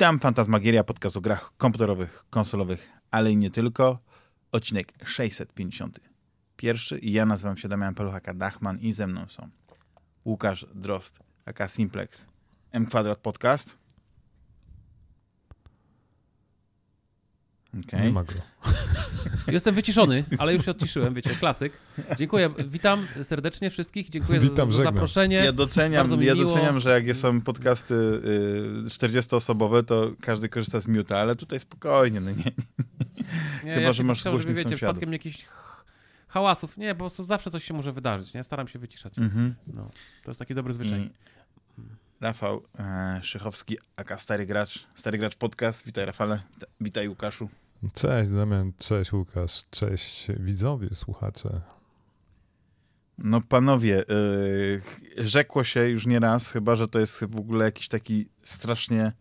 Witam, Fantasmagieria, podcast o grach komputerowych, konsolowych, ale i nie tylko. Odcinek 651 i ja nazywam się Damian Peluchaka Dachman i ze mną są Łukasz Drost, aka Simplex, M Kwadrat Podcast. Okay. Nie ma go. Jestem wyciszony, ale już się odciszyłem, wiecie, klasyk. Dziękuję, witam serdecznie wszystkich, dziękuję Witam, za, za zaproszenie. Ja doceniam, ja doceniam, że jak są podcasty y, 40-osobowe, to każdy korzysta z miuta, ale tutaj spokojnie, no nie. Nie, Chyba, ja że masz żeby, głośnych wiecie, sąsiadów. przypadkiem jakichś ch- hałasów. Nie, po prostu zawsze coś się może wydarzyć, nie? Staram się wyciszać. Mhm. No, to jest taki dobry zwyczaj. I Rafał e, Szychowski, aka Stary Gracz, Stary Gracz Podcast. Witaj Rafale, Wita- witaj Łukaszu. Cześć Damian, cześć Łukasz, cześć widzowie, słuchacze. No panowie, y, rzekło się już nie raz, chyba że to jest w ogóle jakiś taki strasznie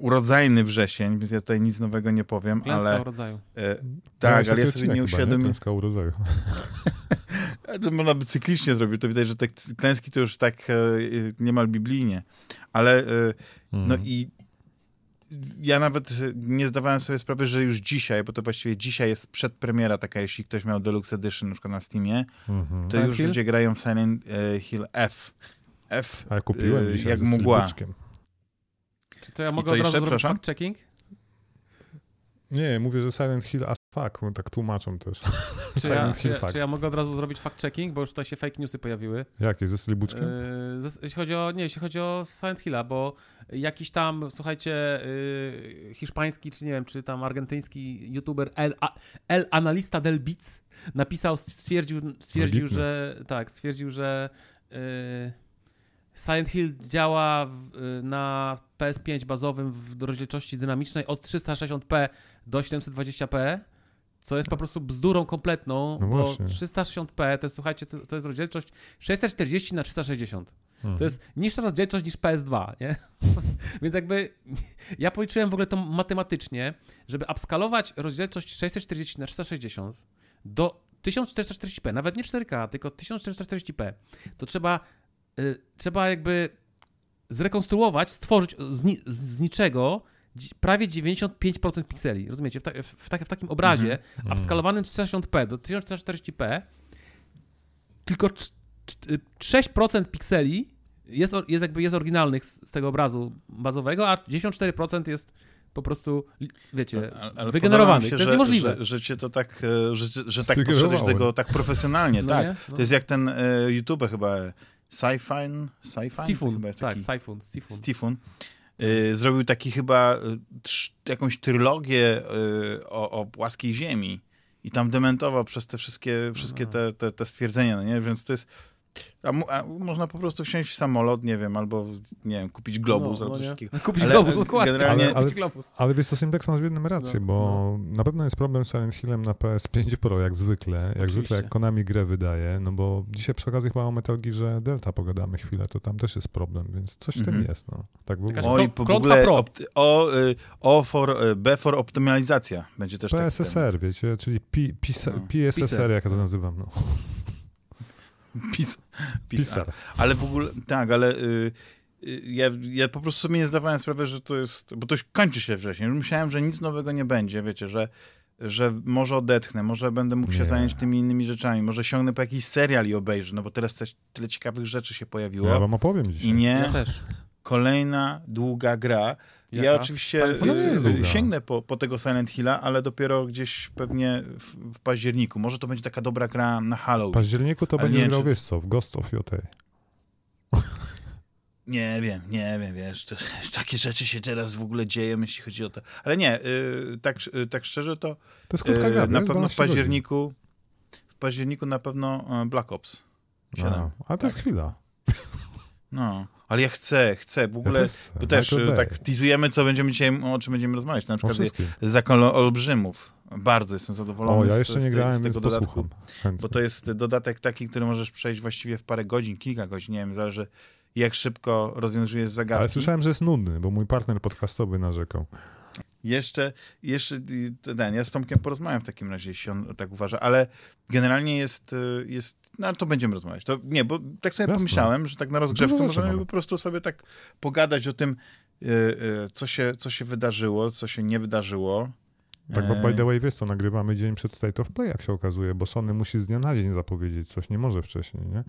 urodzajny wrzesień, więc ja tutaj nic nowego nie powiem, Klęska ale rodzaju. e, tak, ale ja sobie nie uświadomiłem. Klęska urodzaju. To można by cyklicznie zrobić, to widać, że te klęski to już tak e, niemal biblijnie. Ale e, no Mhm. i ja nawet nie zdawałem sobie sprawy, że już dzisiaj, bo to właściwie dzisiaj jest przedpremiera taka, jeśli ktoś miał Deluxe Edition na przykład na Steamie, Mhm. to Silent już Hill? ludzie grają w Silent e, Hill F. F. A ja kupiłem dzisiaj jak mgła. Czy to ja I mogę co od razu jeszcze, zrobić fact-checking? Nie, mówię, że Silent Hill as fuck, bo tak tłumaczą też. Czy ja, Silent czy, Hill ja, fact. czy ja mogę od razu zrobić fact-checking, bo już tutaj się fake newsy pojawiły. Jakie, ze Stylbuczkiem? Yy, jeśli chodzi o, nie, jeśli chodzi o Silent Hilla, bo jakiś tam, słuchajcie, yy, hiszpański, czy nie wiem, czy tam argentyński youtuber El, A- El Analista del Beats napisał, stwierdził, stwierdził że tak, stwierdził, że yy, Silent Hill działa w, na PS5 bazowym w rozdzielczości dynamicznej od 360p do 720p. Co jest po prostu bzdurą kompletną, No bo właśnie. 360p to jest, słuchajcie, to, to jest rozdzielczość 640 na 360. Mhm. To jest niższa rozdzielczość niż PS2, nie? Więc jakby ja policzyłem w ogóle to matematycznie, żeby upskalować rozdzielczość 640 na 360 do 1440p, nawet nie 4K, tylko 1440p, to trzeba, y, trzeba jakby zrekonstruować, stworzyć z, ni z niczego prawie 95% pikseli, rozumiecie? W, ta, w, tak- w takim obrazie Mhm. upskalowanym z 360p do 1440p tylko cz- cz- 6% pikseli jest, jest jakby jest oryginalnych z, z tego obrazu bazowego, a 94% jest po prostu, wiecie, Ale- ale podoba wygenerowanych. mi się, to jest że, niemożliwe. Że, że cię to tak, e, że, że tak podszedłeś do tego tak profesjonalnie, No tak. No. To jest jak ten e, YouTuber chyba, Sci-Fi, sci Stifun, tak, taki. Stifun, Stifun. Stifun. Y, zrobił taki chyba y, trz, jakąś trylogię y, o, o płaskiej ziemi i tam dementował przez te wszystkie, wszystkie te, te, te stwierdzenia, no nie? Więc to jest... A, mu- a można po prostu wsiąść w samolot, nie wiem, albo, nie wiem, kupić globus No, albo no coś takiego. Kupić Ale globus, dokładnie. generalnie- kupić Ale- globus. Ale wiesz co, Simplex masz w jednym rację, No, bo na pewno jest problem z Silent Hillem na PS5 Pro, jak zwykle. Jak Oczywiście. zwykle, jak Konami grę wydaje, no bo dzisiaj przy okazji chyba o Metal Gearze Delta pogadamy chwilę, to tam też jest problem, więc coś w tym Mhm. jest, no. Tak w ogóle. Jakaś- Oj, Klą- po, w ogóle o, y, o for, y, B for optymalizacja będzie też. PSSR, wiecie, czyli P, No. PSSR, Pisar. jak ja to nazywam, no. Pis, Pisar. Ale w ogóle, tak, ale y, y, ja, ja po prostu sobie nie zdawałem sprawy, że to jest, bo to już kończy się wrześniu. Już myślałem, że nic nowego nie będzie, wiecie, że, że może odetchnę, może będę mógł się Nie. zająć tymi innymi rzeczami, może sięgnę po jakiś serial i obejrzę, no bo teraz też tyle ciekawych rzeczy się pojawiło. Ja wam opowiem dzisiaj. I nie Ja też. kolejna długa gra. Ja Jaka? oczywiście nie jest y, długa. sięgnę po, po tego Silent Hilla, ale dopiero gdzieś pewnie w, w październiku. Może to będzie taka dobra gra na W Halloween. październiku to Ale będzie grał, czy- wiesz co, w Ghost of Yotei. Nie wiem, nie wiem, wiesz, to, takie rzeczy się teraz w ogóle dzieją, jeśli chodzi o to. Ale nie, y, tak, y, tak szczerze to To jest krótka y, gra, na pewno w 12 godzin. październiku w październiku na pewno y, Black Ops. Siedem. A, ale to jest chwila. No, ale ja chcę, chcę, w ogóle, ja też, bo też tak teasujemy, co będziemy dzisiaj, o czym będziemy rozmawiać, na przykład. Zakon Olbrzymów. Bardzo jestem zadowolony O, ja z- jeszcze z, nie grałem, z tego dodatku. Bo to jest dodatek taki, który możesz przejść właściwie w parę godzin, kilka godzin, nie wiem, zależy jak szybko rozwiązujesz zagadki. Ale słyszałem, że jest nudny, bo mój partner podcastowy narzekał. Jeszcze, jeszcze ten, ja z Tomkiem porozmawiam w takim razie, jeśli on tak uważa, ale generalnie jest, y, jest no to będziemy rozmawiać. To nie, bo tak sobie Jasne. pomyślałem, że tak na rozgrzewkę możemy mamy. po prostu sobie tak pogadać o tym, y, y, co się, co się wydarzyło, co się nie wydarzyło. Tak, bo E, by the way, wiesz co, nagrywamy dzień przed State of Play, jak się okazuje, bo Sony musi z dnia na dzień zapowiedzieć coś, nie może wcześniej, nie?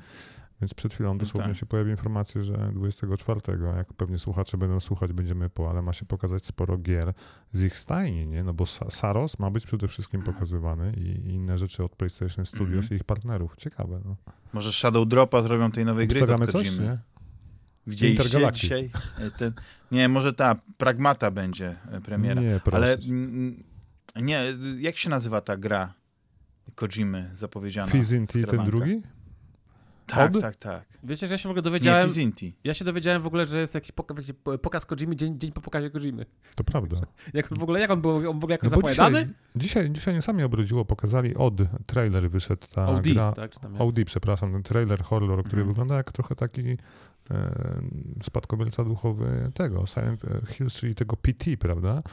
Więc przed chwilą dosłownie tak. się pojawi informacja, że 24, jak pewnie słuchacze będą słuchać, będziemy po, ale ma się pokazać sporo gier z ich stajni, nie? No bo Sa- Saros ma być przede wszystkim pokazywany i inne rzeczy od PlayStation Studios Mhm. i ich partnerów. Ciekawe, no. Może Shadow Dropa zrobią tej nowej gry Obstawiamy od coś, nie? Widzieliście dzisiaj? e, Ten, nie, może ta Pragmata będzie e, premiera. Nie, proszę. Ale mm, nie, jak się nazywa ta gra Kojimy zapowiedziana? Fizinti ten drugi? Tak, Od? tak, tak. Wiecie, że ja się w ogóle Nie, dowiedziałem... Fizinti. Ja się dowiedziałem w ogóle, że jest jakiś poka- jakiś pokaz Kojimy dzień, dzień po pokazie Kojimy. To prawda. Jak w ogóle, jak on był, on w ogóle jakoś No zapowiadany? dzisiaj, dzisiaj, dzisiaj mnie sami obrodziło, pokazali od trailer wyszedł ta OD, gra. tak? Czy tam? OD, przepraszam, ten trailer horror, który Mhm. wygląda jak trochę taki spadkobierca duchowy tego, Silent Hills, czyli tego PT, prawda?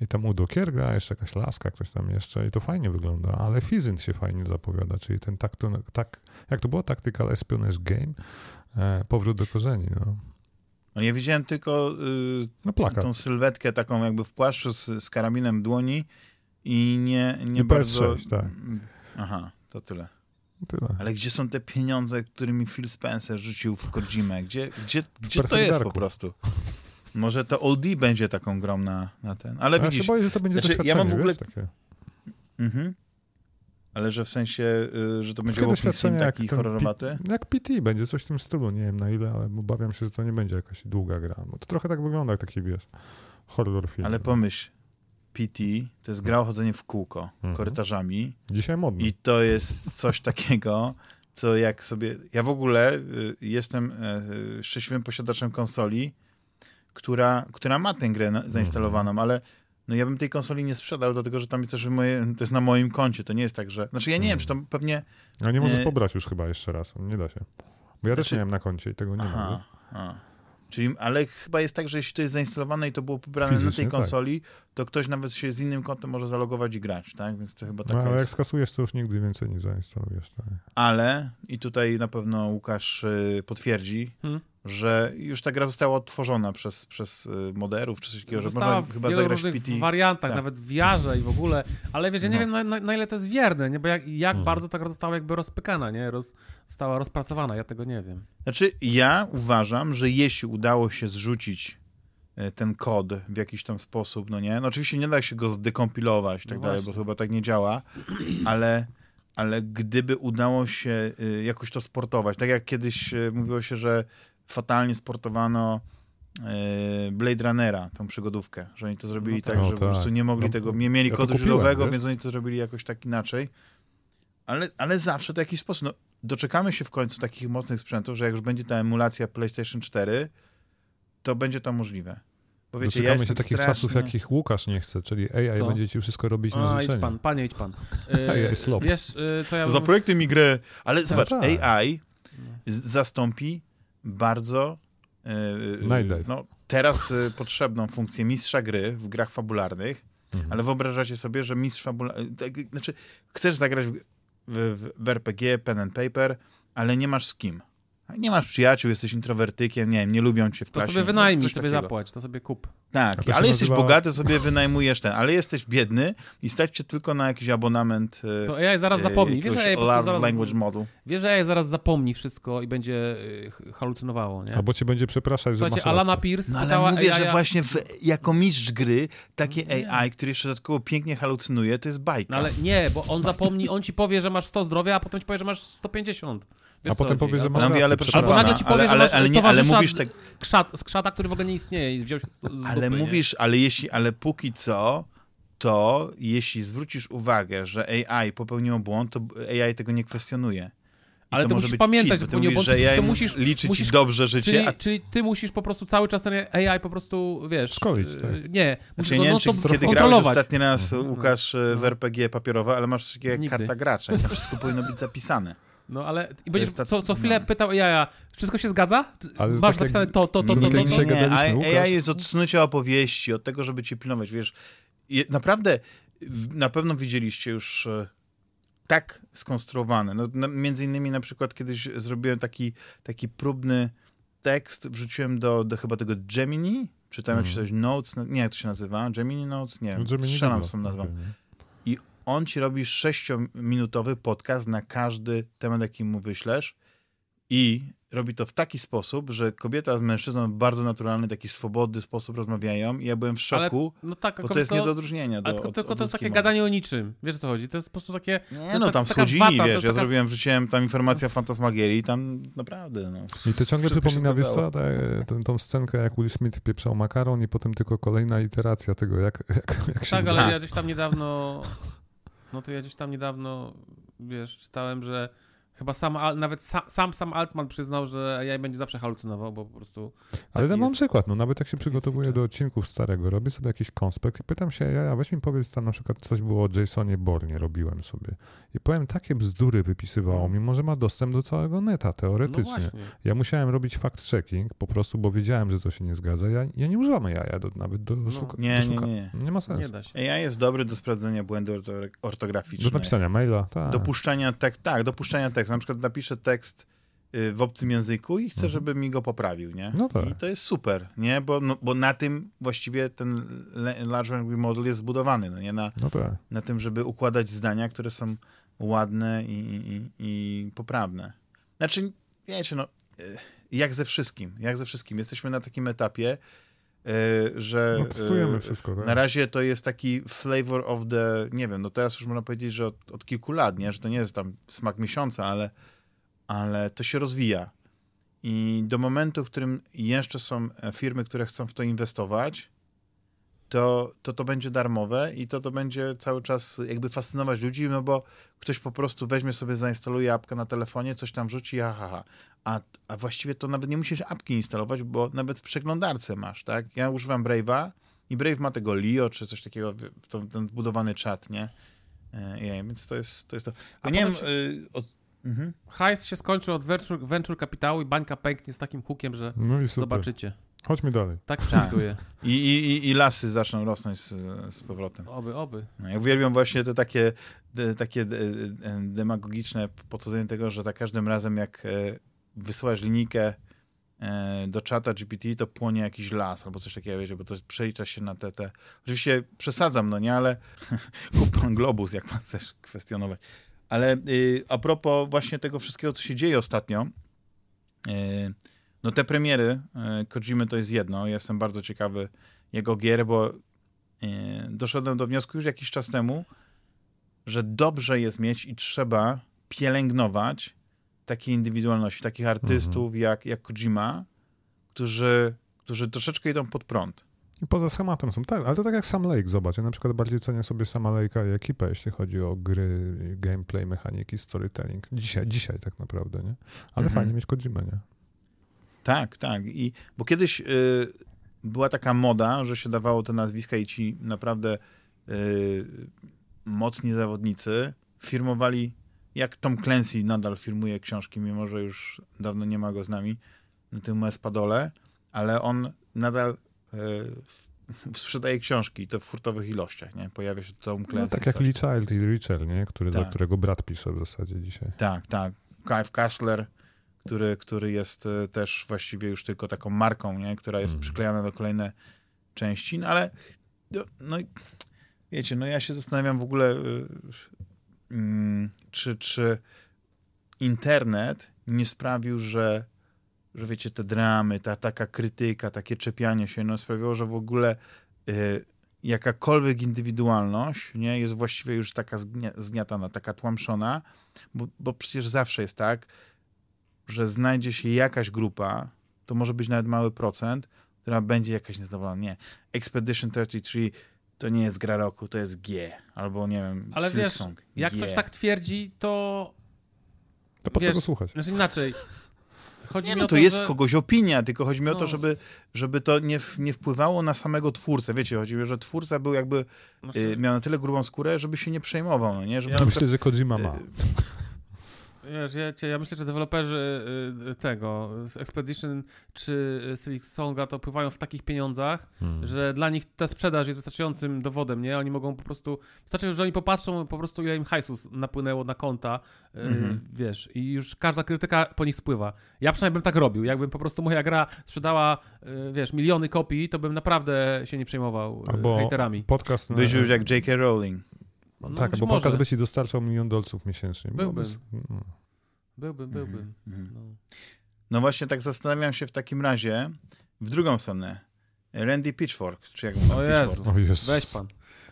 I tam Udo Kier gra, jeszcze jakaś laska, ktoś tam jeszcze i to fajnie wygląda, ale Fizzint się fajnie zapowiada, czyli ten tak, tak jak to było? Tactical Espionage Game, e, powrót do korzeni, no. No, ja widziałem tylko y, No tą sylwetkę taką jakby w płaszczu z, z karabinem w dłoni i nie, nie I bardzo... PS6, tak. Aha, to tyle. Tyle. Ale gdzie są te pieniądze, którymi Phil Spencer rzucił w Kojimę? Gdzie, gdzie, gdzie to jest po prostu? Może to OD będzie taką grą na, na ten. Ale ja widzisz, się boję, że to będzie znaczy, ja mam w ogóle- wiesz, takie. mhm. ale że w sensie, y, że to będzie walking sim taki horrorowaty? Jak PT, będzie coś w tym stylu, nie wiem na ile, ale obawiam się, że to nie będzie jakaś długa gra. Bo to trochę tak wygląda, jak taki, wiesz, horror film. Ale pomyśl, PT to jest gra o chodzenie w kółko, Mhm. korytarzami Dzisiaj modny. i to jest coś takiego, co jak sobie... Ja w ogóle y, jestem y, szczęśliwym posiadaczem konsoli, która, która ma tę grę na, zainstalowaną, Mhm. ale no ja bym tej konsoli nie sprzedał, dlatego że tam jest też moje, to jest na moim koncie, to nie jest tak, że... Znaczy ja nie wiem, czy to pewnie... A nie możesz e, pobrać już chyba jeszcze raz, nie da się. Bo ja też Znaczy- miałem na koncie i tego nie mogę. Czyli, ale chyba jest tak, że jeśli to jest zainstalowane i to było pobrane na Fizycznie, tej tak. konsoli, to ktoś nawet się z innym kontem może zalogować i grać, tak? Więc to chyba No, taka ale jak jest. skasujesz, to już nigdy więcej nie zainstalujesz. Tak. Ale, i tutaj na pewno Łukasz y, potwierdzi, Hmm? Że już ta gra została odtworzona przez, przez y, moderów czy coś takiego, że można w chyba zagrać różnych PT. wariantach, Tak. nawet w jarze i w ogóle, ale wiecie, nie No. wiem na, na, ile to jest wierne, nie? bo jak, jak Mhm. bardzo ta gra została jakby rozpykana, nie? Roz, została rozpracowana, ja tego nie wiem. Znaczy, ja uważam, że jeśli udało się zrzucić e, ten kod w jakiś tam sposób, no nie, no oczywiście nie da się go zdekompilować i tak No dalej, bo chyba tak nie działa, ale, ale gdyby udało się y, jakoś to sportować, tak jak kiedyś y, mówiło się, że fatalnie sportowano y, Blade Runnera, tą przygodówkę, że oni to zrobili No tak, tak. że O, po prostu tak. nie mogli No, tego, nie mieli ja kodu źródłowego, wiesz? więc oni to zrobili jakoś tak inaczej. Ale, ale zawsze to jakiś sposób. No, doczekamy się w końcu takich mocnych sprzętów, że jak już będzie ta emulacja PlayStation 4, to będzie to możliwe. Bo wiecie, ja Doczekamy się jestem takich straszny... czasów, jakich Łukasz nie chce, czyli AI Co? będzie ci wszystko robić na A, idź życzenie. pan, panie, idź pan. Yy, ej, slop. wiesz, yy, co ja... Zaprojektuj mi grę. Ale zobacz, tak. AI zastąpi bardzo yy, no, teraz yy, potrzebną funkcję mistrza gry w grach fabularnych, Mhm. ale wyobrażacie sobie, że mistrz fabularny... Tak, znaczy, chcesz zagrać w, w, w RPG, pen and paper, ale nie masz z kim. Nie masz przyjaciół, jesteś introwertykiem, nie wiem, nie lubią cię w To klasie. sobie no, wynajmij, sobie takiego. zapłać, to sobie kup. Tak, to ale jesteś nazywa- bogaty, sobie wynajmujesz ten, ale jesteś biedny i stać cię tylko na jakiś abonament. e, To AI zaraz e, zapomni. Wiesz, że AI zaraz, language model. wiesz, że AI zaraz zapomni wszystko i będzie yy, halucynowało, nie? Albo cię będzie przepraszać, Słuchajcie, Alana rację. Pierce No ale mówię, AI, że właśnie w, jako mistrz gry takie No nie. AI, który jeszcze dodatkowo pięknie halucynuje, to jest bajka. No ale nie, bo on zapomni, on ci powie, że masz 100 zdrowia, a potem ci powie, że masz 150. Wiesz, A potem powie, że Albo- masz Ale mówię, rację, ale proszę. Albo nagle ci powie, że ale, masz ale, nie, ale mówisz tak, Krzat, z krzata, który w ogóle nie istnieje i wziął się z ale dupy, nie? mówisz, ale jeśli, ale póki co, to jeśli zwrócisz uwagę, że AI popełniło błąd, to AI tego nie kwestionuje. I Ale to musisz pamiętać, cheat, że bo ty mówisz, że AI to mu- musisz- liczy musisz- ci dobrze życie, Czyli, a czyli ty musisz po prostu cały czas ten AI po prostu, wiesz... Szkolić, yy, tak. Nie, musisz Znaczy, nie stop kiedy grałeś ostatni raz, Mhm. Łukasz, e, w No. RPG papierowe, ale masz takie jak Nigdy. karta gracza i to wszystko powinno być zapisane. No ale i będziesz ta- co, co chwilę no. pytał AI, wszystko się zgadza? Ale Masz tak jak- napisane to, to, to, nie, to, to, nie, to, dzisiaj to. gadaliśmy, Łukasz. AI jest od snucia opowieści, od tego, żeby cię pilnować, wiesz. Je, naprawdę, na pewno widzieliście już e, tak skonstruowane. No, na, między innymi na przykład kiedyś zrobiłem taki, taki próbny tekst, wrzuciłem do, do chyba tego Gemini, czy tam jakieś Mhm. coś Notes, no, nie jak to się nazywa, Gemini Notes, nie wiem, No, Gemini strzelam z tą nazwą. Nie? On ci robi sześciominutowy podcast na każdy temat, jaki mu wyślesz i robi to w taki sposób, że kobieta z mężczyzną w bardzo naturalny, taki swobodny sposób rozmawiają i ja byłem w Ale- szoku, No tak, bo to jest nie to, do odróżnienia. Do, ale tylko, od, tylko od to jest takie gadanie o niczym. Wiesz o co chodzi? To jest po prostu takie... Nie, no tak- tam schodzili, wata, wiesz, ja taka zrobiłem, wrzuciłem tam informację o Fantasmagierii i tam naprawdę, no. I to ciągle przypomina, wiesz co, te- tą, tą scenkę, jak Will Smith wpieprzał makaron i potem tylko kolejna iteracja tego, jak, jak, jak się Tak, ale ja gdzieś tam niedawno... No to ja gdzieś tam niedawno, wiesz, czytałem, że chyba sam, nawet sam, sam, sam Altman przyznał, że AI będzie zawsze halucynował, bo po prostu... Ale ja mam jest- przykład, no nawet jak się przygotowuję do odcinków starego, robię sobie jakiś konspekt i pytam się, ja, ja weź mi powiedz tam na przykład coś było o Jasonie Bornie, robiłem sobie. I powiem, takie bzdury wypisywało, mimo że ma dostęp do całego neta, No teoretycznie. właśnie. ja musiałem robić fact-checking, po prostu, bo wiedziałem, że to się nie zgadza. Ja, ja nie używam jaja do, nawet do, szuka, Nie, do nie, szuka. nie. Nie ma sensu. Nie da się. AI jest dobry do sprawdzenia błędów orto- Do napisania maila, tak. Dopuszczania tekstu, tak, dopuszczania tekstu. Na przykład napiszę tekst y, w obcym języku i chcę, Mhm. żeby mi go poprawił, nie? No tak. I to jest super, nie? Bo, no, bo na tym właściwie ten Large Language Model jest zbudowany, no nie? Na, No tak. na tym, żeby układać zdania, które są ładne i, i, i poprawne. Znaczy, wiecie, no, y, jak ze wszystkim, jak ze wszystkim. Jesteśmy na takim etapie, że No, testujemy y, wszystko, tak? na razie to jest taki flavor of the, nie wiem, no teraz już można powiedzieć, że od, od kilku lat, nie? Że to nie jest tam smak miesiąca, ale, ale to się rozwija. I do momentu, w którym jeszcze są e, firmy, które chcą w to inwestować, to to, to będzie darmowe i to to będzie cały czas jakby fascynować ludzi, no bo ktoś po prostu weźmie sobie, zainstaluje apkę na telefonie, coś tam wrzuci, ha, ha, ha. A, a właściwie to nawet nie musisz apki instalować, bo nawet w przeglądarce masz, tak? Ja używam Brave'a i Brave ma tego Leo, czy coś takiego, w- to, ten wbudowany czat, nie? E, ja, więc to jest to. Jest to. A nie wiem, y, od, mhm. Hajs się skończył od venture, venture kapitału i bańka pęknie z takim hukiem, że No zobaczycie. Chodźmy dalej. Tak przewiduję. I, i, i, I lasy zaczną rosnąć z, z powrotem. Oby, oby. No, ja uwielbiam właśnie te takie, de, takie de, de, demagogiczne podchodzenie tego, że za każdym razem jak e, wysyłasz linijkę e, do czata GPT, to płonie jakiś las albo coś takiego, wiecie, bo to przelicza się na te, te... Oczywiście przesadzam, no nie, ale kup globus, jak pan chcesz kwestionować. Ale y, a propos właśnie tego wszystkiego, co się dzieje ostatnio, y, no te premiery y, Kojimy to jest jedno. Ja jestem bardzo ciekawy jego gier, bo y, doszedłem do wniosku już jakiś czas temu, że dobrze jest mieć i trzeba pielęgnować takie indywidualności, takich artystów jak, jak Kojima, którzy, którzy troszeczkę idą pod prąd. I poza schematem są, tak, ale to tak jak Sam Lake, zobacz, ja na przykład bardziej cenię sobie Sama Lake'a i ekipę, jeśli chodzi o gry, gameplay, mechaniki, storytelling. Dzisiaj, dzisiaj tak naprawdę, nie? Ale Mhm. fajnie mieć Kojimę, nie? Tak, tak. I, bo kiedyś y, była taka moda, że się dawało te nazwiska i ci naprawdę y, mocni zawodnicy firmowali, jak Tom Clancy nadal firmuje książki, mimo że już dawno nie ma go z nami na tym Espadole, ale on nadal y, sprzedaje książki i to w hurtowych ilościach, nie? Pojawia się Tom Clancy. No, tak jak. Lee Child i Richard, nie? Który, Tak. którego brat pisze w zasadzie dzisiaj. Tak, tak. Clive Kassler, który, który jest e, też właściwie już tylko taką marką, nie? która jest Mhm. przyklejana do kolejne części, no ale no, no wiecie, no ja się zastanawiam w ogóle, mm, czy, czy internet nie sprawił, że, że wiecie, te dramy, ta taka krytyka, takie czepianie się, no sprawiło, że w ogóle y, jakakolwiek indywidualność nie, jest właściwie już taka zgnia, zgniatana, taka tłamszona, bo, bo przecież zawsze jest tak, że znajdzie się jakaś grupa, to może być nawet mały procent, która będzie jakaś niezadowolona. Nie, Expedition 33 to nie jest gra roku, to jest G, albo nie wiem, Ale wiesz, Song, Jak G. ktoś tak twierdzi, to... To po Wiesz, co go słuchać? Znaczy inaczej. Chodzi Nie, mi no o to to, jest że... kogoś opinia, tylko chodzi mi o to, No. żeby, żeby to nie, w- nie wpływało na samego twórcę. Wiecie, chodzi mi, że twórca był jakby, Znaczy, y, miał na tyle grubą skórę, żeby się nie przejmował, no nie? Żeby Ja Myślę, że Kojima przykład, ma. y, Wiesz, ja, ja myślę, że deweloperzy y, y, tego, z Expedition czy Silk Songa to pływają w takich pieniądzach, Hmm. że dla nich ta sprzedaż jest wystarczającym dowodem, nie? Oni mogą po prostu, wystarczy, że oni popatrzą po prostu ile im hajsu napłynęło na konta, y, Mhm. wiesz, i już każda krytyka po nich spływa. Ja przynajmniej bym tak robił, jakbym po prostu moja gra sprzedała, y, wiesz, miliony kopii, to bym naprawdę się nie przejmował y, Albo hejterami. podcast... na- Byś już jak J.K. Rowling. No, tak, być bo może. podcast by ci dostarczał milion dolców miesięcznie. Byłbym. No. Byłbym, byłbym. Mhm. No. No właśnie tak zastanawiam się w takim razie w drugą stronę. Randy Pitchfork, czy jak ma O Jezu. Pitchfork? O Jezus. Weź pan.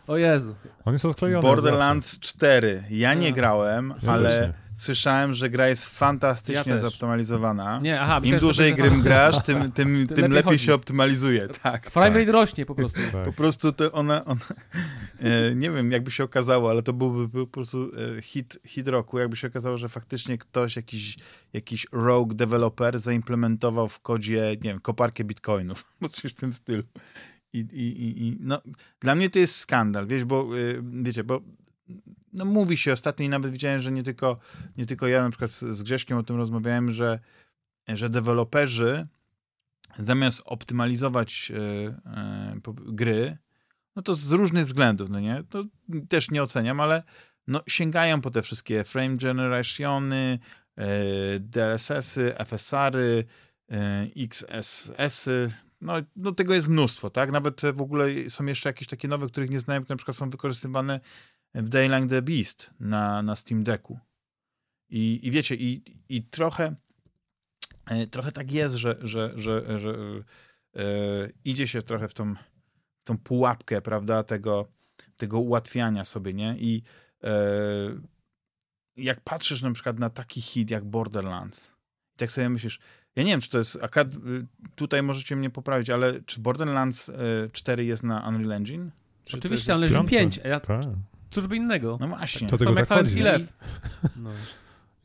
O Jezu. On jest odklejony. Borderlands 4. Ja nie A. grałem, Ja ale nie. słyszałem, że gra jest fantastycznie Ja zoptymalizowana. Nie, aha, Im dłużej grym grasz, tym, tym, tym, lepiej lepiej, chodzi. się optymalizuje. Tak. Frame tak. rate rośnie po prostu. Tak. Po prostu to ona, ona e, nie wiem jakby się okazało, ale to byłby był po prostu e, hit, hit roku, jakby się okazało, że faktycznie ktoś, jakiś, jakiś rogue developer zaimplementował w kodzie, nie wiem, koparkę bitcoinów, bo coś w tym stylu. I, i, i, no, dla mnie to jest skandal, wiesz, bo e, wiecie, bo no, mówi się ostatnio i nawet widziałem, że nie tylko, nie tylko ja, na przykład z, z Grześkiem o tym rozmawiałem, że, że deweloperzy zamiast optymalizować e, po- gry, no to z różnych względów, no nie, to też nie oceniam, ale no sięgają po te wszystkie frame generationy, DLSS-y, FSR-y, XSS-y, no, no tego jest mnóstwo, tak? Nawet w ogóle są jeszcze jakieś takie nowe, których nie znałem, które na przykład są wykorzystywane w Daylight the Beast na, na Steam Decku. I, I wiecie, i, i trochę e, trochę tak jest, że, że, że, że e, idzie się trochę w tą, w tą pułapkę, prawda, tego, tego ułatwiania sobie, nie? I e, jak patrzysz na przykład na taki hit jak Borderlands, tak sobie myślisz, ja nie wiem, czy to jest, akad, tutaj możecie mnie poprawić, ale czy Borderlands e, 4 jest na Unreal Engine? Czy to Oczywiście, Legion Piątce. 5, a ja Tak. cóż by innego. No właśnie. To Sam tego jak tak Silent chodzi. Hill F. No.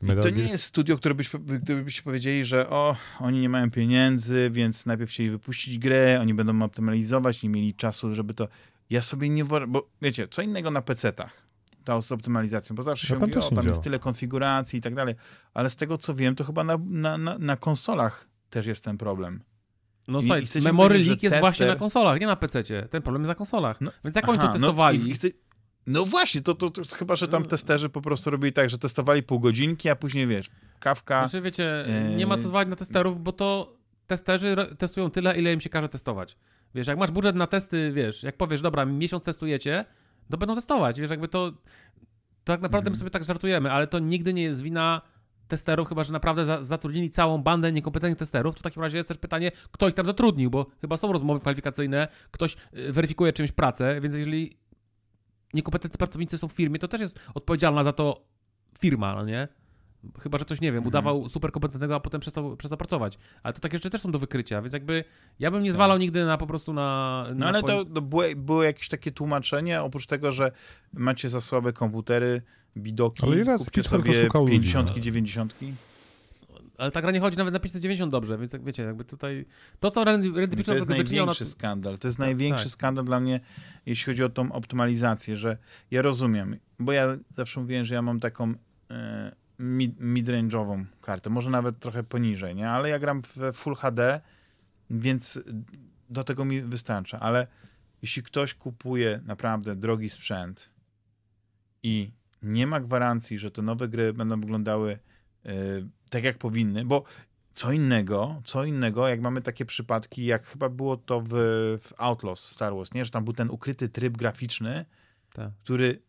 I to nie jest studio, które byś, gdybyście powiedzieli, że o, oni nie mają pieniędzy, więc najpierw chcieli wypuścić grę, oni będą optymalizować, nie mieli czasu, żeby to... Ja sobie nie bo wiecie, co innego na PC-tach, ta z optymalizacją, bo zawsze się No tam mówi, też o, tam jest tyle konfiguracji i tak dalej, ale z tego co wiem, to chyba na, na, na, na konsolach też jest ten problem. No I- słuchaj, i Memory Leak jest tester- właśnie na konsolach, nie na PC-cie. Ten problem jest na konsolach. No, Więc jak oni to testowali? No, i chce- no właśnie, to, to, to chyba, że tam No. testerzy po prostu robili tak, że testowali pół godzinki, a później wiesz, kawka... Znaczy wiecie, Yy. nie ma co zwalać na testerów, bo to testerzy testują tyle, ile im się każe testować. Wiesz, jak masz budżet na testy, wiesz, jak powiesz, dobra, miesiąc testujecie, to będą testować. Wiesz, jakby to tak naprawdę Mhm. my sobie tak żartujemy, ale to nigdy nie jest wina testerów, chyba że naprawdę za, zatrudnili całą bandę niekompetentnych testerów, to w takim razie jest też pytanie, kto ich tam zatrudnił, bo chyba są rozmowy kwalifikacyjne, ktoś y, weryfikuje czymś pracę, więc jeżeli niekompetentni pracownicy są w firmie, to też jest odpowiedzialna za to firma, no nie? Chyba, że ktoś, nie wiem, Mhm. udawał super kompetentnego, a potem przestał, przestał pracować. Ale to takie rzeczy też są do wykrycia, więc jakby ja bym nie Tak. zwalał nigdy na po prostu na... No na ale po- to, to było, było jakieś takie tłumaczenie, oprócz tego, że macie za słabe komputery, bidoki, Ale i raz kupcie sobie oszukał ludzi, 50, no. 90. Ale ta gra nie chodzi nawet na 590 dobrze, więc jak wiecie, jakby tutaj... To, co Randy, Randy No To Pitchford jest największy skandal. To jest Tak, największy tak. skandal dla mnie, jeśli chodzi o tą optymalizację, że ja rozumiem, bo ja zawsze mówiłem, że ja mam taką e, mid-range'ową kartę, może nawet trochę poniżej, nie? Ale ja gram w Full HD, więc do tego mi wystarcza. Ale jeśli ktoś kupuje naprawdę drogi sprzęt i nie ma gwarancji, że te nowe gry będą wyglądały e, tak, jak powinny, bo co innego, co innego, jak mamy takie przypadki, jak chyba było to w, w Outlaws Star Wars, nie? Że tam był ten ukryty tryb graficzny, Tak. który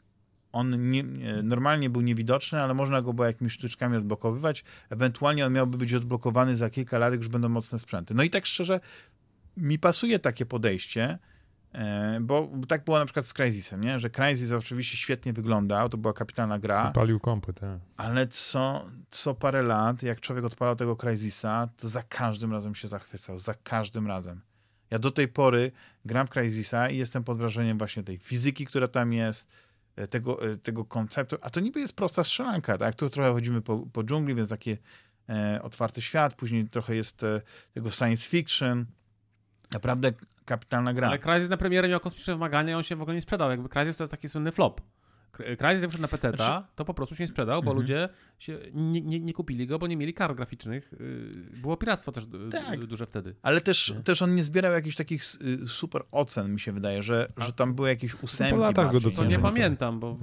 on nie, nie- normalnie był niewidoczny, ale można go było jakimiś sztuczkami odblokowywać. Ewentualnie on miałby być odblokowany za kilka lat, jak już będą mocne sprzęty. No i tak szczerze, mi pasuje takie podejście, e, bo tak było na przykład z Crysisem, nie? Że Crysis oczywiście świetnie wyglądał, to była kapitalna gra, Palił kompy, tak. ale co, co parę lat, jak człowiek odpalał tego Crysisa, to za każdym razem się zachwycał. Za każdym razem. Ja do tej pory gram w Crysisa i jestem pod wrażeniem właśnie tej fizyki, która tam jest, tego, e, tego konceptu. A to niby jest prosta strzelanka, tak? Tu trochę chodzimy po, po dżungli, więc takie e, otwarty świat, później trochę jest e, tego science fiction. Naprawdę kapitalna gra. Ale Crysis na premierę miał kosmiczne wymagania i on się w ogóle nie sprzedał. Jakby Crysis to jest taki słynny flop. Cry- Crysis jak wyszedł na PC, Znaczy- to po prostu się nie sprzedał, bo Mhm. ludzie się nie, nie, nie kupili go, bo nie mieli kart graficznych. Yy, Było piractwo też Tak. du- duże wtedy. Ale też, No. też on nie zbierał jakichś takich y, super ocen, mi się wydaje, że, że tam były jakieś ósemki latach go bardziej, To doceniam. nie pamiętam, bo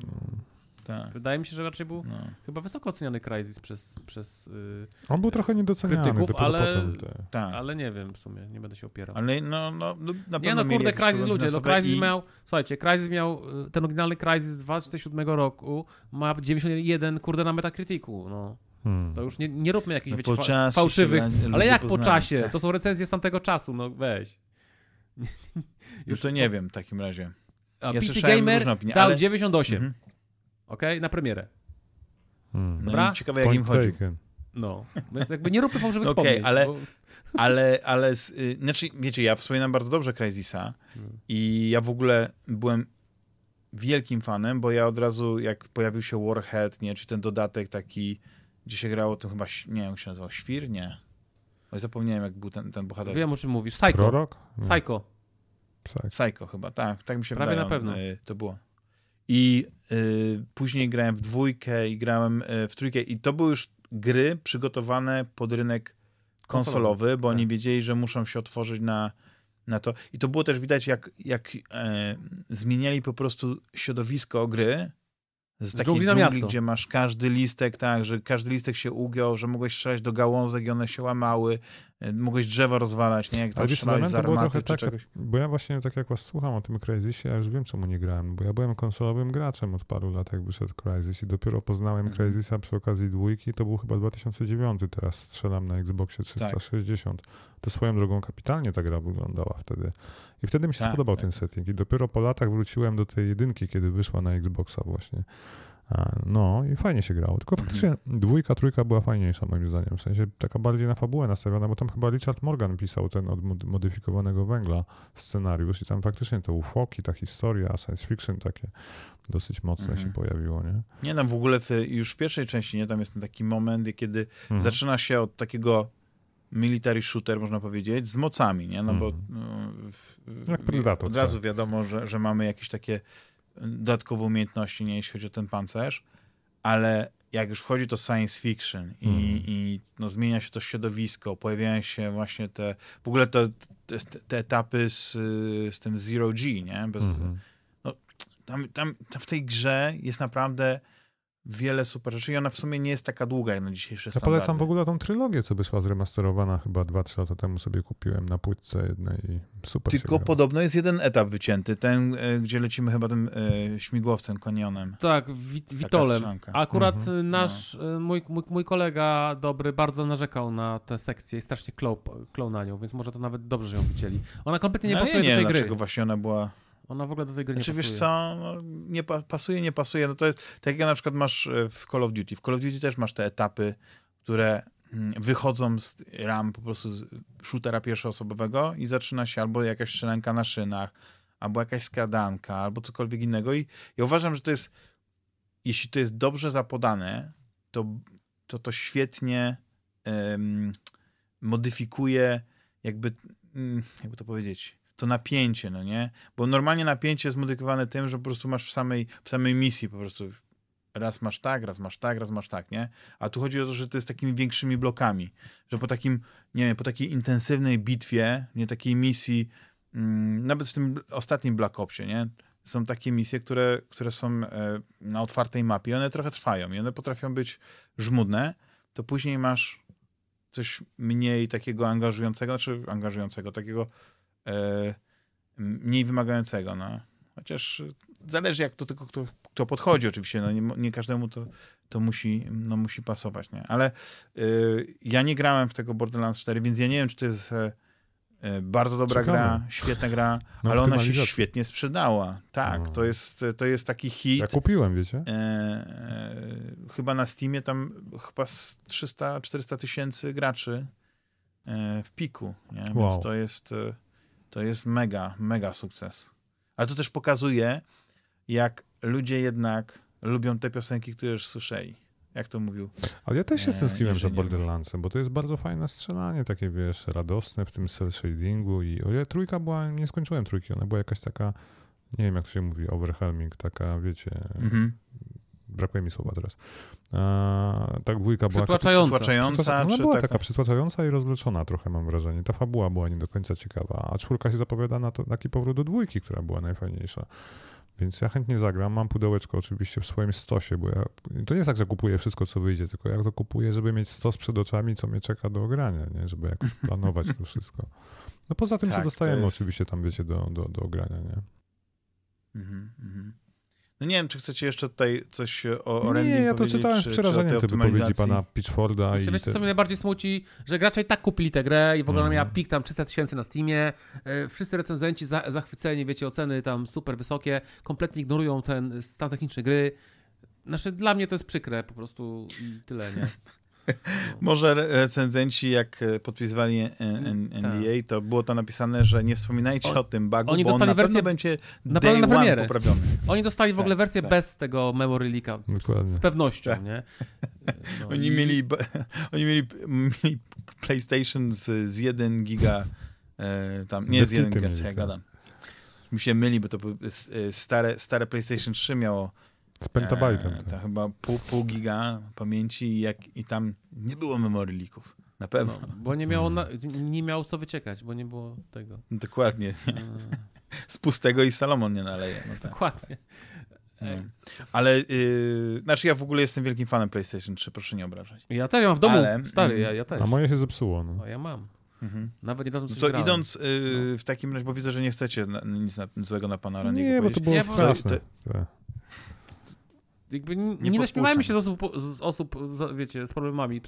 Tak, wydaje mi się, że raczej był no. chyba wysoko oceniany Crysis przez, przez yy, On był trochę niedoceniany, Krytyków, ale- potem te... tak. ale nie wiem w sumie, nie będę się opierał. Ale no, no, no na pewno Nie no, kurde, Crysis ludzie, no Crysis i- miał, słuchajcie, Crysis miał, y, ten oryginalny Crysis z 2007 roku ma 91, kurde, na Metacriticu, no. Hmm. To już nie, nie róbmy jakichś, No wiecie, fa- fałszywych, ale jak po czasie? tak. To są recenzje z tamtego czasu, no weź. No to nie wiem w takim razie. A Ja PC Gamer różne opinie, dał ale- 98, Mhm. Okej, na premierę. Hmm. No Dobra? i ciekawe jak im Point chodzi. taken. No, więc jakby nie róbmy fałszywych Okej, wspomnień. ale- bo- Ale, ale z, y, znaczy, wiecie, ja wspominam bardzo dobrze Crysisa Hmm. i ja w ogóle byłem wielkim fanem, bo ja od razu, jak pojawił się Warhead, nie, czy ten dodatek taki, gdzie się grało, to chyba, nie wiem, jak się nazywał, Świr? Nie. Oj, zapomniałem, jak był ten, ten bohater. Wiem, o czym mówisz. Psycho. Prorok? Psycho. Psy. Psycho chyba, tak, tak mi się Prawie wydaje. na pewno. On, y, to było. I y, później grałem w dwójkę i grałem y, w trójkę i to były już gry przygotowane pod rynek konsolowy, bo oni tak. wiedzieli, że muszą się otworzyć na, na to. I to było też widać, jak, jak e, zmieniali po prostu środowisko gry z takiej dżungli dżungli, gdzie masz każdy listek, tak, że każdy listek się ugiął, że mogłeś strzelać do gałązek i one się łamały, mogłeś drzewa rozwalać, nie? Jak tam strzelałeś z armaty trochę tak, czegoś. bo ja właśnie tak jak was słucham o tym Crysisie, ja już wiem czemu nie grałem, bo ja byłem konsolowym graczem od paru lat, jak wyszedł Crysis i dopiero poznałem Mhm. Crysisa przy okazji dwójki, to był chyba 2009, teraz strzelam na Xboxie Tak. 360. To swoją drogą kapitalnie ta gra wyglądała wtedy. I wtedy mi się Tak, spodobał tak. ten setting i dopiero po latach wróciłem do tej jedynki, kiedy wyszła na Xboxa właśnie. No i fajnie się grało, tylko Mhm. faktycznie dwójka, trójka była fajniejsza moim zdaniem, w sensie taka bardziej na fabułę nastawiona, bo tam chyba Richard Morgan pisał ten od mod- modyfikowanego węgla scenariusz i tam faktycznie te ufoki, ta historia, science fiction takie dosyć mocne Mhm. się pojawiło, nie? Nie, no w ogóle w, już w pierwszej części, nie, tam jest ten taki moment, kiedy Mhm. zaczyna się od takiego military shooter, można powiedzieć, z mocami, nie? No bo Mhm. no, w, Jak Predator, od razu tak. wiadomo, że, że mamy jakieś takie dodatkowe umiejętności, nie jeśli chodzi o ten pancerz, ale jak już wchodzi to science fiction i, Mhm. i no, zmienia się to środowisko, pojawiają się właśnie te, w ogóle te, te, te etapy z, z tym Zero G, nie? Bez, Mhm. tam, tam, tam w tej grze jest naprawdę wiele super rzeczy i ona w sumie nie jest taka długa jak na dzisiejsze Ja standardy. polecam w ogóle tą trylogię, co wyszła zremasterowana chyba 2-3 lata temu sobie kupiłem na płytce jednej i super się Tylko podobno jest jeden etap wycięty, ten, e, gdzie lecimy chyba tym e, śmigłowcem, konionem. Tak, wit, Witolem. Akurat Mhm. y, nasz, y, mój, mój, mój kolega dobry bardzo narzekał na tę sekcję i strasznie klął, klął na nią, więc może to nawet dobrze, że ją wycięli. Ona kompletnie nie No, pasuje nie do tej wiem, gry. dlaczego właśnie ona była... Ona w ogóle do tej gry nie Znaczy pasuje. wiesz co, no, nie pa pasuje, nie pasuje, no to jest tak jak na przykład masz e, w Call of Duty. W Call of Duty też masz te etapy, które mm, wychodzą z ram po prostu z shootera pierwszoosobowego i zaczyna się albo jakaś strzelanka na szynach, albo jakaś skradanka, albo cokolwiek innego i ja uważam, że to jest jeśli to jest dobrze zapodane, to to, to świetnie em, modyfikuje jakby, mm, jakby to powiedzieć, to napięcie, no nie? Bo normalnie napięcie jest modyfikowane tym, że po prostu masz w samej, w samej misji po prostu raz masz tak, raz masz tak, raz masz tak, nie? A tu chodzi o to, że to jest takimi większymi blokami, że po takim, nie wiem, po takiej intensywnej bitwie, nie takiej misji, mm, nawet w tym ostatnim Black Opsie, nie? Są takie misje, które, które są e, na otwartej mapie one trochę trwają i one potrafią być żmudne, to później masz coś mniej takiego angażującego, znaczy angażującego, takiego mniej wymagającego, no. Chociaż zależy jak to tylko kto, kto podchodzi oczywiście, no nie, nie każdemu to, to musi, no, musi pasować, nie? Ale y, ja nie grałem w tego Borderlands 4, więc ja nie wiem, czy to jest e, e, bardzo dobra Ciekawe. gra, świetna gra, No, ale ona się świetnie sprzedała. Tak, No. to jest, to jest taki hit. Ja kupiłem, wiecie? E, e, chyba na Steamie tam chyba z 300-400 tysięcy graczy e, w piku, nie? więc Wow. to jest e, to jest mega, mega sukces. Ale to też pokazuje, jak ludzie jednak lubią te piosenki, które już słyszeli. Jak to mówił? Ale ja też się nie, za Borderlandsem, bo to jest bardzo fajne strzelanie, takie wiesz, radosne w tym cel shadingu i o ile trójka była, nie skończyłem trójki, ona była jakaś taka nie wiem jak to się mówi, overwhelming, taka, wiecie, Mhm. Brakuje mi słowa teraz. A, tak dwójka była... Przytłaczająca. Przytłaczająca, Ona była taka... taka przytłaczająca i rozwleczona trochę, mam wrażenie. Ta fabuła była nie do końca ciekawa, a czwórka się zapowiada na to, taki powrót do dwójki, która była najfajniejsza. Więc ja chętnie zagram. Mam pudełeczko oczywiście w swoim stosie, bo ja, to nie jest tak, że kupuję wszystko, co wyjdzie, tylko ja to kupuję, żeby mieć stos przed oczami, co mnie czeka do ogrania, nie? żeby jakoś planować to wszystko. No poza tym, Tak, co dostajemy jest- oczywiście tam, wiecie, do, do, do ogrania, nie? Mhm, mhm. No nie wiem, czy chcecie jeszcze tutaj coś o, o nie, ja to czytałem z przerażeniem te wypowiedzi pana Pitchforda Jeszcze i wiecie, te... co mnie najbardziej smuci? Że gracze i tak kupili tę grę i w ogóle ona Mhm. miała pik tam 300 tysięcy na Steamie. E, Wszyscy recenzenci za, zachwyceni, wiecie, oceny tam super wysokie, kompletnie ignorują ten stan techniczny gry. Znaczy, dla mnie to jest przykre po prostu i tyle, nie? Może re- recenzenci, jak e, podpisywali N- Tak. NDA, to było tam napisane, że nie wspominajcie On- o tym bugu, oni bo on dostali na pewno wersję będzie na day na one premierę. poprawiony. Oni dostali w ogóle Tak, wersję tak. bez tego memory leaka. Dokładnie. Z pewnością, Tak. nie? No Oni i- mieli, oni mieli, mieli PlayStation z, z 1 giga, e, tam, nie z 1 Definitely giga, co ja tak. gadam. Mi się myli, bo to e, stare, stare PlayStation 3 miało Z pentabajtem. e, tak. ta chyba pół, pół giga pamięci i, jak, i tam nie było memory leaków. Na pewno. No, bo nie miało, na, nie miało co wyciekać, bo nie było tego. Dokładnie. E, Z pustego i Salomon nie naleje. No tak. Dokładnie. No. Ej, Ale, yy, znaczy ja w ogóle jestem wielkim fanem PlayStation 3, proszę nie obrażać. Ja też ja mam w domu, Ale- stary, ja, ja też. A moje się zepsuło. No. O, ja mam. Mhm. Nawet niedawno No coś to grałem. idąc yy, w takim razie, bo widzę, że nie chcecie na, nic na, złego na pana Randiego Nie, bo to było Nie, straszne. to- Tak. Jakby nie, Nie naśmiewajmy się z osób, z osób z, wiecie, z problemami,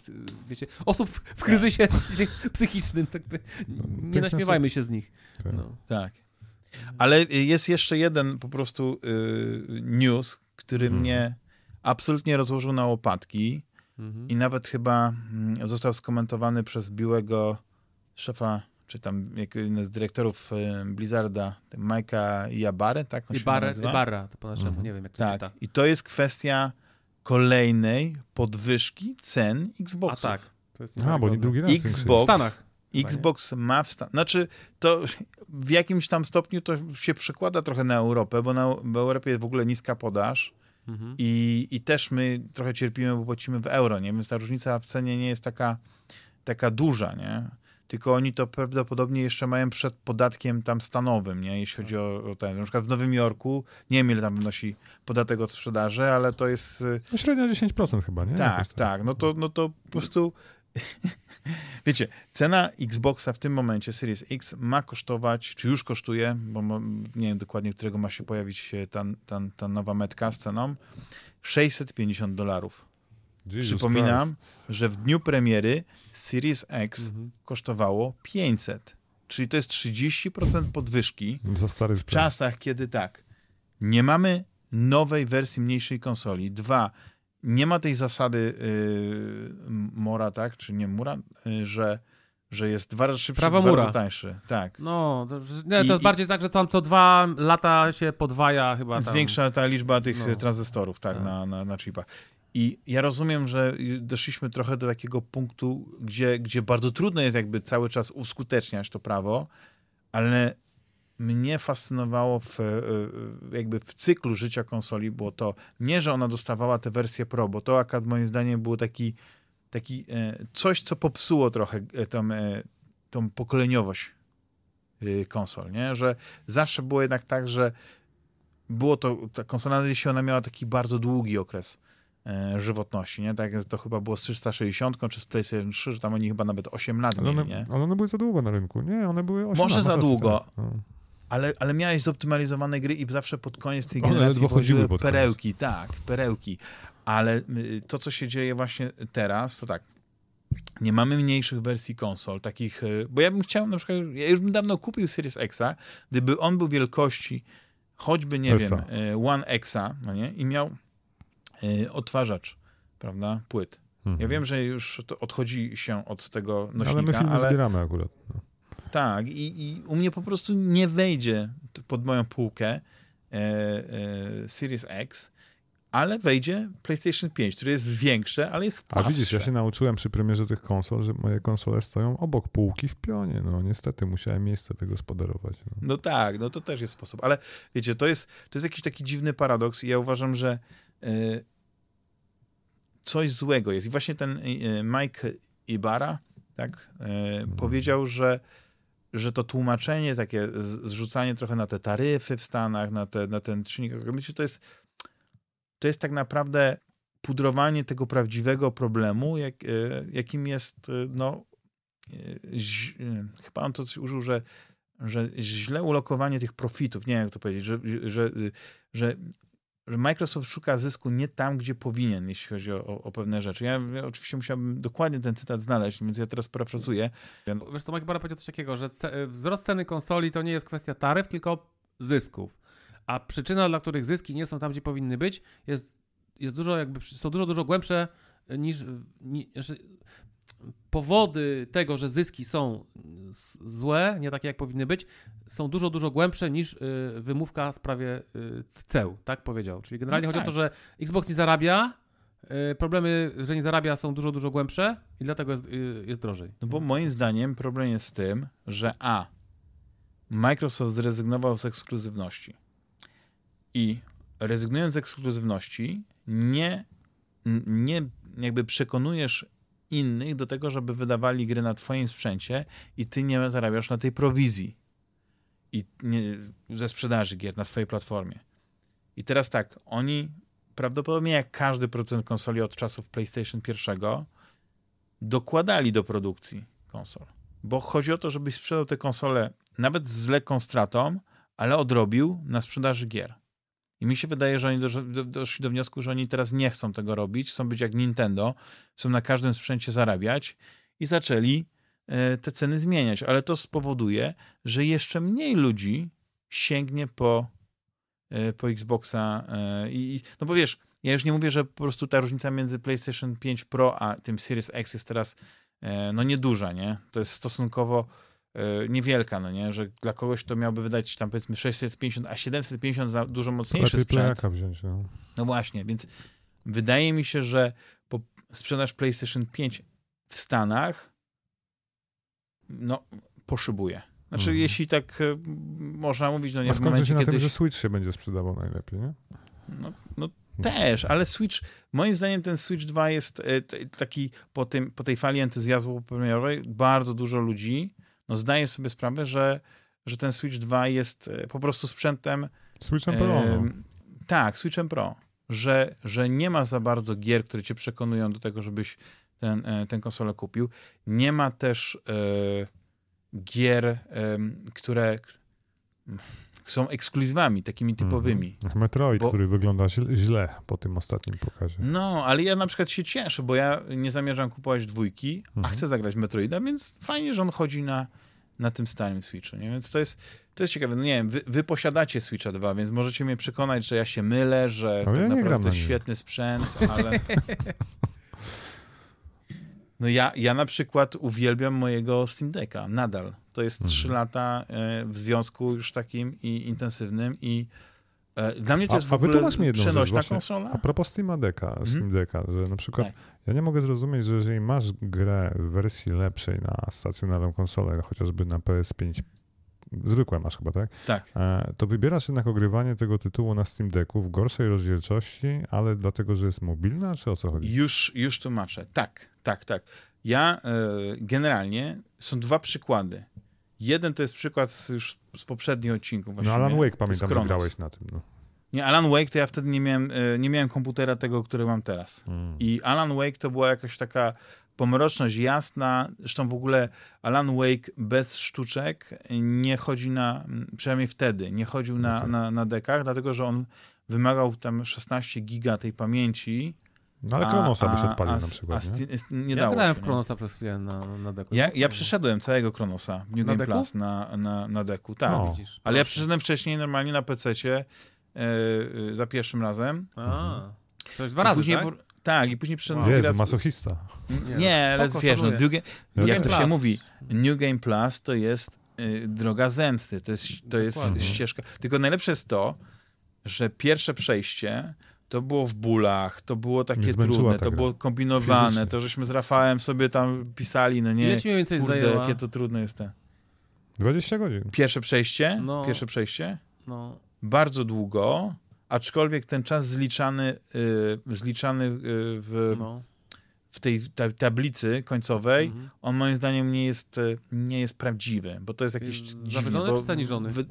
wiecie, osób w, w kryzysie wiecie, psychicznym, tak by, nie piękne naśmiewajmy się z nich. Tak. No. Tak. Ale jest jeszcze jeden po prostu y, news, który Mhm. mnie absolutnie rozłożył na łopatki Mhm. i nawet chyba mm, został skomentowany przez byłego szefa, czy tam jeden z dyrektorów y, Blizzarda, Majka Jabare, tak? on I się barra, nazywa? i barra, to po naszemu, Mhm. nie wiem jak to Tak. czyta. I to jest kwestia kolejnej podwyżki cen A Xboxów. tak. To jest A, bo nie drugi raz Xbox. W. Stanach. Xbox ma w Stanach. Znaczy, to w jakimś tam stopniu to się przekłada trochę na Europę, bo na, w Europie jest w ogóle niska podaż Mhm. i, i też my trochę cierpimy, bo płacimy w euro, nie? Więc ta różnica w cenie nie jest taka, taka duża, nie? Tylko oni to prawdopodobnie jeszcze mają przed podatkiem tam stanowym, nie? Jeśli chodzi o, o ten. Na przykład w Nowym Jorku, nie wiem ile tam wynosi podatek od sprzedaży, ale to jest... y, No średnio 10% chyba, nie? tak, Jakoś tak. No to, no to po prostu. Wiecie, cena Xboxa w tym momencie, Series X, ma kosztować, czy już kosztuje, bo nie wiem dokładnie, którego ma się pojawić ta, ta, ta nowa metka z ceną, 650 dolarów. Jesus Przypominam, Christ. że w dniu premiery Series X Mhm. kosztowało 500. Czyli to jest 30% podwyżki Za stary w czasach, kiedy tak, nie mamy nowej wersji mniejszej konsoli. Dwa, nie ma tej zasady yy, Mora, tak, czy nie Mura, yy, że, że jest dwa razy szybszy, Prawo dwa Mura. razy tańszy. Tak. No, to, nie, I- to jest i- bardziej tak, że tam co dwa lata się podwaja chyba tam. Zwiększa ta liczba tych No. no. tranzystorów, tak, Tak. Na, na, na chipach. I ja rozumiem, że doszliśmy trochę do takiego punktu, gdzie, gdzie bardzo trudno jest jakby cały czas uskuteczniać to prawo, ale mnie fascynowało w, e, e, jakby w cyklu życia konsoli było to, nie, że ona dostawała te wersje Pro, bo to akurat moim zdaniem było taki, taki e, coś, co popsuło trochę tą, tą pokoleniowość konsol, nie? Że zawsze było jednak tak, że było to, ta konsola, jeśli ona miała taki bardzo długi okres żywotności, nie? Tak to chyba było z 360 czy z PlayStation 3, że tam oni chyba nawet 8 lat Ale mieli, one, nie? ale one były za długo na rynku. Nie, one były 8 Może lat, za długo. tak. No. Ale, ale miałeś zoptymalizowane gry i zawsze pod koniec tej generacji chodziły perełki, tak, perełki. Ale y, to, co się dzieje właśnie teraz, to tak, nie mamy mniejszych wersji konsol, takich, y, bo ja bym chciał na przykład, ja już bym dawno kupił Series Xa, gdyby on był wielkości choćby, nie Esa. wiem, y, One Xa, no nie, i miał odtwarzacz, prawda, płyt. Mhm. Ja wiem, że już to odchodzi się od tego nośnika, ale my filmy ale zbieramy akurat. No. tak, i, i u mnie po prostu nie wejdzie pod moją półkę e, e, Series X, ale wejdzie PlayStation 5, które jest większe, ale jest A płaszcze. widzisz, ja się nauczyłem przy premierze tych konsol, że moje konsole stoją obok półki w pionie. No niestety musiałem miejsce wygospodarować. No. No tak, no to też jest sposób, ale wiecie, to jest, to jest jakiś taki dziwny paradoks i ja uważam, że y, coś złego jest. I właśnie ten y, Mike Ibarra, tak, y, powiedział, że, że to tłumaczenie, takie zrzucanie trochę na te taryfy w Stanach, na, te, na ten czynnik, ekonomiczny, to jest, to jest tak naprawdę pudrowanie tego prawdziwego problemu, jak, jakim jest, no, ź, chyba on to coś użył, że że źle ulokowanie tych profitów, nie wiem jak to powiedzieć, że, że, że, że Microsoft szuka zysku nie tam, gdzie powinien, jeśli chodzi o, o, pewne rzeczy. Ja, ja oczywiście musiałbym dokładnie ten cytat znaleźć, więc ja teraz parafrazuję. Wiesz co, Mike Barra powiedział coś takiego, że ce- wzrost ceny konsoli to nie jest kwestia taryf, tylko zysków. A przyczyna, dla których zyski nie są tam, gdzie powinny być, jest, jest dużo jakby, są dużo, dużo głębsze niż, ni, znaczy, powody tego, że zyski są złe, nie takie jak powinny być, są dużo, dużo głębsze niż y, wymówka w sprawie y, ceł, tak powiedział. Czyli generalnie No chodzi o tak. to, że Xbox nie zarabia, y, problemy, że nie zarabia są dużo, dużo głębsze i dlatego jest, jest drożej. No bo moim zdaniem problem jest z tym, że a, Microsoft zrezygnował z ekskluzywności i rezygnując z ekskluzywności nie, nie jakby przekonujesz innych do tego, żeby wydawali gry na twoim sprzęcie i ty nie zarabiasz na tej prowizji i nie, ze sprzedaży gier na swojej platformie. I teraz tak, oni prawdopodobnie jak każdy producent konsoli od czasów PlayStation 1 dokładali do produkcji konsol. Bo chodzi o to, żebyś sprzedał te konsole nawet z lekką stratą, ale odrobił na sprzedaży gier. I mi się wydaje, że oni dosz- do- doszli do wniosku, że oni teraz nie chcą tego robić, chcą być jak Nintendo, chcą na każdym sprzęcie zarabiać i zaczęli e, te ceny zmieniać. Ale to spowoduje, że jeszcze mniej ludzi sięgnie po, e, po Xboxa. e, I, no bo wiesz, ja już nie mówię, że po prostu ta różnica między PlayStation 5 Pro a tym Series X jest teraz no nieduża, nie? To jest stosunkowo niewielka, no nie? Że dla kogoś to miałby wydać tam powiedzmy 650, a 750 za dużo mocniejszy sprzęt. wziąć. No. No właśnie, więc wydaje mi się, że po sprzedaż PlayStation 5 w Stanach no poszybuje. Znaczy, Mhm. jeśli tak e, można mówić, no nie A w momencie, się na kiedy... tym, że Switch się będzie sprzedawał najlepiej, nie? No, no też, ale Switch, moim zdaniem ten Switch 2 jest e, t- taki po, tym, po tej fali entuzjazmu premierowej, bardzo dużo ludzi no, zdaje sobie sprawę, że, że ten Switch 2 jest e, po prostu sprzętem Switchem Pro, no. Tak, Switchem Pro. Że, że nie ma za bardzo gier, które cię przekonują do tego, żebyś ten, e, tę konsolę kupił. Nie ma też e, gier, em, które są ekskluzywami, takimi typowymi. Mhm. Metroid, Bo- który wygląda źle- po tym ostatnim pokazie. No, ale ja na przykład się cieszę, bo ja nie zamierzam kupować dwójki, a Mhm. chcę zagrać Metroida, więc fajnie, że on chodzi na, na tym starym Switchu, nie? Więc to jest, to jest ciekawe. No nie wiem, wy, wy posiadacie Switcha 2, więc możecie mnie przekonać, że ja się mylę, że Ale tak ja naprawdę świetny sprzęt, ale... No ja, ja na przykład uwielbiam mojego Steam Decka, nadal. To jest Mhm. 3 lata e, w związku już takim i intensywnym i e, dla mnie to A- jest w a ogóle wytłumacz mi jedną rzecz przenośna właśnie. konsola. A propos Steam Decka, Mhm. Steam Decka, że na przykład Tak. ja nie mogę zrozumieć, że jeżeli masz grę w wersji lepszej na stacjonarną konsolę, chociażby na PS5, zwykłe masz chyba, tak? Tak. E, To wybierasz jednak ogrywanie tego tytułu na Steam Decku w gorszej rozdzielczości, ale dlatego, że jest mobilna, czy o co chodzi? Już, już tłumaczę. Tak, tak, tak. Ja e, generalnie są dwa przykłady. Jeden to jest przykład z, już z poprzednich odcinków. No właściwie. Alan Wake pamiętam, że grałeś na tym. No. Nie, Alan Wake to ja wtedy nie miałem, e, nie miałem komputera tego, który mam teraz. Mm. I Alan Wake to była jakaś taka pomroczność jasna. Zresztą w ogóle Alan Wake bez sztuczek nie chodzi na, przynajmniej wtedy, nie chodził na, Okej. na, na dekach, dlatego że on wymagał tam 16 giga tej pamięci. No ale a- Kronosa byś a- odpalił a- na A, przykład, nie? sti- nie ja dało grałem się, w nie? Kronosa przez chwilę na, na deku. Ja, No, ja przeszedłem całego Kronosa w New Na Game deku? Plus na, na, na deku, tak. No. Widzisz, Ale ja przeszedłem wcześniej normalnie na PC-cie e, e, za pierwszym razem. A, to jest dwa razy, później, tak? po- tak, i później przyszedłem Wow. Jezu, raz. masochista. Nie, Nie, ale wiesz, no. New Game, New jak to się mówi, New Game Plus to jest y, droga zemsty, to jest, to jest ścieżka. Tylko najlepsze jest to, że pierwsze przejście to było w bólach, to było takie trudne, to gra. było kombinowane, Fizycznie. to żeśmy z Rafałem sobie tam pisali, no nie, Ile ci mniej więcej kurde, zajęła? jakie to trudne jest te. 20 godzin. Pierwsze przejście, No. pierwsze przejście, No, bardzo długo, aczkolwiek ten czas zliczany, y, zliczany y, w, no. w tej ta, tablicy końcowej, Mhm. on moim zdaniem nie jest, y, nie jest prawdziwy, bo to jest jakiś Jest dziwny, zawyżony czy zaniżony? wy-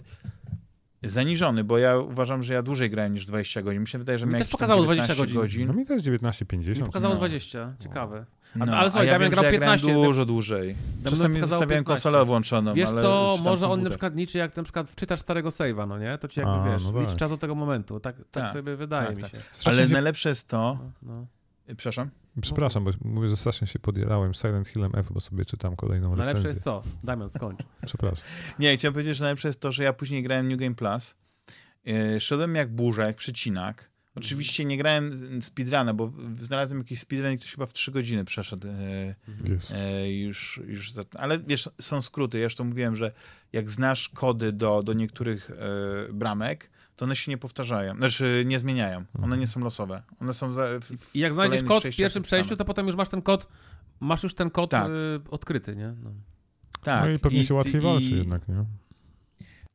Zaniżony, bo ja uważam, że ja dłużej grałem niż 20 godzin. Mi się wydaje, że Mi miałem też pokazało 19 20 godzin. No mi też 19,50. Mi pokazało no. 20, ciekawe. No, ale słuchaj, ja Damian wiem, grał że ja grałem 15, dużo dłużej. Czasami zostawiałem 15. konsolę włączoną, Wiesz co, może on na przykład liczy, jak na przykład wczytasz starego save'a, no nie? To ci jakby, A, wiesz, no liczy tak. czas od tego momentu. Tak, tak, Tak, sobie wydaje tak, mi tak. się. Ale się, najlepsze jest to... No, no. Przepraszam? Przepraszam, bo mówię, że strasznie się podjarałem Silent Hillem F, bo sobie czytam kolejną recenzję. Najlepsze jest co? Damian, skończ. Przepraszam. Nie, chciałem powiedzieć, że najlepsze jest to, że ja później grałem New Game Plus. Yy, szedłem jak burza, jak przecinak. Oczywiście nie grałem speedruna, bo znalazłem jakiś speedrun i ktoś chyba w 3 godziny przeszedł yy, Jezus. E, już, już za, ale wiesz, są skróty. Ja już to mówiłem, że jak znasz kody do, do niektórych e, bramek, to one się nie powtarzają, znaczy nie zmieniają. One nie są losowe. One są za, w, I jak znajdziesz kod w pierwszym przejściu, to potem już masz ten kod, masz już ten kod Tak. y, odkryty, nie? No. tak. No i pewnie się ty- łatwiej walczy i jednak, nie?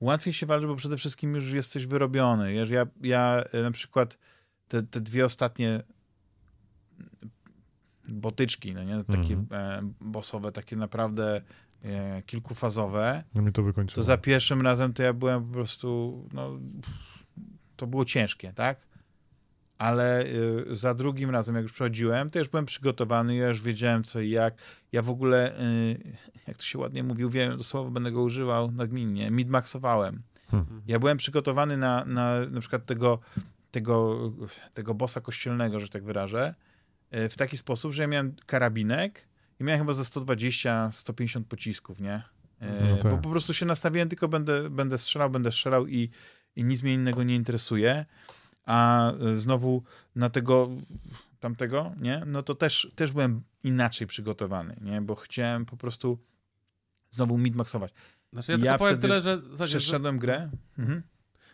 Łatwiej się walczy, bo przede wszystkim już jesteś wyrobiony. Ja, ja, ja e, na przykład te, te dwie ostatnie botyczki, no nie? Takie Mhm. e, bossowe, takie naprawdę e, kilkufazowe, No mnie to wykończyło. to za pierwszym razem to ja byłem po prostu, no, to było ciężkie, tak? Ale y, za drugim razem, jak już przechodziłem, to już byłem przygotowany, ja już wiedziałem co i jak. Ja w ogóle, y, jak to się ładnie mówił, wiem, to słowo będę go używał nagminnie, midmaxowałem. Hmm. Ja byłem przygotowany na, na na przykład tego, tego, tego bossa kościelnego, że tak wyrażę, y, w taki sposób, że ja miałem karabinek i miałem chyba ze 120-150 pocisków, nie? No tak. Bo po prostu się nastawiłem, tylko będę, będę strzelał, będę strzelał i, i nic mnie innego nie interesuje. A y, znowu na tego tamtego, nie? No to też, też byłem inaczej przygotowany, nie? Bo chciałem po prostu znowu midmaxować. Znaczy ja, Ja tylko powiem tyle, że, Przeszedłem grę. Mhm.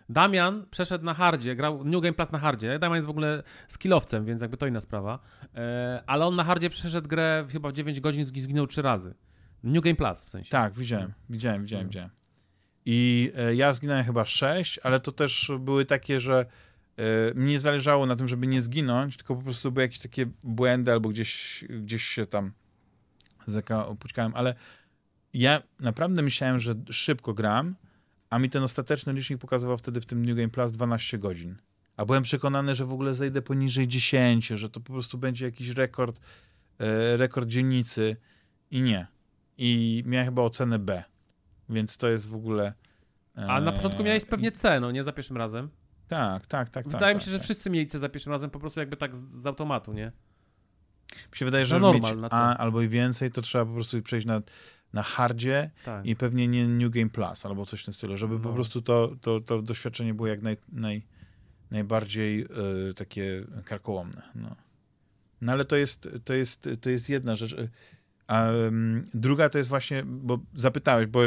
Damian przeszedł na hardzie, grał New Game Plus na hardzie. Damian jest w ogóle skillowcem, więc jakby to inna sprawa. E, ale on na hardzie przeszedł grę chyba w 9 godzin, zgi- zginął 3 razy. New Game Plus w sensie. Tak, widziałem, widziałem, widziałem, widziałem. I e, ja zginąłem chyba sześć, ale to też były takie, że e, mi nie zależało na tym, żeby nie zginąć, tylko po prostu były jakieś takie błędy albo gdzieś, gdzieś się tam zaka opućkałem, ale ja naprawdę myślałem, że szybko gram, a mi ten ostateczny licznik pokazywał wtedy w tym New Game Plus 12 godzin. A byłem przekonany, że w ogóle zejdę poniżej 10, że to po prostu będzie jakiś rekord, e, rekord dzielnicy i nie. I miałem chyba ocenę B, więc to jest w ogóle... e, A na początku miałeś pewnie C, no nie za pierwszym razem. Tak, tak, tak. Wydaje mi tak, się, że tak. wszyscy mieli C za pierwszym razem, po prostu jakby tak z, z automatu, nie? Mi się wydaje, że normal, mieć? A albo i więcej, to trzeba po prostu przejść na, na hardzie Tak. i pewnie nie New Game Plus albo coś w tym stylu, żeby po No. prostu to, to, to doświadczenie było jak naj, naj, najbardziej e, takie karkołomne. No. no ale to jest, to, jest, to jest jedna rzecz. A um, druga to jest właśnie, bo zapytałeś, bo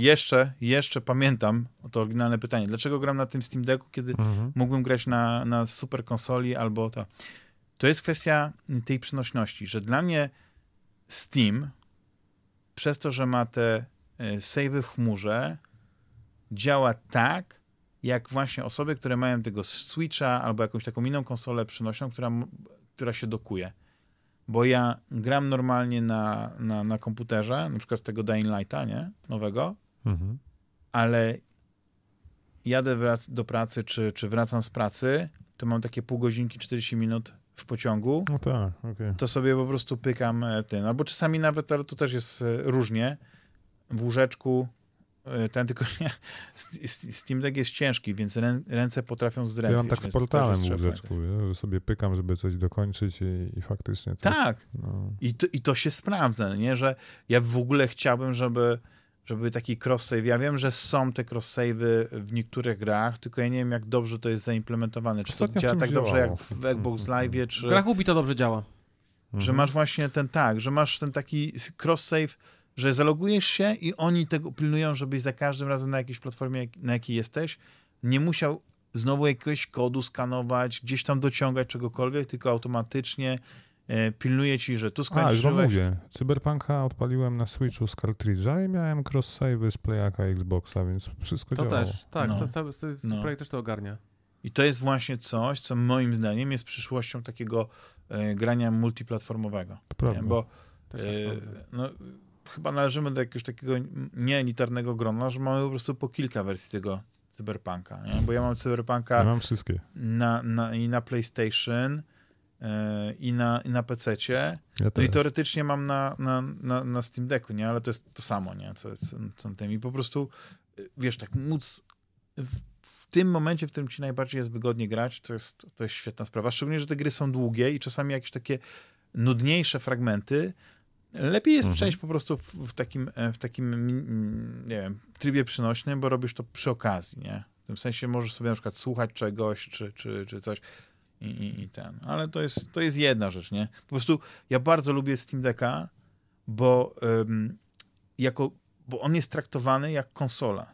jeszcze, jeszcze pamiętam to oryginalne pytanie, dlaczego gram na tym Steam Decku, kiedy Mhm. mógłbym grać na, na super konsoli albo to. To jest kwestia tej przenośności, że dla mnie Steam, przez to, że ma te e, save'y w chmurze, działa tak, jak właśnie osoby, które mają tego Switcha albo jakąś taką inną konsolę przenośną, która, która się dokuje. Bo ja gram normalnie na, na, na komputerze, na przykład tego Dying Lighta, nie? Nowego, Mhm. ale jadę wrac- do pracy, czy, czy wracam z pracy, to mam takie pół godzinki, 40 minut w pociągu, No tak, okej. to sobie po prostu pykam e, ten, albo czasami nawet, ale to też jest e, różnie, w łóżeczku, e, ten tylko nie, Steam Deck jest ciężki, więc rę, ręce potrafią Ja zdrętwieć. mam tak z portalem w łóżeczku, że sobie pykam, żeby coś dokończyć i, i faktycznie Tak, no, I to, I to się sprawdza, nie? Że ja w ogóle chciałbym, żeby, żeby taki cross-save. Ja wiem, że są te cross-save'y w niektórych grach, tylko ja nie wiem, jak dobrze to jest zaimplementowane. Czy Ostatnio to w działa tak dobrze jak w Xbox Live, W czy grach Ubi to dobrze działa. że Mhm. masz właśnie ten tak, że masz ten taki cross-save, że zalogujesz się i oni tego pilnują, żebyś za każdym razem na jakiejś platformie, na jakiej jesteś, nie musiał znowu jakiegoś kodu skanować, gdzieś tam dociągać czegokolwiek, tylko automatycznie e, pilnuje ci, że tu A, już skończyłeś. mówię. Cyberpunka odpaliłem na Switchu z cartridge'a i miałem cross-save z Playaka Xboxa, więc wszystko To działało. też, tak, No. no. No. projekt też to ogarnia. I to jest właśnie coś, co moim zdaniem jest przyszłością takiego e, grania multiplatformowego. To prawda. Nie? Bo Też tak e, sądzę. no, chyba należymy do jakiegoś takiego nieelitarnego grona, że mamy po prostu po kilka wersji tego cyberpunka. Nie? Bo ja mam Ja cyberpunka mam wszystkie. na, na, i na PlayStation, i na, i na PC-cie. Ja No i teoretycznie mam na, na, na, na Steam Decku, nie? Ale to jest to samo, nie? Co jest co tym. I po prostu, y, wiesz, tak móc w, w tym momencie, w którym ci najbardziej jest wygodnie grać, to jest, to jest świetna sprawa. Szczególnie, że te gry są długie i czasami jakieś takie nudniejsze fragmenty. Lepiej jest Mhm. przejść po prostu w, w takim, e, w takim, mm, nie wiem, trybie przynośnym, bo robisz to przy okazji, nie? W tym sensie możesz sobie na przykład słuchać czegoś, czy, czy, czy coś i, i, i ten. Ale to jest, to jest jedna rzecz, nie? Po prostu ja bardzo lubię Steam Decka, bo ym, jako, bo on jest traktowany jak konsola.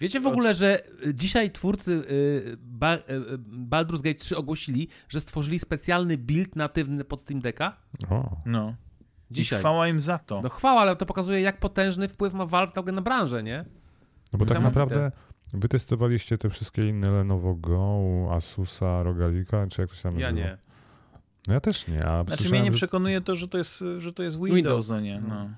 Wiecie w ogóle, że y, dzisiaj twórcy y, ba, y, Baldur's Gate 3 ogłosili, że stworzyli specjalny build natywny pod Steam Decka? O, No. Dzisiaj. I chwała im za to. No chwała, ale to pokazuje, jak potężny wpływ ma Valve na, na branżę, nie? no bo tak naprawdę wy testowaliście te wszystkie inne Lenovo Go, Asusa, Rogalika, czy jak to się tam Ja nazywa? nie. No ja też nie, a Znaczy mnie nie że- przekonuje to, że to jest, że to jest Windows, Windows. no nie? No.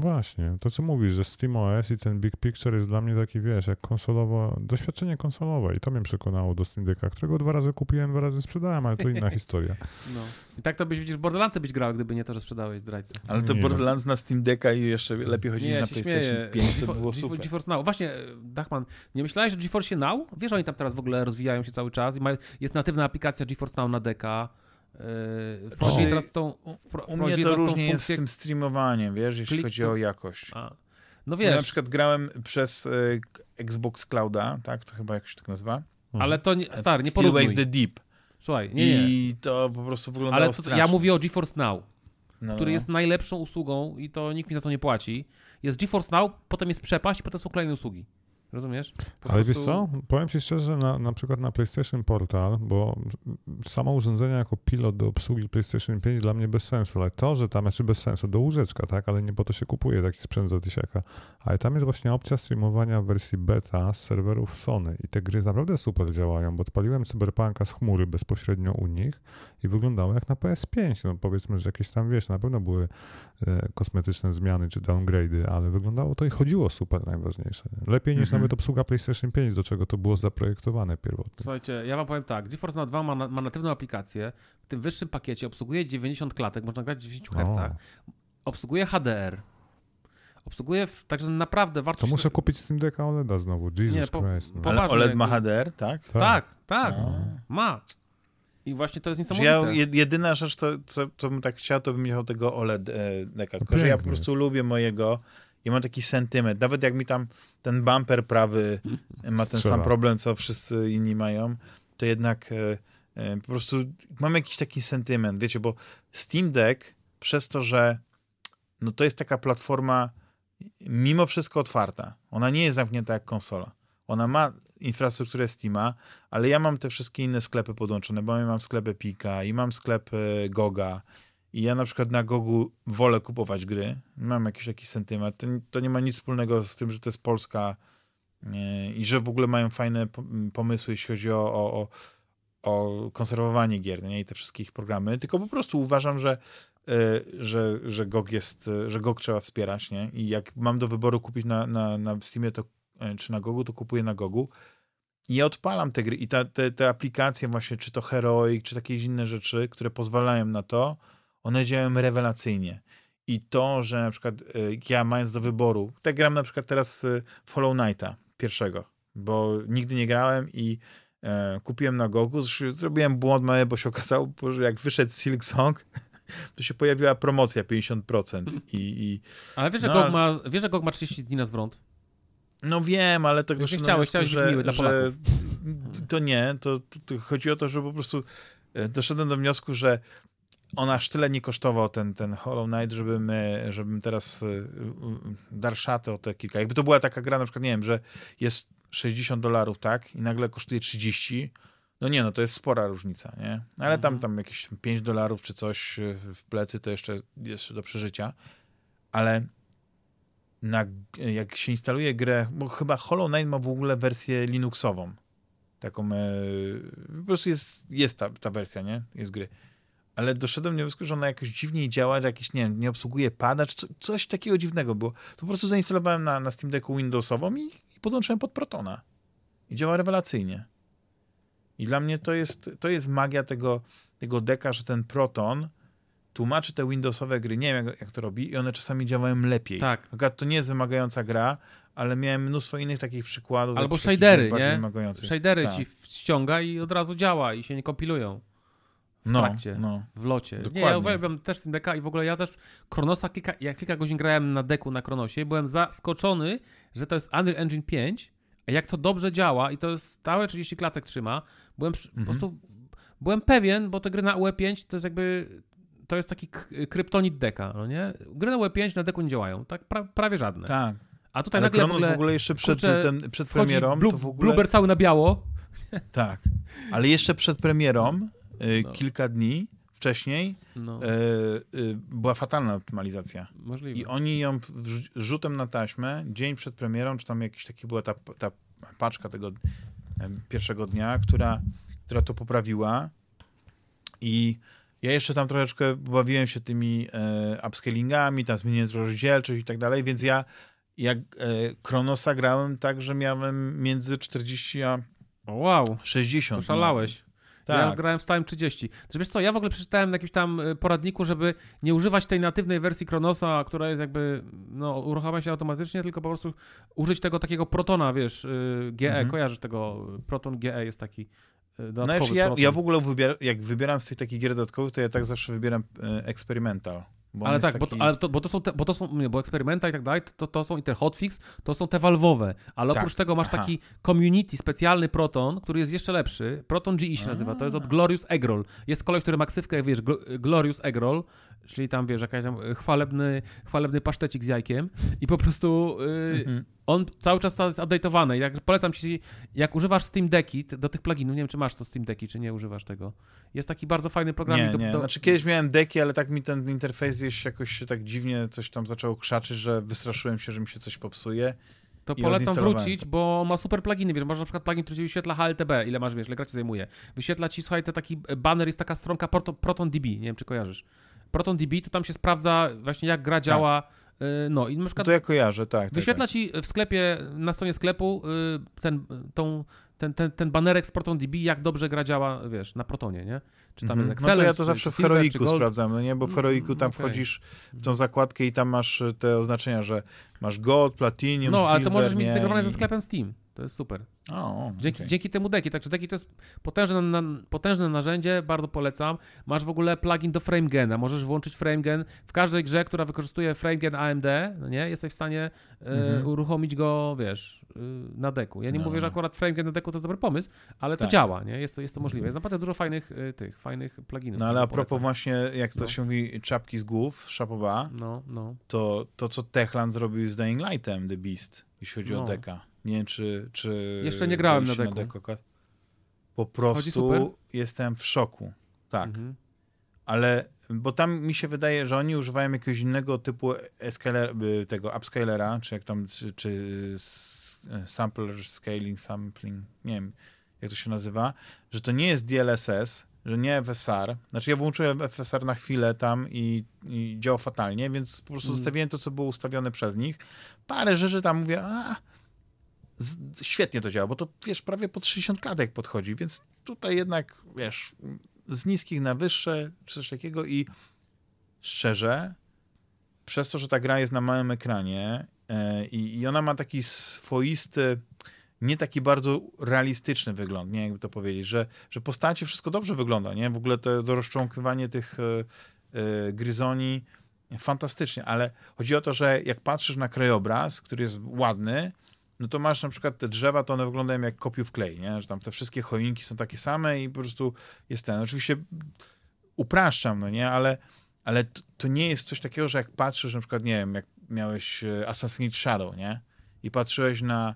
No właśnie, to co mówisz, że SteamOS i ten Big Picture jest dla mnie taki, wiesz, jak konsolowo, doświadczenie konsolowe i to mnie przekonało do Steam Decka, którego dwa razy kupiłem, dwa razy sprzedałem, ale to inna historia. No. I tak to byś widzisz, Borderlandsy byś grał, gdyby nie to, że sprzedałeś zdrajcę. Ale to Nie. Borderlands na Steam Decka i jeszcze lepiej chodzi Nie, na PlayStation śmieję. 5, to było super. GeForce Now. Właśnie, e, Dachman, nie myślałeś o GeForce Now? Wiesz, oni tam teraz w ogóle rozwijają się cały czas i mają, jest natywna aplikacja GeForce Now na deka. Yy, wprowadzili teraz tą, U, wpro- u mnie to teraz tą różnie jest z funkcję- tym streamowaniem, wiesz, jeśli klik chodzi o jakość. A. No Ja na wiesz, przykład grałem przez e, Xbox Clouda, tak? To chyba jak się tak nazywa. ale to nie, stary, nie Still porównuj. Ways the Deep. Słuchaj, nie, nie. I to po prostu wyglądało Ale to, ja mówię o GeForce Now, no, który no. jest najlepszą usługą i to nikt mi za to nie płaci. Jest GeForce Now, potem jest przepaść i potem są kolejne usługi. Rozumiesz? Po Ale prostu- wiesz co, powiem ci szczerze, na, na przykład na PlayStation Portal, bo samo urządzenie jako pilot do obsługi PlayStation 5 dla mnie bez sensu, ale to, że tam, znaczy bez sensu, do łóżeczka, tak, ale nie po to się kupuje taki sprzęt za tysiaka, ale tam jest właśnie opcja streamowania w wersji beta z serwerów Sony i te gry naprawdę super działają, bo odpaliłem Cyberpunka z chmury bezpośrednio u nich i wyglądało jak na PS5, no powiedzmy, że jakieś tam, wiesz, na pewno były e, kosmetyczne zmiany czy downgrade'y, ale wyglądało to i chodziło super najważniejsze. Lepiej niż Mhm. Nawet obsługa PlayStation 5, do czego to było zaprojektowane pierwotnie. Słuchajcie, ja wam powiem tak, GeForce Now 2 ma, na, ma natywną aplikację, w tym wyższym pakiecie obsługuje 90 klatek, można grać w 90 Hz, obsługuje HDR, obsługuje, w, także naprawdę warto... To się- muszę kupić Steam Decka OLEDa znowu, Jesus Nie, po- Christ. No. Ale OLED ma HDR, tak? Tak, tak, A. ma. I właśnie to jest niesamowite. ja, jed- jedyna rzecz, to, co, co bym tak chciał, to bym miał tego OLED e, że ja po prostu lubię mojego i mam taki sentyment. Nawet jak mi tam ten bumper prawy ma ten Strzela. sam problem, co wszyscy inni mają, to jednak e, e, po prostu mam jakiś taki sentyment, wiecie, bo Steam Deck przez to, że no to jest taka platforma mimo wszystko otwarta. Ona nie jest zamknięta jak konsola. Ona ma infrastrukturę Steama, ale ja mam te wszystkie inne sklepy podłączone, bo ja mam sklep Epika i mam sklep e, Goga i ja na przykład na Gogu wolę kupować gry. Mam jakiś taki sentyment. To, to nie ma nic wspólnego z tym, że to jest Polska i że w ogóle mają fajne po- pomysły, jeśli chodzi o, o, o, konserwowanie gier nie? i te wszystkie ich programy, tylko po prostu uważam, że e, że, że GOG jest, że GOG trzeba wspierać, nie? I jak mam do wyboru kupić na, na, na Steamie to, e, czy na Gogu, to kupuję na Gogu. I ja odpalam te gry i ta, te, te aplikacje właśnie, czy to Heroic, czy jakieś inne rzeczy, które pozwalają na to, one działają rewelacyjnie. I to, że na przykład e, ja mając do wyboru, tak gram na przykład teraz e, w Hollow Knighta pierwszego, bo nigdy nie grałem i e, kupiłem na Gogu, zrobiłem błąd mały, bo się okazało, że jak wyszedł Silk Song, to się pojawiła promocja 50% i, i Ale wiesz, że, No, GOG ma, wiesz, że GOG ma 30 dni na zwrot? no wiem, ale tak do chciałeś, chciałeś być miły dla że to nie, to, to, to chodzi o to, że po prostu e, doszedłem do wniosku, że on aż tyle nie kosztował ten, ten Hollow Knight, żebym, żebym teraz y, y, dar szaty o te kilka. Jakby to była taka gra, na przykład, nie wiem, że jest 60 dolarów, tak, i nagle kosztuje 30, no nie, no to jest spora różnica, nie? Ale tam, tam jakieś 5 dolarów czy coś y, w plecy to jeszcze, jeszcze do przeżycia. Ale na, jak się instaluje grę, bo chyba Hollow Knight ma w ogóle wersję Linuxową. Taką, e, po prostu jest, jest ta, ta wersja, nie? Jest gry. Ale doszedłem do wniosku, że ona jakoś dziwniej działa, jakieś, nie wiem, nie obsługuje pada, czy co, coś takiego dziwnego było. To po prostu zainstalowałem na, na Steam Decku Windowsową i, i podłączyłem pod Protona. I działa rewelacyjnie. I dla mnie to jest, to jest magia tego, tego deka, że ten Proton tłumaczy te Windowsowe gry, nie wiem jak, jak to robi, i one czasami działają lepiej. Tak. Akurat to nie jest wymagająca gra, ale miałem mnóstwo innych takich przykładów. Albo shadery, nie? Shadery Tak. ci ściąga i od razu działa i się nie kompilują w no, trakcie, No. w locie. Nie, Dokładnie. ja uwielbiam też Steam Decka i w ogóle ja też Kronosa, kilka, ja kilka godzin grałem na deku na Kronosie, byłem zaskoczony, że to jest Unreal Engine 5, a jak to dobrze działa i to jest stałe 30 klatek trzyma, byłem Mhm. po prostu, byłem pewien, bo te gry na UE5 to jest jakby, to jest taki kryptonit deka, no nie? Gry na UE5 na deku nie działają, tak pra, prawie żadne. Tak. A tutaj Ale nagle w Kronos ogóle, w ogóle jeszcze przed, kurczę, ten, przed premierą, blu, to w ogóle... Bluebird cały na biało, Tak. Ale jeszcze przed premierą, No. kilka dni wcześniej, no, y, y, była fatalna optymalizacja. możliwe. I oni ją rzutem na taśmę, dzień przed premierą, czy tam jakiś taki była ta, ta paczka tego pierwszego dnia, która, która to poprawiła. I ja jeszcze tam troszeczkę bawiłem się tymi e, upscalingami, tam zmieniłem rozdzielczość i tak dalej, więc ja jak e, Kronosa grałem tak, że miałem między 40 a O, wow, 60. to szalałeś. No. Ja Tak. grałem w stałym 30. Znaczy, wiesz co, ja w ogóle przeczytałem na jakimś tam y, poradniku, żeby nie używać tej natywnej wersji Kronosa, która jest jakby, no, uruchamia się automatycznie, tylko po prostu użyć tego takiego Protona, wiesz, y, GE, Mhm. kojarzysz tego, Proton GE jest taki y, dodatkowy Znaczy ja, ja w ogóle wybier, jak wybieram z tych takich gier dodatkowych, to ja tak zawsze wybieram e, Experimental. Bo Ale tak, bo, taki... to, ale to, bo to są, te, bo to są, nie, bo eksperymenta i tak dalej, to, to są i te hotfix, to są te valvowe, ale Tak, oprócz tego masz aha. taki community, specjalny Proton, który jest jeszcze lepszy, Proton GE się nazywa, to jest od Glorious Eggroll. Jest kolej, który ma ksywkę, jak wiesz, Glo- Glorious Eggroll, czyli tam, wiesz, jakaś tam chwalebny, chwalebny pasztecik z jajkiem i po prostu y, Mhm. on cały czas jest update'owany. Jak, polecam ci, jak używasz Steam Decki do tych pluginów, nie wiem, czy masz to Steam Decki, czy nie używasz tego. Jest taki bardzo fajny program. Nie, do, nie. do, Znaczy kiedyś miałem deki, ale tak mi ten interfejs gdzieś jakoś się tak dziwnie coś tam zaczęło krzaczyć, że wystraszyłem się, że mi się coś popsuje. To polecam wrócić, bo ma super pluginy, wiesz, masz na przykład plugin, który ci wyświetla HLTB, ile masz, wiesz, ile gra ci zajmuje. Wyświetla ci, słuchaj, to taki banner, jest taka stronka Proton, ProtonDB, nie wiem, czy kojarzysz. ProtonDB, to tam się sprawdza właśnie jak gra działa, y, no i na przykład to ja kojarzę, tak. tak, wyświetla tak. ci w sklepie, na stronie sklepu y, ten, tą, ten, ten, ten banerek z ProtonDB, jak dobrze gra działa, wiesz, na Protonie, nie? Czy tam Mhm. jest No to ja to zawsze w Heroiku sprawdzam, no nie? Bo w Heroiku tam Mm, okej. wchodzisz w tą zakładkę i tam masz te oznaczenia, że masz Gold, Platinum, No, ale to możesz mieć zintegrowane ze I- sklepem Steam. To jest super. O, Dzięki, okej. dzięki temu deki. Także deki to jest potężne, na, potężne narzędzie, bardzo polecam. Masz w ogóle plugin do FrameGena. Możesz włączyć FrameGen w każdej grze, która wykorzystuje FrameGen AMD, no nie? Jesteś w stanie Mhm. uruchomić go, wiesz, y, na deku. Ja nie No. mówię, że akurat FrameGen na deku to jest dobry pomysł, ale to Tak. działa, nie? Jest to, jest to możliwe. Jest naprawdę dużo fajnych y, tych, fajnych pluginów. No ale a propos polecam. właśnie, jak to No. się mówi, czapki z głów, szapoba, No, no. to to, co Techland zrobił z Dying Lightem, The Beast, jeśli chodzi No. o deka. Nie wiem, czy... czy Jeszcze nie grałem na deku. deko. Po prostu jestem w szoku. Tak. Mhm. ale bo tam mi się wydaje, że oni używają jakiegoś innego typu escaler, y, tego upscalera, czy jak tam, czy, czy sampler scaling, sampling, nie wiem jak to się nazywa, że to nie jest DLSS, że nie FSR. Znaczy ja włączyłem FSR na chwilę tam i, i działał fatalnie, więc po prostu Mm. zostawiłem to, co było ustawione przez nich. Parę rzeczy tam mówię, a świetnie to działa, bo to wiesz, prawie po 60 klatek podchodzi, więc tutaj jednak, wiesz, z niskich na wyższe, czy coś takiego i szczerze, przez to, że ta gra jest na małym ekranie e, i, ona ma taki swoisty, nie taki bardzo realistyczny wygląd, nie jakby to powiedzieć, że, że postacie wszystko dobrze wygląda, nie? W ogóle to, to rozczłonkowanie tych e, e, gryzoni fantastycznie, ale chodzi o to, że jak patrzysz na krajobraz, który jest ładny, no to masz na przykład te drzewa, to one wyglądają jak kopiów klej, nie? Że tam te wszystkie choinki są takie same i po prostu jest ten. Oczywiście upraszczam, no nie, ale, ale to, to nie jest coś takiego, że jak patrzysz, na przykład, nie wiem, jak miałeś e, Assassin's Creed Shadow, nie? I patrzyłeś na,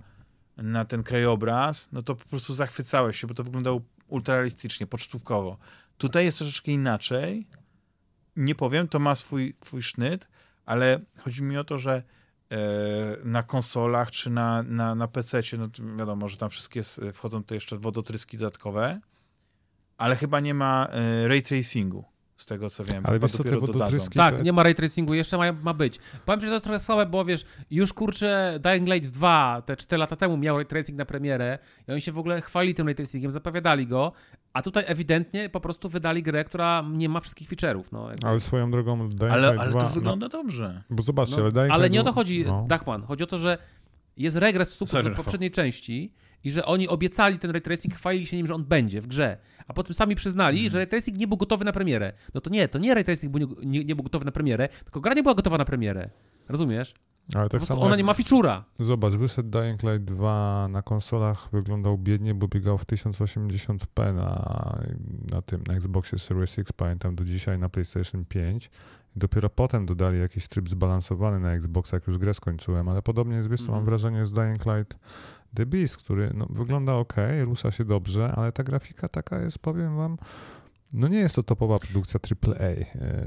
na ten krajobraz, no to po prostu zachwycałeś się, bo to wyglądało ultrarealistycznie, pocztówkowo. Tutaj jest troszeczkę inaczej. Nie powiem, to ma swój, swój sznyt, ale chodzi mi o to, że na konsolach czy na, na, na PC, no wiadomo, że tam wszystkie s- wchodzą to jeszcze wodotryski dodatkowe, ale chyba nie ma e, ray tracingu, z tego co wiem. Ale wiesz co, te wodotryski- Tak, nie ma ray tracingu, jeszcze ma, ma być. Powiem ci, że to jest trochę słabe, bo wiesz, już kurczę Dying Light 2 te 4 lata temu miał ray tracing na premierę i oni się w ogóle chwalili tym ray tracingiem, zapowiadali go, a tutaj ewidentnie po prostu wydali grę, która nie ma wszystkich feature'ów. No, jakby. Ale swoją drogą Dying Ale, Light ale 2, to no, wygląda dobrze. bo zobaczcie, No, ale Dying ale nie o to chodzi, no. Dachman. Chodzi o to, że jest regres w do Rafał. poprzedniej części i że oni obiecali ten ray tracing, chwalili się nim, że on będzie w grze, a potem sami przyznali, Mhm. że ray tracing nie był gotowy na premierę. No to nie, to nie ray tracing był nie, nie, nie był gotowy na premierę, tylko gra nie była gotowa na premierę. Rozumiesz? Ale tak prostu samo ona nie ma feature'a. Zobacz, wyszedł Dying Light 2 na konsolach, wyglądał biednie, bo biegał w 1080p na, na tym, na Xboxie Series X, pamiętam do dzisiaj, na PlayStation 5. I dopiero potem dodali jakiś tryb zbalansowany na Xboxa, jak już grę skończyłem, ale podobnie jest, wiesz co, mam Mhm. wrażenie z Dying Light The Beast, który no, wygląda ok, rusza się dobrze, ale ta grafika taka jest, powiem wam, no nie jest to topowa produkcja AAA, e,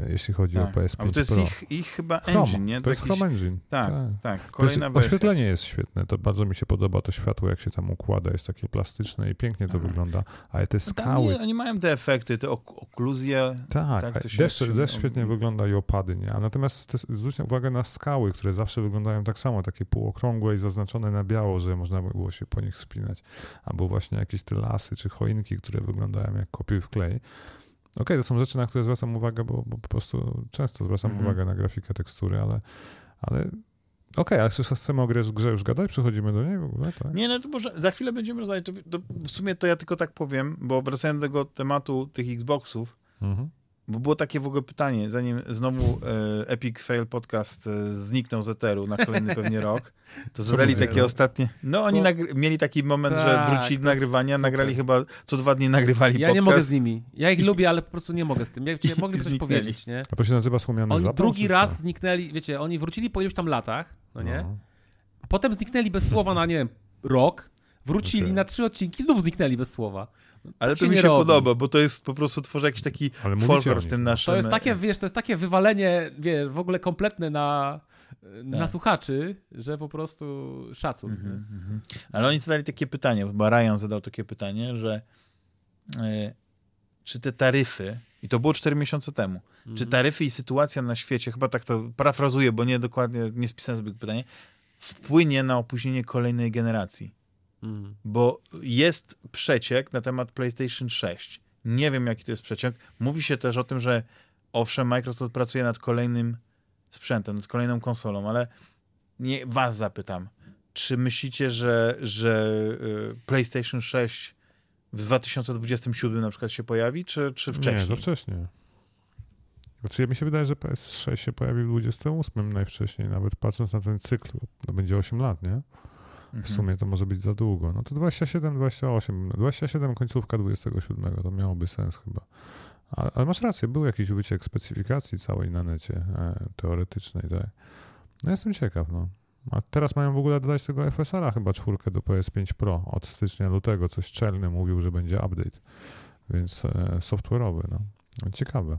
jeśli chodzi Tak. o PS5 A bo to jest Pro. ich, ich chyba Chrome, engine, nie? to jest jakiś- Chrome Engine. Tak, tak. tak. Kolejna Też wersja. Oświetlenie jest świetne, to bardzo mi się podoba to światło, jak się tam układa, jest takie plastyczne i pięknie to Aha. wygląda, ale te No skały, nie, oni mają te efekty, te ok okluzje. tak, tak, to deszcz, deszcz świetnie wygląda i opady, nie? A natomiast te, zwróć uwagę na skały, które zawsze wyglądają tak samo, takie półokrągłe i zaznaczone na biało, że można by było się po nich wspinać, albo właśnie jakieś te lasy czy choinki, które wyglądają jak kopiuj w klej. Okej, to są rzeczy, na które zwracam uwagę, bo, bo po prostu często zwracam Mhm. uwagę na grafikę, tekstury, ale, ale okej, a chcesz- chcemy o grze, grze już gadać? Przechodzimy do niej w ogóle, tak? Nie, no to może za chwilę będziemy rozmawiać. To, to w sumie to ja tylko tak powiem, bo wracając do tego tematu tych Xboxów, Mhm. Bo było takie w ogóle pytanie, zanim znowu e, Epic Fail Podcast e, zniknął z eteru na kolejny pewnie rok, to zadali takie ostatnie... No oni Bo- mieli taki moment, że Tak, wrócili do nagrywania, nagrali chyba, co dwa dni nagrywali Ja podcast. nie mogę z nimi. Ja ich lubię, ale po prostu nie mogę z tym. Ja, I mogli coś powiedzieć, nie? A to się nazywa słomiany Oni zapał? drugi czy raz co? zniknęli, wiecie, oni wrócili po iluś tam latach, no nie? No. Potem zniknęli bez słowa na, nie wiem, rok, wrócili Okej. na trzy odcinki, znów zniknęli bez słowa. Ale Tak to się mi się robi. podoba, bo to jest po prostu tworzy jakiś taki folklor w tym naszym... To jest takie, wiesz, to jest takie wywalenie, wiesz, w ogóle kompletne na, na Tak. słuchaczy, że po prostu szacun. Mhm, nie? mhm. Ale oni zadali takie pytanie, bo Ryan zadał takie pytanie, że e, czy te taryfy, i to było 4 miesiące temu, czy Mhm. taryfy i sytuacja na świecie, chyba tak to parafrazuję, bo nie dokładnie, nie spisałem sobie pytanie, wpłynie na opóźnienie kolejnej generacji. Mhm. Bo jest przeciek na temat PlayStation 6. Nie wiem, jaki to jest przeciek. Mówi się też o tym, że owszem, Microsoft pracuje nad kolejnym sprzętem, nad kolejną konsolą, ale nie, was zapytam, czy myślicie, że, że y, PlayStation 6 w 2027 na przykład się pojawi, czy, czy wcześniej? Nie, za wcześnie. Znaczy, ja mi się wydaje, że PS6 się pojawi w 28 najwcześniej, nawet patrząc na ten cykl, to będzie 8 lat, nie? W Mhm. sumie to może być za długo. No to 27, 28. 27 końcówka 27, to miałoby sens chyba. Ale, ale masz rację, był jakiś wyciek specyfikacji całej na necie e, teoretycznej, tak. No jestem ciekaw, no. A teraz mają w ogóle dodać tego FSR-a chyba czwórkę do PS5 Pro od stycznia lutego. Coś czelny mówił, że będzie update, więc e, software'owy, no. Ciekawe.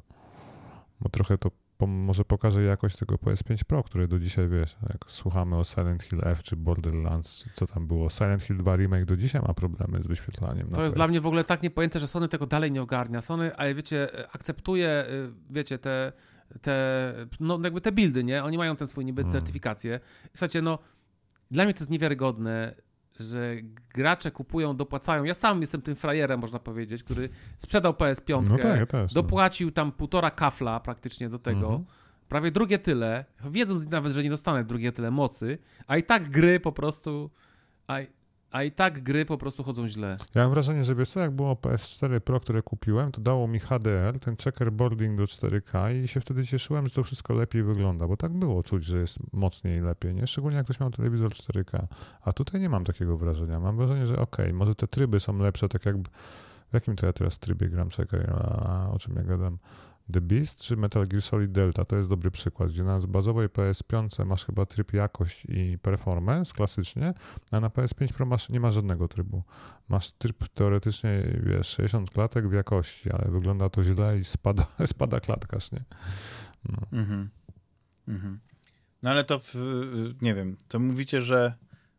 Bo trochę to po, może pokaże jakość tego PS5 Pro, które do dzisiaj, wiesz, jak słuchamy o Silent Hill F czy Borderlands, co tam było, Silent Hill 2 Remake do dzisiaj ma problemy z wyświetlaniem. To jest dla mnie w ogóle tak niepojęte, że Sony tego dalej nie ogarnia. Sony, ale wiecie, akceptuje, y, wiecie, te, te, no jakby te buildy, nie? Oni mają ten swój niby Mm. certyfikację. Słuchajcie, no, dla mnie to jest niewiarygodne, że gracze kupują, dopłacają. Ja sam jestem tym frajerem, można powiedzieć, który sprzedał PS5, No tak, ja też. no. dopłacił tam półtora kafla praktycznie do tego. Mhm. Prawie drugie tyle, wiedząc nawet, że nie dostanę drugie tyle mocy, a i tak gry po prostu. A, a i tak gry po prostu chodzą źle. Ja mam wrażenie, że wiesz co, jak było PS4 Pro, które kupiłem, to dało mi HDR, ten checkerboarding do 4K i się wtedy cieszyłem, że to wszystko lepiej wygląda, bo tak było czuć, że jest mocniej i lepiej, nie? Szczególnie jak ktoś miał telewizor 4K. A tutaj nie mam takiego wrażenia. Mam wrażenie, że okej, może te tryby są lepsze, tak jakby... W jakim to ja teraz trybie gram? Czekaj, a, o czym ja gadam? The Beast czy Metal Gear Solid Delta? To jest dobry przykład, gdzie na bazowej PS5 masz chyba tryb jakość i performance klasycznie, a na PS5 Pro masz, nie ma żadnego trybu. Masz tryb teoretycznie, wiesz, 60 klatek w jakości, ale wygląda to źle i spada, spada nie? No. Mhm. Mhm. No ale to, w, nie wiem, to mówicie, że,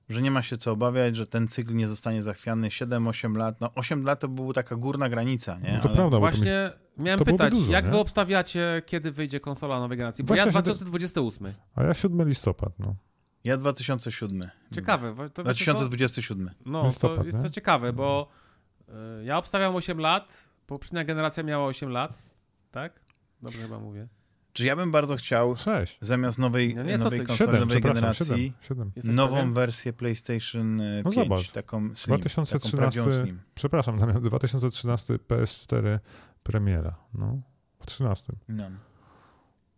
że nie ma się co obawiać, że ten cykl nie zostanie zachwiany 7-8 lat. No 8 lat to była taka górna granica, nie? No to Ale- prawda, bo to mi- Właśnie miałem to pytać, dużo, jak nie? wy obstawiacie, kiedy wyjdzie konsola nowej generacji? Bo Właśnie ja się 2028. A ja 7 listopad, no. Ja 2007. Ciekawe. bo To wiecie co? 2027. No, to Listopad, jest nie? to ciekawe, bo y, ja obstawiam 8 lat, poprzednia generacja miała 8 lat, tak? Dobrze chyba mówię. Czy ja bym bardzo chciał 6. zamiast nowej, No nie, nowej konsoli, 7, nowej generacji 7. 7. Jesteś nową pewien? wersję PlayStation e, No 5, zobacz. taką slim, 2013 taką slim. Przepraszam, Damian, 2013 PS4 premiera, no. W 13. No.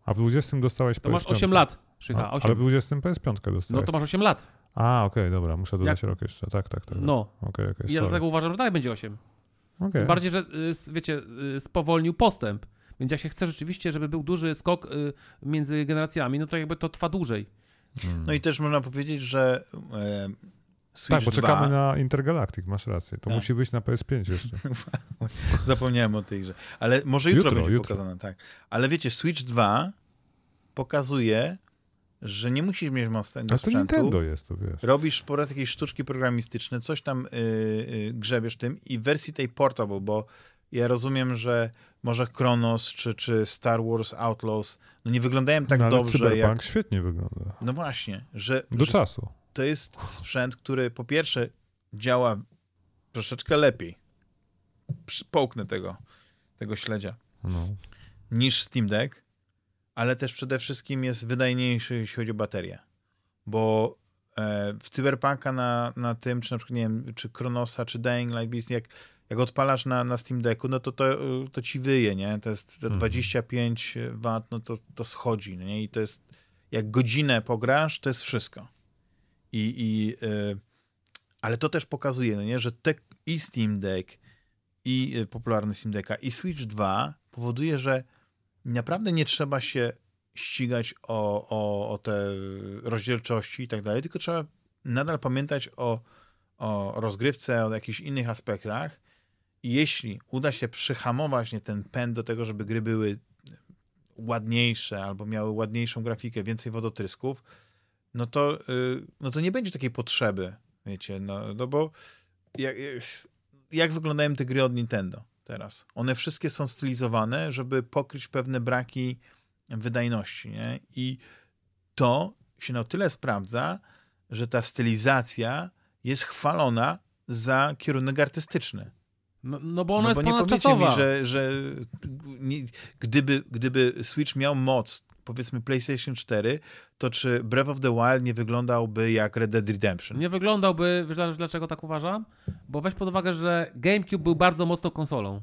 A w 20 dostałeś To PS5. masz 8 lat, Szycha, A, 8. Ale w 20 PS5 dostałeś. No to masz 8 lat. A, okej, dobra, muszę dodać rok jeszcze. Tak, tak, tak. No. Okej, I ja dlatego uważam, że dalej będzie 8. Okej. Tym bardziej, że y, wiecie, y, spowolnił postęp. Więc jak się chce rzeczywiście, żeby był duży skok y, między generacjami, no to jakby to trwa dłużej. Mm. no i też można powiedzieć, że e, Switch Tak, bo 2, czekamy na Intergalactic, masz rację. To Tak. musi wyjść na PS5 jeszcze. Zapomniałem o tej grze. Ale może jutro, Jutro, będzie jutro. pokazane, tak. Ale wiecie, Switch 2 pokazuje, że nie musisz mieć mocnego A to. Nintendo jest, to wiesz. Robisz po raz jakieś sztuczki programistyczne, coś tam y, y, grzebiesz tym i w wersji tej portable, bo ja rozumiem, że może Chronos czy, czy Star Wars Outlaws no nie wyglądają tak no, ale dobrze Cyberpunk jak... świetnie wygląda. No właśnie, że, Do że czasu. to jest sprzęt, który po pierwsze działa troszeczkę lepiej. Połknę tego, tego śledzia No. niż Steam Deck, ale też przede wszystkim jest wydajniejszy, jeśli chodzi o baterię. Bo e, w Cyberpunka na, na tym, czy na przykład, nie wiem, czy Chronosa, czy Dying Light Beast, jak, jak odpalasz na, na Steam Decku, no to, to to ci wyje, nie? To jest te Mhm. 25 W, no to, to schodzi, no nie? I to jest, jak godzinę pograsz, to jest wszystko. I, i e, ale to też pokazuje, no nie? Że te, i Steam Deck, i e, popularny Steam Decka, i Switch 2 powoduje, że naprawdę nie trzeba się ścigać o, o, o te rozdzielczości i tak dalej, tylko trzeba nadal pamiętać o, o rozgrywce, o jakichś innych aspektach. Jeśli uda się przyhamować nie, ten pęd do tego, żeby gry były ładniejsze albo miały ładniejszą grafikę, więcej wodotrysków, no to, y, no to nie będzie takiej potrzeby, wiecie, no, no bo jak, jak wyglądają te gry od Nintendo teraz? One wszystkie są stylizowane, żeby pokryć pewne braki wydajności, nie? I to się na tyle sprawdza, że ta stylizacja jest chwalona za kierunek artystyczny. No, no bo ona no jest bo nie ponadczasowa. mi, że, że nie, gdyby, gdyby Switch miał moc, powiedzmy PlayStation 4, to czy Breath of the Wild nie wyglądał jak Red Dead Redemption? Nie wyglądałby, wiesz dlaczego tak uważam? Bo weź pod uwagę, że GameCube był bardzo mocną konsolą.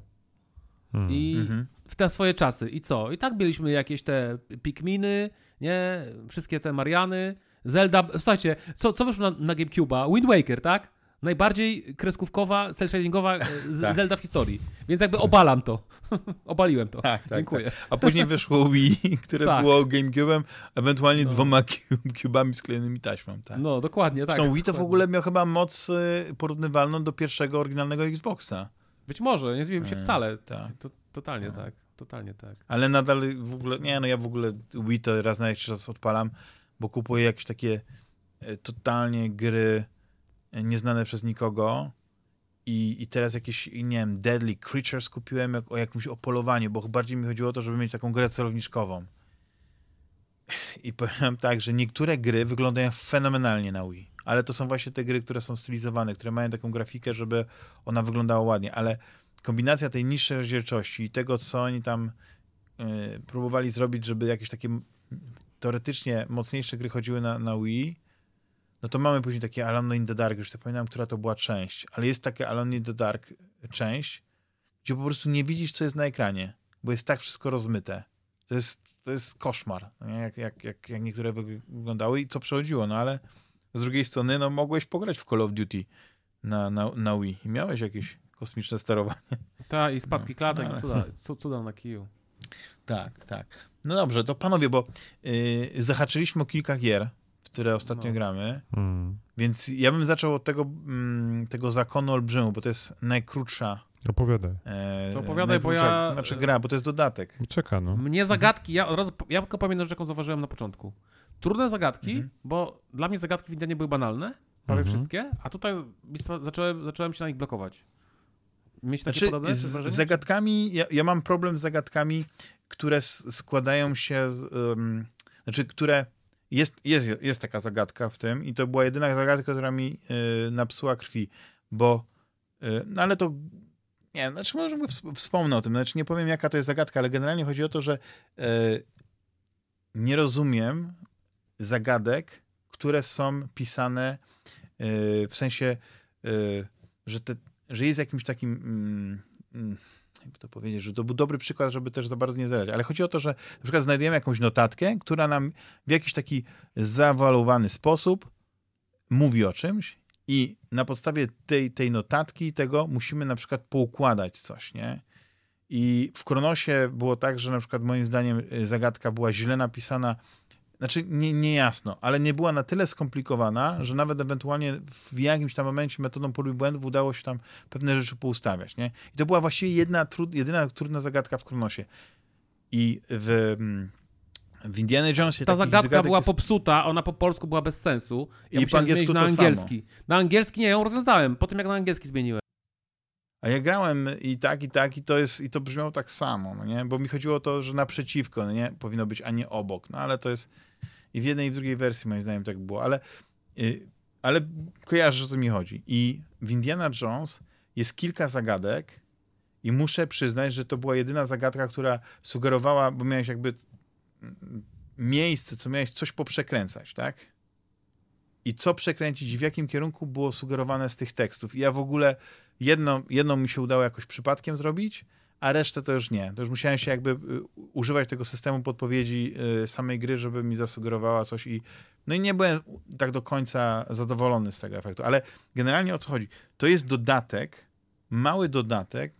Hmm. I Mhm. w te swoje czasy. I co? I tak mieliśmy jakieś te Pikminy, nie? Wszystkie te Mariany, Zelda. Słuchajcie, co, co wyszło na, na GameCube'a? Wind Waker, tak? Najbardziej kreskówkowa, cel shadingowa e, Tak. Zelda w historii. Więc jakby Tak. obalam to. Obaliłem to. Tak, tak, Dziękuję. A później wyszło Wii, które Tak. było GameCube'em, ewentualnie No. dwoma cubami sklejonymi taśmą. Tak. No, dokładnie, tak. Zresztą Wii to w ogóle miał chyba moc y, porównywalną do pierwszego oryginalnego Xboxa. Być może, nie zdziwiłem się E, wcale. tak. To, totalnie No. tak. Totalnie tak. Ale nadal w ogóle, nie no ja w ogóle Wii to raz na jakiś czas odpalam, bo kupuję jakieś takie e, totalnie gry e, nieznane przez nikogo i, i teraz jakieś, nie wiem, Deadly Creatures kupiłem jak, o jakimś opolowaniu, bo bardziej mi chodziło o to, żeby mieć taką grę celowniczkową. I powiem tak, że niektóre gry wyglądają fenomenalnie na Wii, ale to są właśnie te gry, które są stylizowane, które mają taką grafikę, żeby ona wyglądała ładnie, ale kombinacja tej niższej rozdzielczości i tego, co oni tam y, próbowali zrobić, żeby jakieś takie teoretycznie mocniejsze gry chodziły na, na Wii, no to mamy później takie Alone in the Dark, już pamiętam, która to była część, ale jest takie Alone in the Dark część, gdzie po prostu nie widzisz, co jest na ekranie, bo jest tak wszystko rozmyte. To jest, to jest koszmar, no? Jak, jak, jak, jak niektóre wyg- wyglądały i co przechodziło, no ale z drugiej strony, no mogłeś pograć w Call of Duty na, na, na Wii i miałeś jakieś kosmiczne sterowanie. Ta i spadki klatek no, i cuda, cu- cuda na kiju. Tak, tak. No dobrze, to panowie, bo yy, zahaczyliśmy o kilka gier, które ostatnio No. gramy, Hmm. więc ja bym zaczął od tego, mm, tego zakonu olbrzymu, bo to jest najkrótsza. Opowiadaj. E, To opowiadaj, bo ja- Znaczy gra, bo to jest dodatek. Czeka, no. Mnie zagadki, ja, od razu, ja tylko powiem, że jaką zauważyłem na początku. Trudne zagadki, Mhm. bo dla mnie zagadki w Indianie były banalne, prawie Mhm. wszystkie, a tutaj zacząłem, zacząłem się na nich blokować. Mieć takie Znaczy, podobne z, zagadkami, ja, ja mam problem z zagadkami, które składają się, z, um, znaczy, które, jest, jest, jest taka zagadka w tym i to była jedyna zagadka, która mi y, napsuła krwi, bo, y, no ale to, nie, znaczy może ws- wspomnę o tym, znaczy nie powiem jaka to jest zagadka, ale generalnie chodzi o to, że y, nie rozumiem zagadek, które są pisane y, w sensie, y, że, te, że jest jakimś takim, mm, mm, jakby to powiedzieć, że to był dobry przykład, żeby też za bardzo nie zadać, ale chodzi o to, że na przykład znajdujemy jakąś notatkę, która nam w jakiś taki zawalowany sposób mówi o czymś i na podstawie tej, tej notatki tego musimy na przykład poukładać coś, nie? I w Kronosie było tak, że na przykład moim zdaniem y, zagadka była źle napisana, znaczy nie, niejasno, ale nie była na tyle skomplikowana, że nawet ewentualnie w jakimś tam momencie metodą prób i błędów udało się tam pewne rzeczy poustawiać, nie? I to była właściwie jedna, tru, jedyna trudna zagadka w Kronosie. I w, mm, w Indiana Jonesie Ta zagadka była jest- popsuta, ona po polsku była bez sensu. Ja I po angielsku na to samo. angielski. Na angielski nie, ją rozwiązałem, po tym jak na angielski zmieniłem. A ja grałem i tak, i tak, i to jest, i to brzmiało tak samo, no nie? Bo mi chodziło o to, że naprzeciwko, no nie? Powinno być, a nie obok. No ale to jest i w jednej, i w drugiej wersji, moim zdaniem, tak było. Ale, y, ale kojarzysz, o co mi chodzi. I w Indiana Jones jest kilka zagadek i muszę przyznać, że to była jedyna zagadka, która sugerowała, bo miałeś jakby mm, miejsce, co miałeś coś poprzekręcać, tak? I co przekręcić w jakim kierunku było sugerowane z tych tekstów. I ja w ogóle jedno, mi się udało jakoś przypadkiem zrobić, a resztę to już nie. To już musiałem się jakby y, używać tego systemu podpowiedzi y, samej gry, żeby mi zasugerowała coś i no i nie byłem tak do końca zadowolony z tego efektu, ale generalnie o co chodzi? To jest dodatek, mały dodatek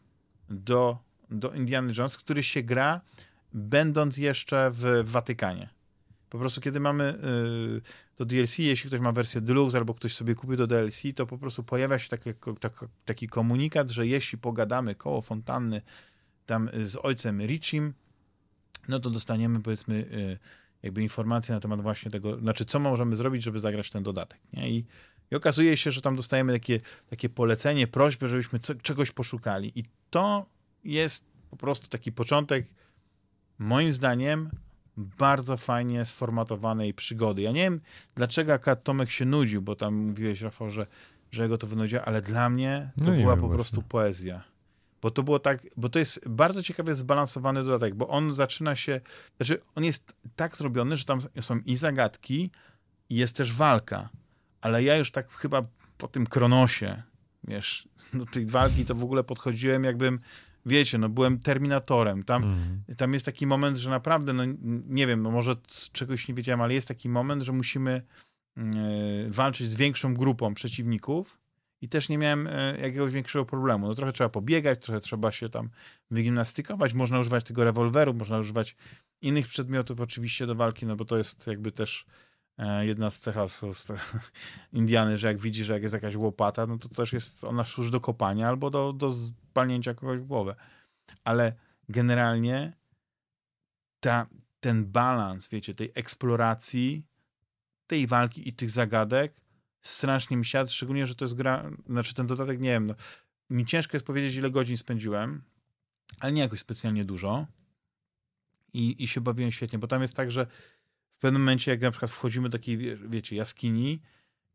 do, do Indiana Jones, który się gra będąc jeszcze w Watykanie. Po prostu kiedy mamy y, do DLC, jeśli ktoś ma wersję Deluxe albo ktoś sobie kupił do DLC, to po prostu pojawia się taki, tak, taki komunikat, że jeśli pogadamy koło fontanny tam z ojcem Richim, no to dostaniemy powiedzmy y, jakby informacje na temat właśnie tego, znaczy co możemy zrobić, żeby zagrać ten dodatek. Nie? I, I okazuje się, że tam dostajemy takie, takie polecenie, prośbę, żebyśmy co, czegoś poszukali. I to jest po prostu taki początek, moim zdaniem, bardzo fajnie sformatowanej przygody. Ja nie wiem, dlaczego akurat Tomek się nudził, bo tam mówiłeś, Rafał, że, że jego to wynudziło, ale dla mnie to No była po właśnie. prostu poezja. Bo to było tak, bo to jest bardzo ciekawie zbalansowany dodatek, bo on zaczyna się, znaczy on jest tak zrobiony, że tam są i zagadki, i jest też walka. Ale ja już tak chyba po tym kronosie, wiesz, do tej walki to w ogóle podchodziłem jakbym, wiecie, no byłem terminatorem. Tam, Mhm. tam jest taki moment, że naprawdę, no nie wiem, no może c- czegoś nie wiedziałem, ale jest taki moment, że musimy e, walczyć z większą grupą przeciwników i też nie miałem e, jakiegoś większego problemu. No trochę trzeba pobiegać, trochę trzeba się tam wygimnastykować, można używać tego rewolweru, można używać innych przedmiotów oczywiście do walki, no bo to jest jakby też jedna z cecha Indiany, że jak widzi, że jak jest jakaś łopata, no to też jest, ona służy do kopania albo do, do spalnięcia kogoś w głowę. Ale generalnie ta, ten balans, wiecie, tej eksploracji, tej walki i tych zagadek strasznie mi siadł, szczególnie, że to jest gra, znaczy ten dodatek, nie wiem, no, mi ciężko jest powiedzieć, ile godzin spędziłem, ale nie jakoś specjalnie dużo i, i się bawiłem świetnie, bo tam jest tak, że w pewnym momencie, jak na przykład wchodzimy do takiej, wie- wiecie, jaskini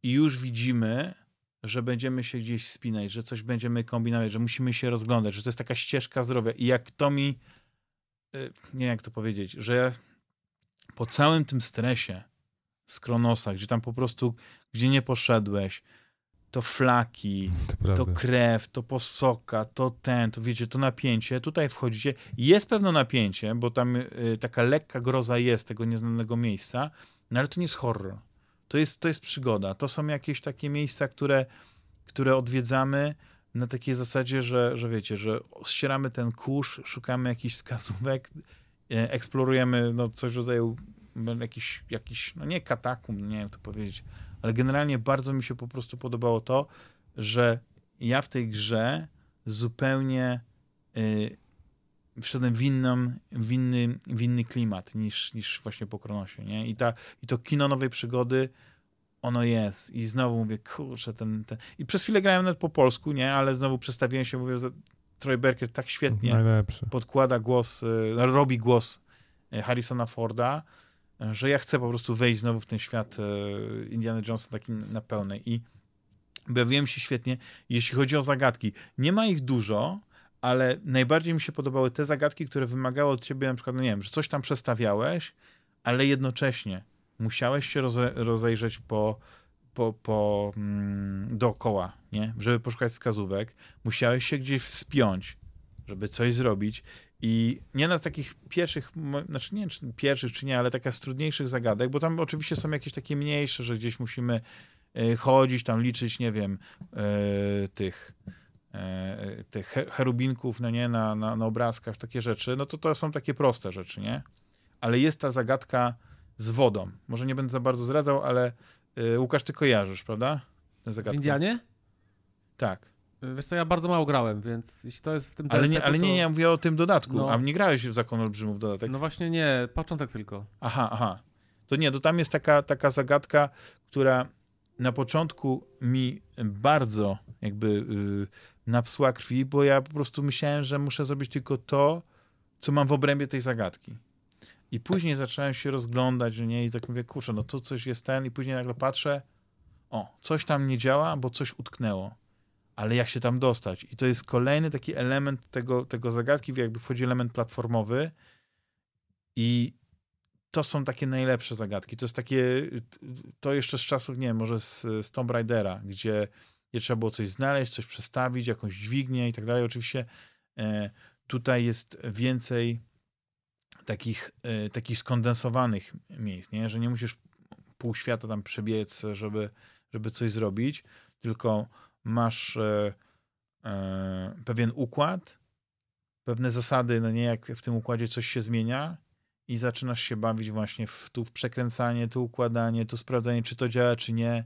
i już widzimy, że będziemy się gdzieś spinać, że coś będziemy kombinować, że musimy się rozglądać, że to jest taka ścieżka zdrowia. I jak to mi y, nie wiem jak to powiedzieć, że po całym tym stresie z Kronosa, gdzie tam po prostu, gdzie nie poszedłeś, to flaki, To to krew, to posoka, to ten, to wiecie, to napięcie, tutaj wchodzicie, jest pewne napięcie, bo tam y, taka lekka groza jest tego nieznanego miejsca, no ale to nie jest horror. To jest, to jest przygoda. To są jakieś takie miejsca, które, które odwiedzamy na takiej zasadzie, że, że wiecie, że ścieramy ten kurz, szukamy jakichś wskazówek, e, eksplorujemy no, coś w rodzaju jakiś, jakiś, no nie katakum, nie wiem to powiedzieć, ale generalnie bardzo mi się po prostu podobało to, że ja w tej grze zupełnie y, wszedłem w, inną, w, inny, w inny klimat niż, niż właśnie po Kronosie, nie? I, ta, I to kino nowej przygody, ono jest. I znowu mówię, kurczę, ten, ten... I przez chwilę grałem nawet po polsku, nie? Ale znowu przestawiłem się, mówię, że Troy Berker tak świetnie Najlepszy. podkłada głos, y, robi głos y, Harrisona Forda, że ja chcę po prostu wejść znowu w ten świat y, Indiana Jonesa taki na pełnej. I bawiłem się świetnie. Jeśli chodzi o zagadki, nie ma ich dużo, ale najbardziej mi się podobały te zagadki, które wymagały od ciebie na przykład, no nie wiem, że coś tam przestawiałeś, ale jednocześnie musiałeś się roze, rozejrzeć po, po, po mm, dookoła, nie? Żeby poszukać wskazówek. Musiałeś się gdzieś wspiąć, żeby coś zrobić. I nie na takich pierwszych, znaczy nie czy pierwszych, czy nie, ale takich z trudniejszych zagadek, bo tam oczywiście są jakieś takie mniejsze, że gdzieś musimy y, chodzić, tam liczyć, nie wiem, y, tych e, tych he- cherubinków, no nie, na, na, na obrazkach, takie rzeczy, no to to są takie proste rzeczy, nie? Ale jest ta zagadka z wodą. Może nie będę za bardzo zdradzał, ale y, Łukasz, ty kojarzysz, prawda? Tę W zagadkę. Indianie? Tak. Wiesz co, ja bardzo mało grałem, więc jeśli to jest w tym Ale nie, ale nie, to- nie, ja mówię o tym dodatku. No. A nie grałeś w Zakon Olbrzymów dodatek? No właśnie nie, początek tylko. Aha, aha. To nie, to tam jest taka, taka zagadka, która na początku mi bardzo jakby y, napsuła krwi, bo ja po prostu myślałem, że muszę zrobić tylko to, co mam w obrębie tej zagadki. I później zacząłem się rozglądać, że nie, i tak mówię, kurczę, no tu coś jest ten, i później nagle patrzę, o, coś tam nie działa, bo coś utknęło. Ale jak się tam dostać? I to jest kolejny taki element tego, tego zagadki, jakby wchodzi element platformowy i to są takie najlepsze zagadki. To jest takie, to jeszcze z czasów, nie wiem, może z, z Tomb Raidera, gdzie, trzeba było coś znaleźć, coś przestawić, jakąś dźwignię i tak dalej. Oczywiście e, tutaj jest więcej takich, e, takich skondensowanych miejsc, nie? że nie musisz pół świata tam przebiec, żeby, żeby coś zrobić, tylko masz e, e, pewien układ, pewne zasady, no nie, jak w tym układzie coś się zmienia i zaczynasz się bawić właśnie w, tu w przekręcanie, tu układanie, tu sprawdzanie, czy to działa, czy nie.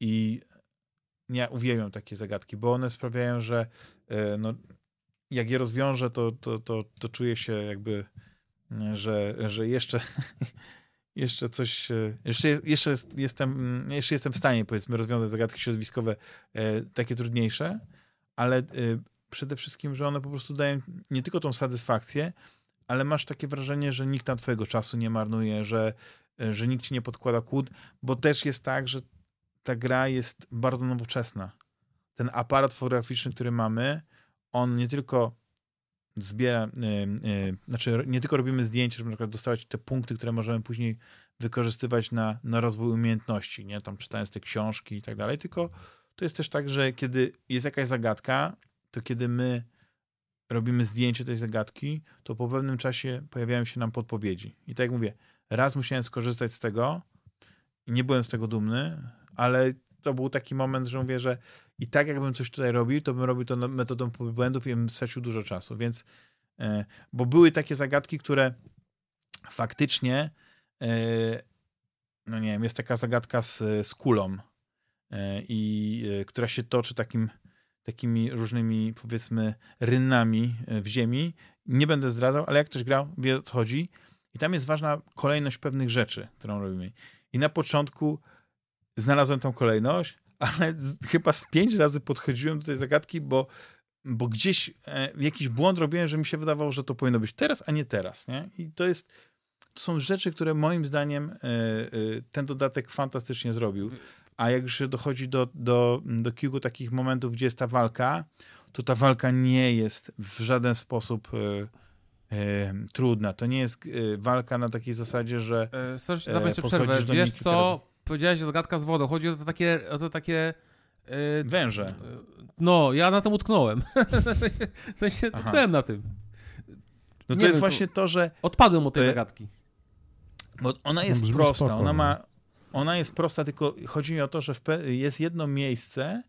I ja uwielbiam takie zagadki, bo one sprawiają, że e, no, jak je rozwiążę, to, to, to, to czuję się jakby, że, że jeszcze, jeszcze coś, e, jeszcze, jeszcze, jestem, mm, jeszcze jestem w stanie, powiedzmy, rozwiązać zagadki środowiskowe e, takie trudniejsze, ale e, przede wszystkim, że one po prostu dają nie tylko tą satysfakcję, ale masz takie wrażenie, że nikt tam twojego czasu nie marnuje, że, że nikt ci nie podkłada kłód, bo też jest tak, że ta gra jest bardzo nowoczesna. Ten aparat fotograficzny, który mamy, on nie tylko zbiera, y, y, znaczy nie tylko robimy zdjęcia, żeby na przykład dostawać te punkty, które możemy później wykorzystywać na, na rozwój umiejętności, nie? Tam czytając te książki i tak dalej, tylko to jest też tak, że kiedy jest jakaś zagadka, to kiedy my robimy zdjęcie tej zagadki, to po pewnym czasie pojawiają się nam podpowiedzi. I tak jak mówię, raz musiałem skorzystać z tego i nie byłem z tego dumny, ale to był taki moment, że mówię, że i tak jakbym coś tutaj robił, to bym robił to metodą błędów i bym stracił dużo czasu, więc e, bo były takie zagadki, które faktycznie e, no nie wiem, jest taka zagadka z, z kulą e, i która się toczy takim takimi różnymi, powiedzmy, rynnami w ziemi. Nie będę zdradzał, ale jak ktoś grał, wie o co chodzi. I tam jest ważna kolejność pewnych rzeczy, którą robimy. I na początku znalazłem tą kolejność, ale z, chyba z pięć razy podchodziłem do tej zagadki, bo, bo gdzieś e, jakiś błąd robiłem, że mi się wydawało, że to powinno być teraz, a nie teraz. Nie? I to jest. To są rzeczy, które moim zdaniem e, e, ten dodatek fantastycznie zrobił. A jak już dochodzi do, do, do kilku takich momentów, gdzie jest ta walka, to ta walka nie jest w żaden sposób e, e, trudna. To nie jest e, walka na takiej zasadzie, że. E, sorry, E, podchodzisz przerwę. do Wiesz co, powiedziałeś zagadka z wodą. Chodzi o to takie, o to takie e, Węże. no, ja na tym utknąłem. w sensie Aha. utknąłem na tym. No to Nie jest wiem, właśnie to, że Odpadłem od tej E, zagadki. Bo ona jest brzmi prosta, spoko, ona no. ma, ona jest prosta, tylko chodzi mi o to, że jest jedno miejsce,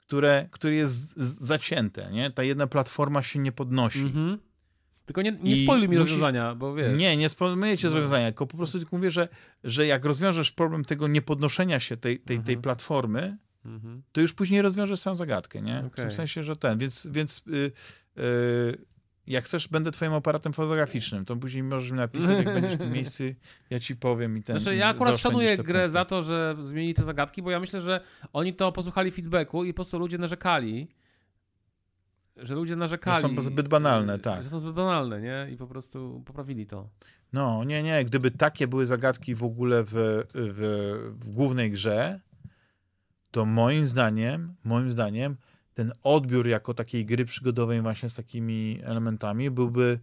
które, które jest zacięte, nie? Ta jedna platforma się nie podnosi. Mhm. Tylko nie, nie I spoiluj mi musisz- rozwiązania, bo wiesz. Nie, nie spomnę cię No. rozwiązania, tylko po prostu tylko mówię, że, że jak rozwiążesz problem tego niepodnoszenia się tej, tej, tej Mhm. platformy, Mhm. to już później rozwiążesz samą zagadkę, nie? W Okej. tym sensie, że ten, więc, więc y, y, jak chcesz, będę twoim aparatem fotograficznym, to później możesz mi napisać, jak będziesz w tym miejscu, ja ci powiem i ten... Znaczy, ja akurat szanuję grę punkty. za to, że zmienili te zagadki, bo ja myślę, że oni to posłuchali feedbacku i po prostu ludzie narzekali, że ludzie narzekali. Że są zbyt banalne, tak. Że są zbyt banalne, nie? I po prostu poprawili to. No, nie, nie, gdyby takie były zagadki w ogóle w, w, w głównej grze, to moim zdaniem, moim zdaniem, ten odbiór jako takiej gry przygodowej właśnie z takimi elementami byłby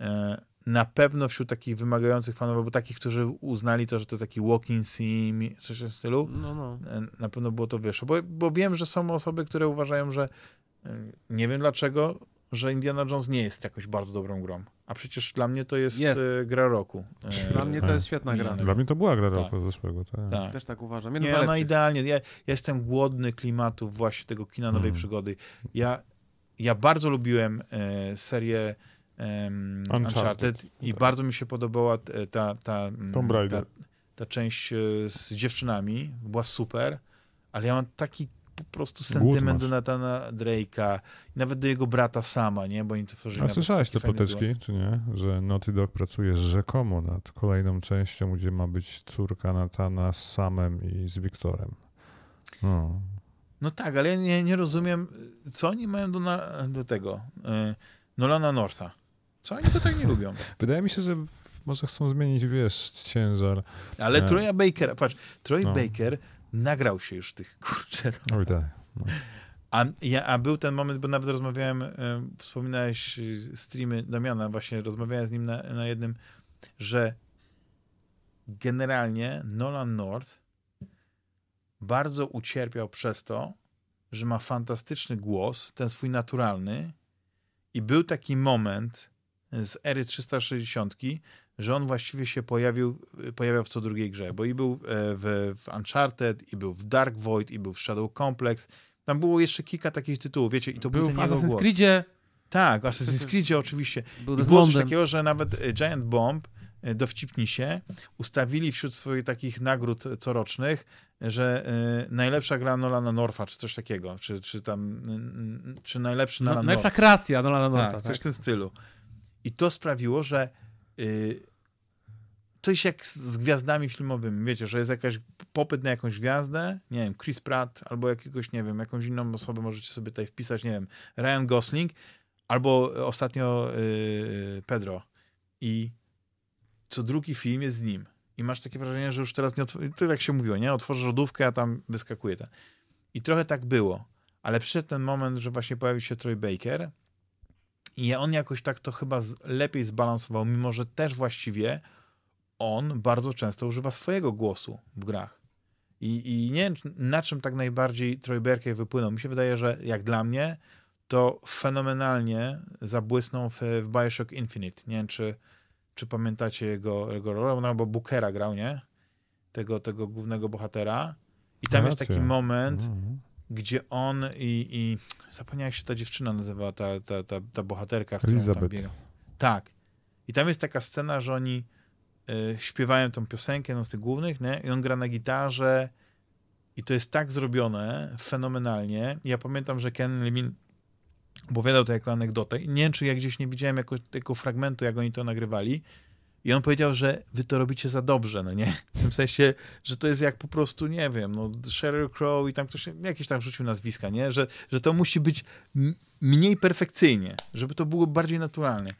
e, na pewno wśród takich wymagających fanów, albo takich, którzy uznali to, że to jest taki walking sim, coś w tym stylu, No, no. e, na pewno było to wyższe. Bo, bo wiem, że są osoby, które uważają, że nie wiem dlaczego, że Indiana Jones nie jest jakoś bardzo dobrą grą. A przecież dla mnie to jest, Jest. e, gra roku. E, Dla mnie to jest świetna gra. Dla mnie to była gra Tak. roku zeszłego. Tak. tak. Też tak uważam. Nie, ona najlepszych. idealnie. Ja, ja jestem głodny klimatu właśnie tego kina nowej Mm. przygody. Ja, ja bardzo lubiłem e, serię em, Uncharted. Uncharted, i Tak. bardzo mi się podobała t- ta, ta, mm, Tomb ta, Raider. ta część e, z dziewczynami. Była super, ale ja mam taki po prostu sentyment do masz. Nathana Drake'a, i nawet do jego brata sama, nie? Bo oni to tworzyli. A słyszałeś te duet. ploteczki, czy nie? Że Naughty Dog pracuje rzekomo nad kolejną częścią, gdzie ma być córka Natana z Samem i z Wiktorem. No. No tak, ale ja nie, nie rozumiem, co oni mają do, na, do tego. E, Nolana Northa. Co oni to tak nie lubią? Wydaje mi się, że w- może chcą zmienić, wiesz, ciężar. Ale Nie. Troya Bakera, patrz, Troy No. Baker nagrał się już tych, kurczę. Oj tak. A, ja, a był ten moment, bo nawet rozmawiałem, e, wspominałeś e, streamy Damiana, właśnie rozmawiałem z nim na, na jednym, że generalnie Nolan North bardzo ucierpiał przez to, że ma fantastyczny głos, ten swój naturalny i był taki moment z ery 360, że on właściwie się pojawił, pojawiał w co drugiej grze, bo i był e, w, w Uncharted, i był w Dark Void, i był w Shadow Complex. Tam było jeszcze kilka takich tytułów, wiecie, i to był, Był w Assassin's. Creedzie, Tak, w Assassin's Creedzie oczywiście. był I było coś takiego, że nawet e, Giant Bomb, e, dowcipni się, ustawili wśród swoich takich nagród corocznych, że e, najlepsza gra Nolana Norfa, czy coś takiego, czy, czy tam, mm, czy najlepszy No, Nolan najlepsza North. kreacja Nolana Northa. Tak, Tak, coś w tym stylu. I to sprawiło, że y, jest jak z, gwiazdami filmowymi, wiecie, że jest jakaś popyt na jakąś gwiazdę, nie wiem, Chris Pratt, albo jakiegoś, nie wiem, jakąś inną osobę możecie sobie tutaj wpisać, nie wiem, Ryan Gosling, albo ostatnio y, Pedro. I co drugi film jest z nim. I masz takie wrażenie, że już teraz nie otw- to tak się mówiło, nie? Otworzysz lodówkę, a tam wyskakuje ten. I trochę tak było. Ale przyszedł ten moment, że właśnie pojawił się Troy Baker i on jakoś tak to chyba lepiej zbalansował, mimo że też właściwie on bardzo często używa swojego głosu w grach. I, I nie wiem, na czym tak najbardziej Troy wypłynął. Mi się wydaje, że jak dla mnie, to fenomenalnie zabłysnął w, w Bioshock Infinite. Nie wiem, czy, czy pamiętacie jego, jego rolę, no bo Bookera grał, nie? Tego, tego głównego bohatera. I tam jest Racja. taki moment, Mhm. Gdzie on i, i zapomniałem jak się ta dziewczyna nazywa, ta, ta, ta, ta bohaterka, z tam Elizabeth. biega. Tak. I tam jest taka scena, że oni y, śpiewają tą piosenkę, no z tych głównych, nie? i on gra na gitarze i to jest tak zrobione fenomenalnie. Ja pamiętam, że Ken Levine opowiadał to jako anegdotę nie wiem, czy ja gdzieś nie widziałem jako, tego fragmentu, jak oni to nagrywali i on powiedział, że wy to robicie za dobrze, no nie? W tym sensie, że to jest jak po prostu, nie wiem, no Sheryl Crow i tam ktoś jakieś tam rzucił nazwiska, nie? Że, że to musi być mniej perfekcyjnie, żeby to było bardziej naturalne.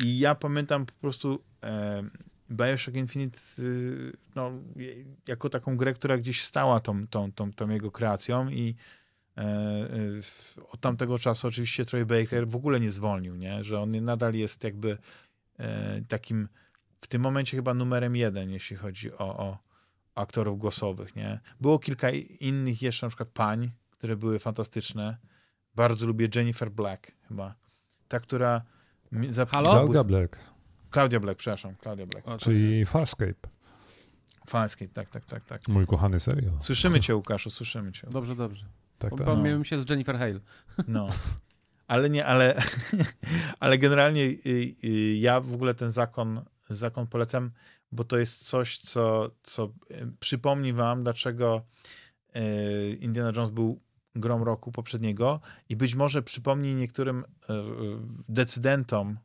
I ja pamiętam po prostu e, Bioshock Infinite y, no, jako taką grę, która gdzieś stała tą, tą, tą, tą jego kreacją i e, w- od tamtego czasu oczywiście Troy Baker w ogóle nie zwolnił, nie? Że on nadal jest jakby e, takim w tym momencie chyba numerem jeden, jeśli chodzi o, o aktorów głosowych, nie? Było kilka innych jeszcze, na przykład pań, które były fantastyczne. Bardzo lubię Jennifer Black chyba. Ta, która mi- za- Halo? Claudia Black, Claudia Black, przepraszam, Claudia Black. O, to- czyli Farscape. Fanscape, tak, tak, tak, tak. Mój kochany serial. Słyszymy cię, Łukaszu, słyszemy cię. Dobrze, dobrze. Tak, tak. Pomyliłem się z Jennifer Hale. No. Ale nie, ale, ale generalnie y, y, ja w ogóle ten zakon, zakon polecam, bo to jest coś, co, co y, przypomni wam, dlaczego Indiana Jones był grą roku poprzedniego i być może przypomni niektórym decydentom,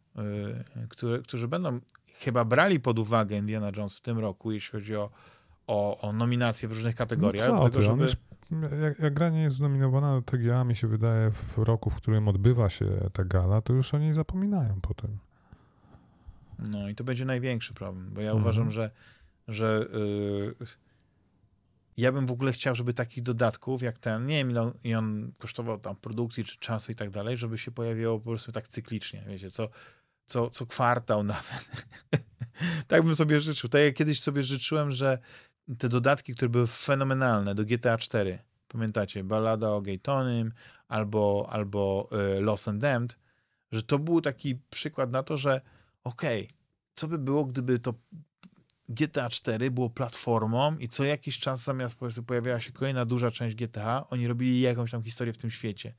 które, którzy będą chyba brali pod uwagę Indiana Jones w tym roku, jeśli chodzi o, o, o nominacje w różnych kategoriach. No co tego, żeby... jak, jak gra nie jest nominowana do TGA, mi się wydaje, w roku, w którym odbywa się ta gala, to już o niej zapominają potem. No i to będzie największy problem, bo ja mhm. uważam, że, że yy, ja bym w ogóle chciał, żeby takich dodatków jak ten, nie wiem ile on, i on kosztował tam produkcji czy czasu i tak dalej, żeby się pojawiło po prostu tak cyklicznie, wiecie, co, co, co kwartał nawet. tak bym sobie życzył. Tak jak kiedyś sobie życzyłem, że te dodatki, które były fenomenalne do GTA 4, pamiętacie, Ballada o Gaytonym albo, albo y, Lost and Damned, że to był taki przykład na to, że okej, okay, co by było, gdyby to GTA 4 było platformą i co jakiś czas zamiast pojawiała się kolejna duża część GTA, oni robili jakąś tam historię w tym świecie.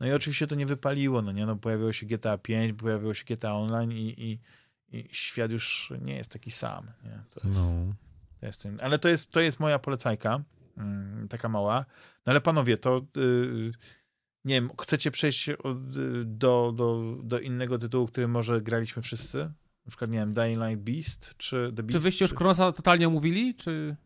No i oczywiście to nie wypaliło, no nie, no pojawiło się GTA 5, pojawiło się GTA Online i, i, i świat już nie jest taki sam, nie? To jest, no. To jest ten, ale to jest, to jest moja polecajka, mm, taka mała. No ale panowie, to yy, nie wiem, chcecie przejść od, do, do, do innego tytułu, który może graliśmy wszyscy? Na przykład, nie wiem, Dying Light Beast, czy The Beast? Czy wyście już Kronosa totalnie omówili, czy...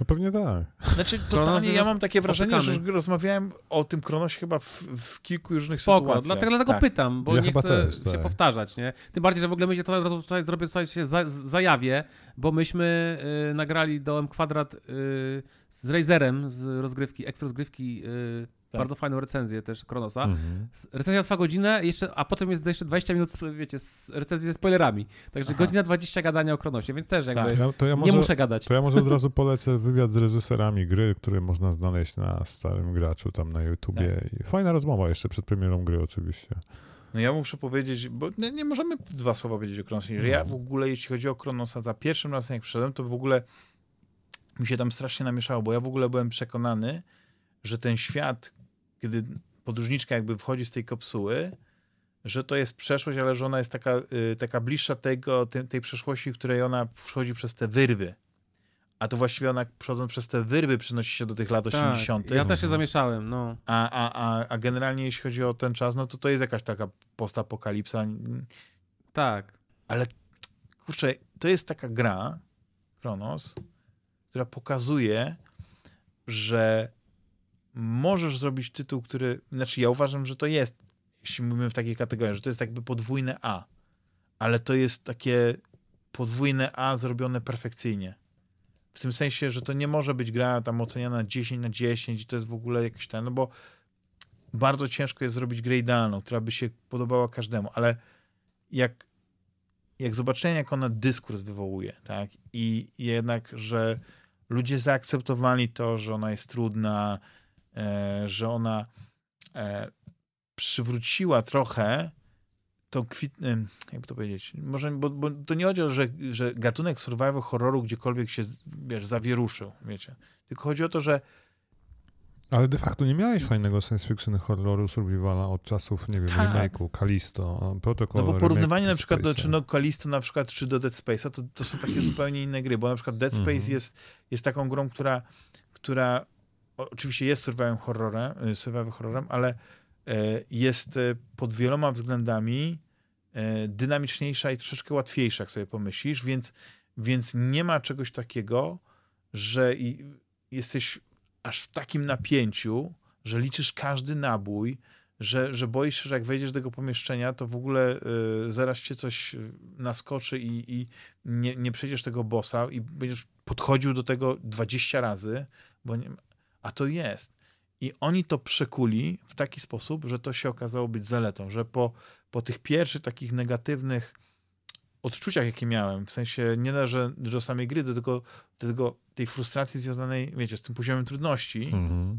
No pewnie tak. Znaczy, totalnie ja mam takie wrażenie, że rozmawiałem o tym Kronosie chyba w, w kilku różnych Spoko, sytuacjach. Dlatego, dlatego tak. pytam, bo ja nie chcę też, się tak. powtarzać, nie? Tym bardziej, że w ogóle my tutaj, tutaj zrobię tutaj się za, zajawię, bo myśmy y, nagrali do M Kwadrat y, z Razerem z rozgrywki, ekstra rozgrywki y, tak. Bardzo fajną recenzję też Kronosa. Mhm. Recenzja trwa godzinę, jeszcze, a potem jest jeszcze 20 minut, wiecie, z recenzji ze spoilerami. Także Aha. godzina 20 gadania o Kronosie, więc też jakby tak. ja, to ja może, nie muszę gadać. To ja może od razu polecę wywiad z reżyserami gry, który można znaleźć na starym graczu tam na YouTubie. Tak. I fajna rozmowa jeszcze przed premierą gry oczywiście. No ja muszę powiedzieć, bo nie, nie możemy dwa słowa powiedzieć o Kronosie, że ja no. w ogóle, jeśli chodzi o Kronosa, za pierwszym razem jak przyszedłem, to w ogóle mi się tam strasznie namieszało, bo ja w ogóle byłem przekonany, że ten świat, kiedy podróżniczka jakby wchodzi z tej kapsuły, że to jest przeszłość, ale że ona jest taka, y, taka bliższa tego, tej, przeszłości, w której ona wchodzi przez te wyrwy. A to właściwie ona przechodząc przez te wyrwy przynosi się do tych lat tak, 80. Ja też się zamieszałem, no. A, a, a, a generalnie jeśli chodzi o ten czas, no to to jest jakaś taka postapokalipsa. Tak. Ale kurczę, to jest taka gra, Kronos, która pokazuje, że możesz zrobić tytuł, który, znaczy ja uważam, że to jest, jeśli mówimy w takiej kategorii, że to jest jakby podwójne A, ale to jest takie podwójne A zrobione perfekcyjnie. W tym sensie, że to nie może być gra tam oceniana 10 na 10 i to jest w ogóle jakiś ten, no bo bardzo ciężko jest zrobić grę idealną, która by się podobała każdemu, ale jak, jak zobaczyłem, jak ona dyskurs wywołuje, tak, i jednak, że ludzie zaakceptowali to, że ona jest trudna, że ona e, przywróciła trochę tą kwit... jakby to powiedzieć, może, bo, bo to nie chodzi o to, że, że gatunek survival horroru gdziekolwiek się, wiesz, zawieruszył, wiecie, tylko chodzi o to, że ale de facto nie miałeś fajnego science fiction horroru survivala od czasów, nie wiem, tak. remake'u, Kalisto, Protocol. No bo porównywanie na przykład do, czy no Kalisto na przykład, czy do Dead Space'a, to, to są takie zupełnie inne gry, bo na przykład Dead Space mm -hmm. jest, jest taką grą, która, która oczywiście jest survival horrorem, y, survival horrorem ale e, jest e, pod wieloma względami e, dynamiczniejsza i troszeczkę łatwiejsza, jak sobie pomyślisz, więc, więc nie ma czegoś takiego, że jesteś aż w takim napięciu, że liczysz każdy nabój, że, że boisz się, że jak wejdziesz do tego pomieszczenia, to w ogóle y, zaraz cię coś naskoczy i, i nie, nie przejdziesz tego bossa i będziesz podchodził do tego 20 razy, bo nie, a to jest. I oni to przekuli w taki sposób, że to się okazało być zaletą, że po, po tych pierwszych takich negatywnych odczuciach, jakie miałem, w sensie nie należy do samej gry, do tego, do tego tej frustracji związanej, wiecie, z tym poziomem trudności, mhm.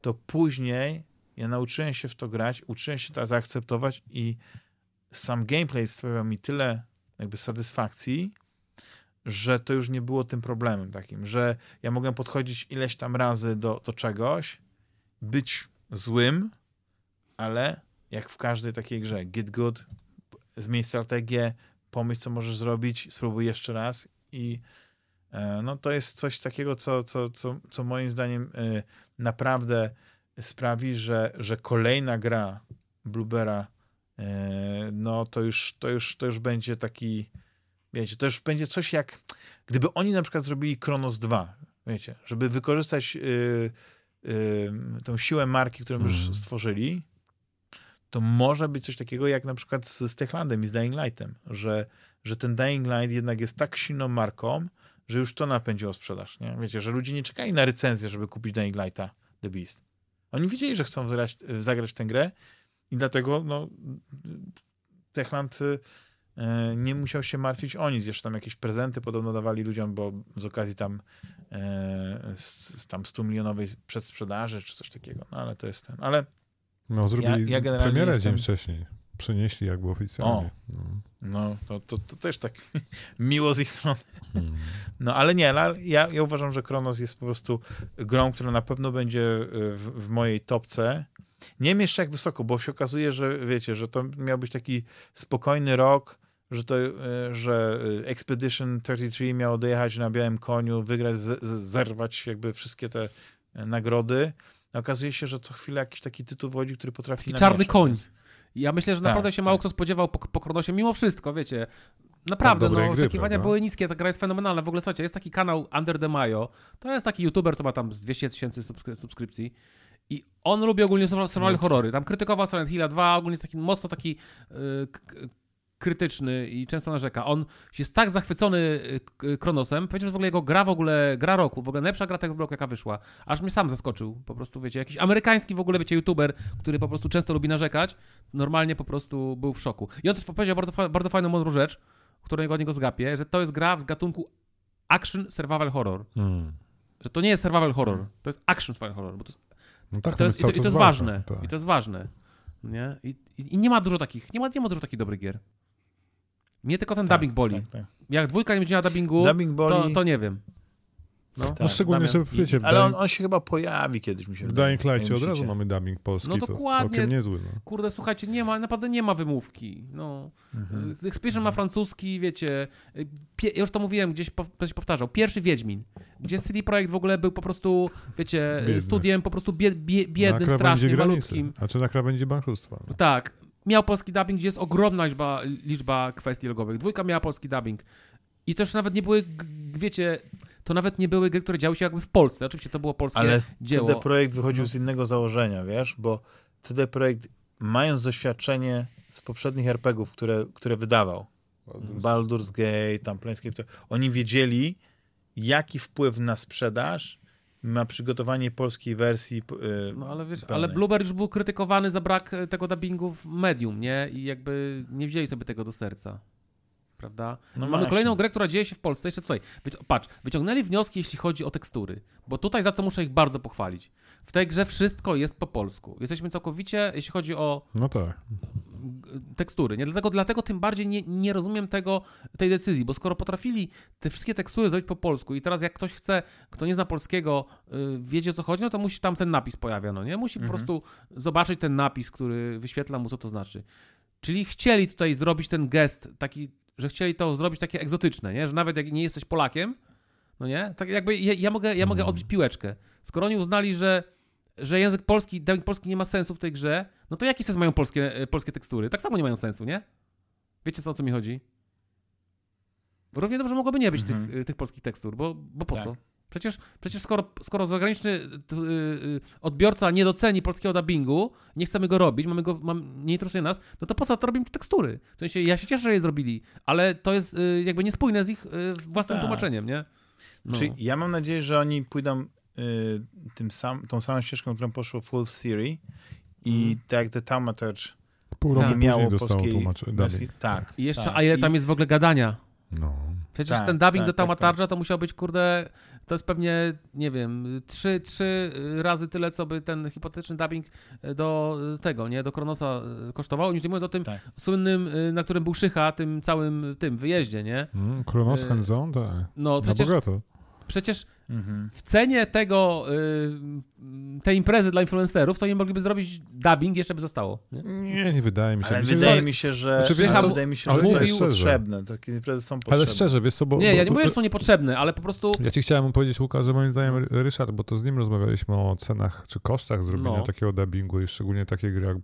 to później ja nauczyłem się w to grać, uczyłem się to zaakceptować i sam gameplay sprawiał mi tyle jakby satysfakcji, że to już nie było tym problemem takim, że ja mogłem podchodzić ileś tam razy do, do czegoś, być złym, ale jak w każdej takiej grze. Get good, zmień strategię, pomyśl, co możesz zrobić, spróbuj jeszcze raz i e, no to jest coś takiego, co, co, co, co moim zdaniem e, naprawdę sprawi, że, że kolejna gra Bluebera e, no to już, to, już, to już będzie taki wiecie, to już będzie coś jak gdyby oni na przykład zrobili Kronos 2, wiecie, żeby wykorzystać yy, yy, tą siłę marki, którą już Mhm. stworzyli, to może być coś takiego jak na przykład z, z Techlandem i z Dying Lightem, że, że ten Dying Light jednak jest tak silną marką, że już to napędziło sprzedaż, nie? Wiecie, że ludzie nie czekali na recenzję, żeby kupić Dying Lighta The Beast. Oni wiedzieli, że chcą zagrać, zagrać tę grę i dlatego no, Techland y, nie musiał się martwić o nic. Jeszcze tam jakieś prezenty podobno dawali ludziom, bo z okazji tam, e, z, tam 100 milionowej przedsprzedaży czy coś takiego. No ale to jest ten. Ale No, zrobili ja generalnie premierę jestem- dzień wcześniej. Przenieśli jakby oficjalnie. No. no, to, to, to też tak miło z ich strony. Mm. No ale nie, ale ja, ja uważam, że Kronos jest po prostu grą, która na pewno będzie y, w, w mojej topce. Nie wiem jeszcze jak wysoko, bo się okazuje, że wiecie, że to miał być taki spokojny rok, że to, y, że y, Expedition 33 miało dojechać na białym koniu, wygrać, zerwać jakby wszystkie te y, nagrody. Okazuje się, że co chwilę jakiś taki tytuł wchodzi, który potrafi Taki namieszać, czarny koń. Ja myślę, że Tak, naprawdę się mało tak. kto spodziewał po, po Kronosie, mimo wszystko, wiecie. Naprawdę, no, gry, oczekiwania prawda? były niskie, ta gra jest fenomenalna. W ogóle, słuchajcie, jest taki kanał Under the Mayo, to jest taki youtuber, co ma tam z 200 tysięcy subskry- subskrypcji i on lubi ogólnie survival No. horrory. Tam krytykował Silent Hilla 2, ogólnie jest taki mocno taki y, k- krytyczny i często narzeka. On jest tak zachwycony y, k- Kronosem, powiedział, że w ogóle jego gra w ogóle, gra roku, w ogóle najlepsza gra tego roku, jaka wyszła. Aż mnie sam zaskoczył, po prostu, wiecie, jakiś amerykański w ogóle, wiecie, youtuber, który po prostu często lubi narzekać, normalnie po prostu był w szoku. I on też powiedział bardzo, bardzo fajną, mądrą rzecz, którą od niego zgapię, że to jest gra z gatunku action survival horror. Mm. Że to nie jest survival horror, to jest action survival horror, bo to jest No tak, to jest, i, to, i to jest walka, ważne. tak. I to jest ważne. Nie? I, i, I nie ma dużo takich, nie ma, nie ma dużo takich dobrych gier. Mnie tylko ten Tak, dubbing boli. tak, tak. Jak dwójka nie będzie miała dubbingu, Dubbing boli. to, to nie wiem. No. Tak, No szczególnie, Damian. że wiecie, Ale on, on się chyba pojawi kiedyś, mi się w. Dying Lightie Nie od razu mamy dubbing polski, No to dokładnie. całkiem niezły. No. Kurde, słuchajcie, nie ma, naprawdę nie ma wymówki. No. Mhm. Expedition ma francuski, wiecie. Pie, ja już to mówiłem, gdzieś po, ktoś powtarzał. Pierwszy Wiedźmin, gdzie CD Projekt w ogóle był po prostu, wiecie, Biedny. studiem po prostu bie, bie, na biednym, granicy. malutkim. A czy na krawędzi bankructwa? No. Tak. Miał polski dubbing, gdzie jest ogromna liczba, liczba kwestii logowych. Dwójka miała polski dubbing. I też nawet nie były, wiecie, to nawet nie były gry, które działy się jakby w Polsce. Oczywiście to było polskie Ale dzieło. CD Projekt wychodził No. z innego założenia, wiesz, bo CD Projekt, mając doświadczenie z poprzednich RPGów, które, które wydawał, Baldur's Gate, tam Planescape, to oni wiedzieli, jaki wpływ na sprzedaż ma przygotowanie polskiej wersji. y, No ale wiesz, pełnej. ale Blueberry już był krytykowany za brak e, tego dubbingu w medium, nie? I jakby nie wzięli sobie tego do serca. Prawda? No Mamy właśnie. kolejną grę, która dzieje się w Polsce. Jeszcze tutaj, patrz, wyciągnęli wnioski, jeśli chodzi o tekstury, bo tutaj za to muszę ich bardzo pochwalić. W tej grze wszystko jest po polsku. Jesteśmy całkowicie, jeśli chodzi o no tak. tekstury. Nie? Dlatego, dlatego tym bardziej nie, nie rozumiem tego, tej decyzji, bo skoro potrafili te wszystkie tekstury zrobić po polsku i teraz jak ktoś chce, kto nie zna polskiego, yy, wiedzie o co chodzi, no to musi tam ten napis pojawia, no nie? Musi Mhm. po prostu zobaczyć ten napis, który wyświetla mu, co to znaczy. Czyli chcieli tutaj zrobić ten gest taki, że chcieli to zrobić takie egzotyczne, nie? Że nawet jak nie jesteś Polakiem, no nie? Tak jakby ja, ja mogę, ja mogę Mhm. odbić piłeczkę. Skoro oni uznali, że że język polski, dubbing polski nie ma sensu w tej grze, no to jaki sens mają polskie, e, polskie tekstury? Tak samo nie mają sensu, nie? Wiecie co, o co mi chodzi? Równie dobrze mogłoby nie być Mhm. tych, e, tych polskich tekstur, bo, bo po Tak. co? Przecież, przecież skoro, skoro zagraniczny y, odbiorca nie doceni polskiego dubbingu, nie chcemy go robić, mamy go, mam, nie interesuje nas, no to po co to robimy te tekstury? W sensie, ja się cieszę, że je zrobili, ale to jest y, jakby niespójne z ich własnym Tak. tłumaczeniem, nie? No. Czyli ja mam nadzieję, że oni pójdą tym sam, tą samą ścieżką, którą poszło Full Theory i Mhm. tak The Taumaturge Pół roku nie później miało dostało polskiej tłumaczenie. wersji. Tak. I jeszcze, tak. a ile I- tam jest w ogóle gadania? No. Przecież Tak, ten dubbing tak, do tak, Taumatarza to musiał być, kurde, to jest pewnie, nie wiem, trzy, trzy razy tyle, co by ten hipotetyczny dubbing do tego, nie, do Kronosa e, kosztował. Już nie mówiąc o tym Tak. słynnym, e, na którym był Szycha, tym całym tym wyjeździe, nie? Mm, Kronos Y, Handzon, tak. No Na przecież, bogato. Przecież Mhm. w cenie tego y, te imprezy dla influencerów, to nie mogliby zrobić dubbing, jeszcze by zostało. Nie? Nie, nie wydaje mi się. Ale wydaje mi się, że, Znaczy, wiesz, wydaje mi się, że nie, to jest potrzebne. Takie imprezy są potrzebne. Ale szczerze, wiesz co, bo... Nie, bo, ja nie mówię, że są niepotrzebne, ale po prostu Ja ci chciałem powiedzieć, Łukasz, że moim zdaniem Ryszard, bo to z nim rozmawialiśmy o cenach czy kosztach zrobienia No. takiego dubbingu i szczególnie takiej gry, jak,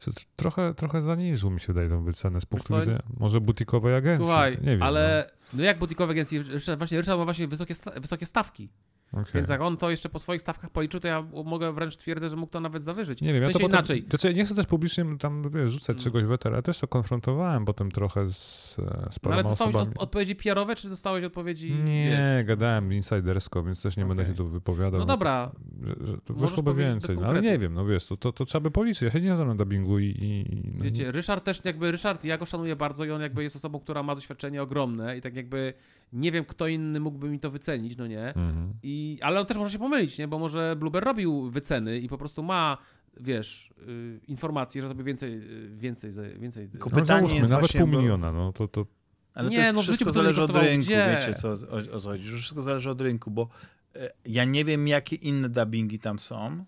że trochę, trochę zaniżył mi się daje tą wycenę z punktu widzenia może butikowej agencji. słuchaj, nie wiem. ale no jak butikowe agencje, właśnie Ryszard ma właśnie wysokie, wysokie stawki, Okej. więc jak on to jeszcze po swoich stawkach policzył, to ja mogę wręcz twierdzić, że mógł to nawet zawyżyć. Nie wiem, ja to potem, inaczej. Znaczy, nie chcę też publicznie tam wiesz, rzucać Mm. czegoś w eter, ale też to konfrontowałem potem trochę z, e, z No, ale paroma dostałeś osobami. od, odpowiedzi PR-owe, czy dostałeś odpowiedzi... Nie, wiesz? gadałem insidersko, więc też nie będę Okej. się tu wypowiadał. No dobra, Że, że to Możesz wyszłoby więcej, no, ale nie wiem, no wiesz, to, to, to trzeba by policzyć. Ja się nie znam na dubbingu i... i no, Wiecie, Ryszard też jakby, Ryszard, ja go szanuję bardzo i on jakby jest osobą, która ma doświadczenie ogromne i tak jakby nie wiem, kto inny mógłby mi to wycenić, no nie? Mhm. I, ale on też może się pomylić, nie? Bo może Blueber robił wyceny i po prostu ma, wiesz, y, informacje, że to by więcej, y, więcej, więcej. Tylko No, pytanie załóżmy, jest nawet właśnie, pół miliona, no to, to Ale Nie, to jest no wszystko zależy od rynku, Gdzie? wiecie co, o, o co chodzi, że wszystko zależy od rynku, bo e, ja nie wiem jakie inne dubbingi tam są,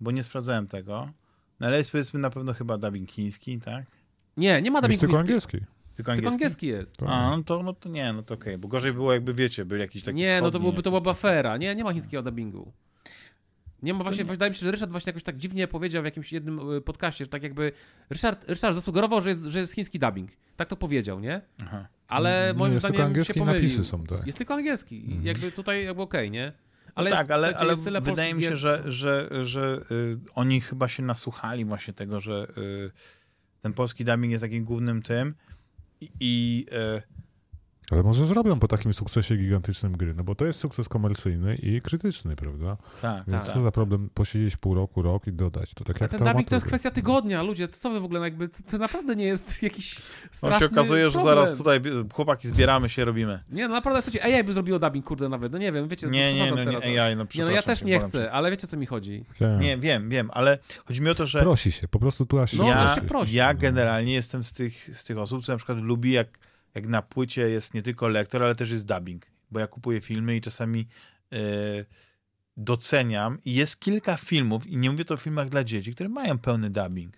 bo nie sprawdzałem tego, no ale jest powiedzmy na pewno chyba dubbing chiński, tak? Nie, nie ma jest dubbingu tylko chińskiego. angielski. Tylko Tylko angielski? angielski jest. To- A, no to, no to nie, no to okej, bo gorzej było jakby, wiecie, był jakiś taki Nie, no to byłoby to jakiś była taki- afera. Nie, nie ma chińskiego dubbingu. Nie ma właśnie, nie. wydaje mi się, że Ryszard właśnie jakoś tak dziwnie powiedział w jakimś jednym y, podcaście, że tak jakby Ryszard, Ryszard zasugerował, że jest, że jest chiński dubbing. Tak to powiedział, nie? Aha. Ale Nie, moim jest tylko zdaniem się angielskie pomylił. napisy są, tak. Jest tylko angielski. I Mhm. Jakby tutaj jakby okej, nie? Ale jest, tak, ale, słuchajcie, ale jest tyle wydaje mi się, gier- że, że, że y, oni chyba się nasłuchali właśnie tego, że y, ten polski dubbing jest takim głównym tym i, i y, Ale może zrobią po takim sukcesie gigantycznym gry, no bo to jest sukces komercyjny i krytyczny, prawda? tak, Więc tak. co za problem posiedzieć pół roku, rok i dodać. To tak Ale jak ten to dubbing to jest kwestia tygodnia, ludzie. To co wy w ogóle jakby, to, to naprawdę nie jest jakiś No straszny się okazuje, że problem. zaraz tutaj chłopaki zbieramy się, robimy. Nie, no naprawdę słuchajcie, AI by zrobiło dubbing, kurde nawet, no nie wiem, wiecie, Nie, co nie, no teraz? nie, AI, no Nie, no ja też nie chcę, ale wiecie co mi chodzi. Tak. Nie, wiem, wiem, ale chodzi mi o to, że Prosi się, po prostu tu aż No, ja, się prosi. ja generalnie jestem z tych, z tych osób, co na przykład lubi, jak, jak na płycie jest nie tylko lektor, ale też jest dubbing. Bo ja kupuję filmy i czasami e, doceniam. I jest kilka filmów, i nie mówię to o filmach dla dzieci, które mają pełny dubbing.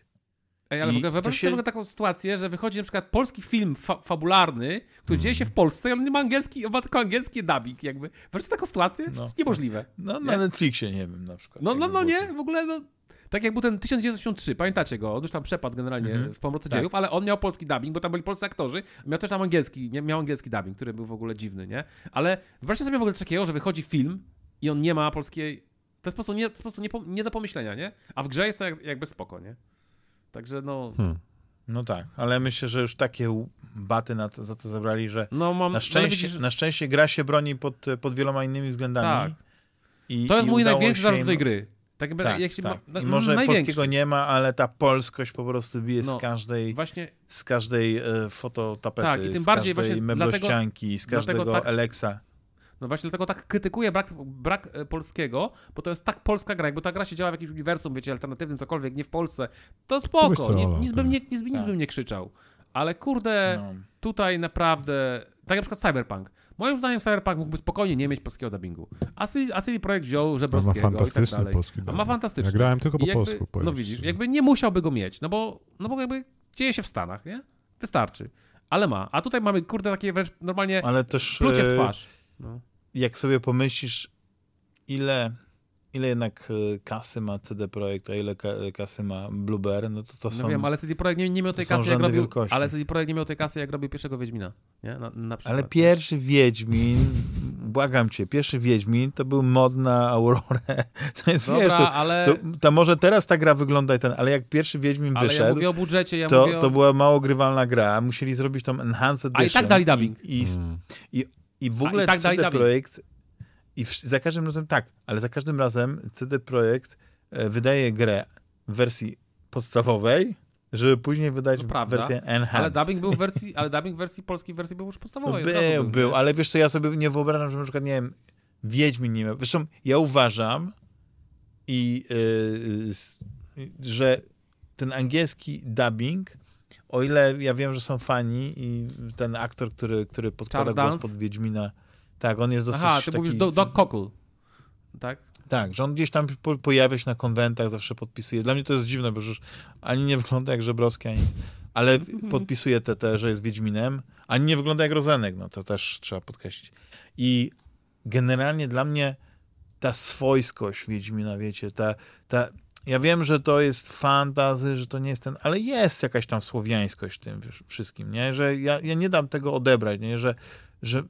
Ej, ale I w ogóle to wyobraź się- sobie taką sytuację, że wychodzi na przykład polski film fa fabularny, który dzieje się w Polsce i on nie ma angielski, on ma tylko angielski dubbing jakby. Wyobraźcie taką sytuację? To No. jest niemożliwe. No na? Netflixie, nie wiem, na przykład. No, no, no nie, w ogóle no... Tak jak był ten 1983, pamiętacie go? On już tam przepadł generalnie Mhm. w Pomroce Tak. Dziejów, ale on miał polski dubbing, bo tam byli polscy aktorzy. Miał też tam angielski, mia- miał angielski dubbing, który był w ogóle dziwny, nie? Ale wyobraźcie sobie w ogóle takiego, że wychodzi film i on nie ma polskiej... To jest po prostu nie, po prostu nie, nie do pomyślenia, nie? A w grze jest to jak, jakby spoko, nie? Także no... Hmm. No tak, ale myślę, że już takie baty na to, za to zabrali, że No mam... na ale szczęście, widzisz, na szczęście gra się broni pod, pod wieloma innymi względami. Tak. I, To jest i mój największy zarzut tej gry. Tak jakby, Tak, jak się tak. Ma, I no, może największy. polskiego nie ma, ale ta polskość po prostu bije No, z każdej, Właśnie, z każdej e, fototapety, Tak, i tym z bardziej każdej meblościanki, z każdego tak- Alexa. no właśnie dlatego tak krytykuję brak, brak e, polskiego, bo to jest tak polska gra, jakby ta gra się działa w jakimś uniwersum, wiecie, alternatywnym, cokolwiek, nie w Polsce, to spoko, strzelał, nie, nic, bym tak. nie, nic, nic Tak. bym nie krzyczał. Ale kurde, No. tutaj naprawdę, tak jak na przykład Cyberpunk. Moim zdaniem Cyberpunk mógłby spokojnie nie mieć polskiego dubbingu. A CD, a CD Projekt wziął On ma Żebrowskiego i tak fantastyczny dalej. polski A dubbing. ma fantastyczny. Ja grałem tylko po jakby, polsku. No widzisz, jakby nie musiałby go mieć, no bo, no bo jakby dzieje się w Stanach, nie? Wystarczy. Ale ma. A tutaj mamy, kurde, takie wręcz normalnie Ale też plucie w e, twarz. No. jak sobie pomyślisz, ile, ile jednak e, kasy ma CD Projekt, a ile ka, kasy ma Blueberry, no to to No są... wiem, ale CD Projekt nie, nie miał tej kasy, jak robił. wielkości. Ale CD Projekt nie miał tej kasy, jak robił pierwszego Wiedźmina. Nie? Na, na przykład. Ale pierwszy Wiedźmin, błagam cię, pierwszy Wiedźmin to był mod na Aurorę. To jest, Dobra, wiesz, to, ale, to, to może teraz ta gra wygląda i ten, ale jak pierwszy Wiedźmin ale ja wyszedł, mówię o budżecie, ja to, mówię o... to była mało grywalna gra. Musieli zrobić tą Enhanced A i Edition. tak dali dubbing. I, i, Mm. i w A, ogóle i tak CD. Projekt i w, za każdym razem tak, ale za każdym razem CD Projekt e, wydaje grę w wersji podstawowej, żeby później wydać prawda, wersję Enhanced. Ale dubbing był w wersji, ale dubbing wersji polskiej wersji był już No podstawowej. od razu był, nie? był, ale wiesz co, ja sobie nie wyobrażam, że na przykład, nie wiem, Wiedźmin nie miał. Zresztą ja uważam i yy, że ten angielski dubbing, o ile ja wiem, że są fani i ten aktor, który, który podkłada Charles głos Dance? pod Wiedźmina, tak, on jest dosyć Aha, ty taki... mówisz Do- Doc Cockle. Tak? Tak, że on gdzieś tam po, pojawia się na konwentach, zawsze podpisuje. Dla mnie to jest dziwne, bo już ani nie wygląda jak Żebrowski, ani nic. Ale podpisuje te, te, że jest Wiedźminem, ani nie wygląda jak Rozenek, no to też trzeba podkreślić. I generalnie dla mnie ta swojskość Wiedźmina, wiecie, ta, ta, ja wiem, że to jest fantazy, że to nie jest ten, ale jest jakaś tam słowiańskość w tym wszystkim, nie? Że ja, ja nie dam tego odebrać, nie? Że, że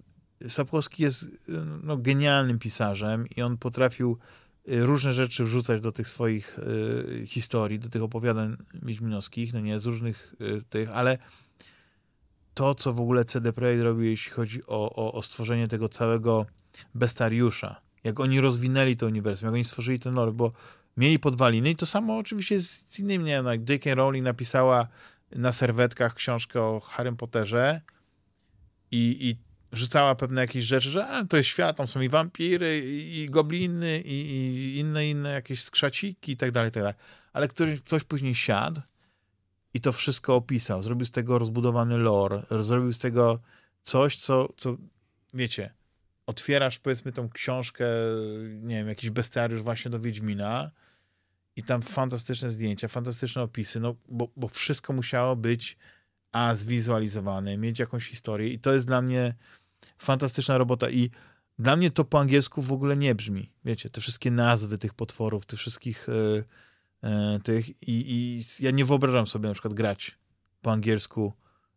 Sapkowski jest no, genialnym pisarzem i on potrafił y, różne rzeczy wrzucać do tych swoich y, historii, do tych opowiadań wiedźminowskich, no nie, z różnych y, tych, ale to, co w ogóle CD Projekt robił, jeśli chodzi o, o, o stworzenie tego całego bestariusza, jak oni rozwinęli to uniwersum, jak oni stworzyli ten lore, bo mieli podwaliny i to samo oczywiście z, z innymi, nie wiem, no, J.K. Rowling napisała na serwetkach książkę o Harrym Potterze i, i rzucała pewne jakieś rzeczy, że a, to jest świat, tam są i wampiry, i, gobliny, i, i, inne, inne jakieś skrzaciki i tak dalej, tak dalej. Ale ktoś, ktoś później siadł i to wszystko opisał. Zrobił z tego rozbudowany lore, zrobił z tego coś, co, co wiecie, otwierasz powiedzmy tą książkę, nie wiem, jakiś bestiariusz właśnie do Wiedźmina i tam fantastyczne zdjęcia, fantastyczne opisy, no bo, bo wszystko musiało być a zwizualizowane, mieć jakąś historię i to jest dla mnie fantastyczna robota i dla mnie to po angielsku w ogóle nie brzmi. Wiecie, te wszystkie nazwy tych potworów, tych wszystkich e, e, tych i, i, ja nie wyobrażam sobie na przykład grać po angielsku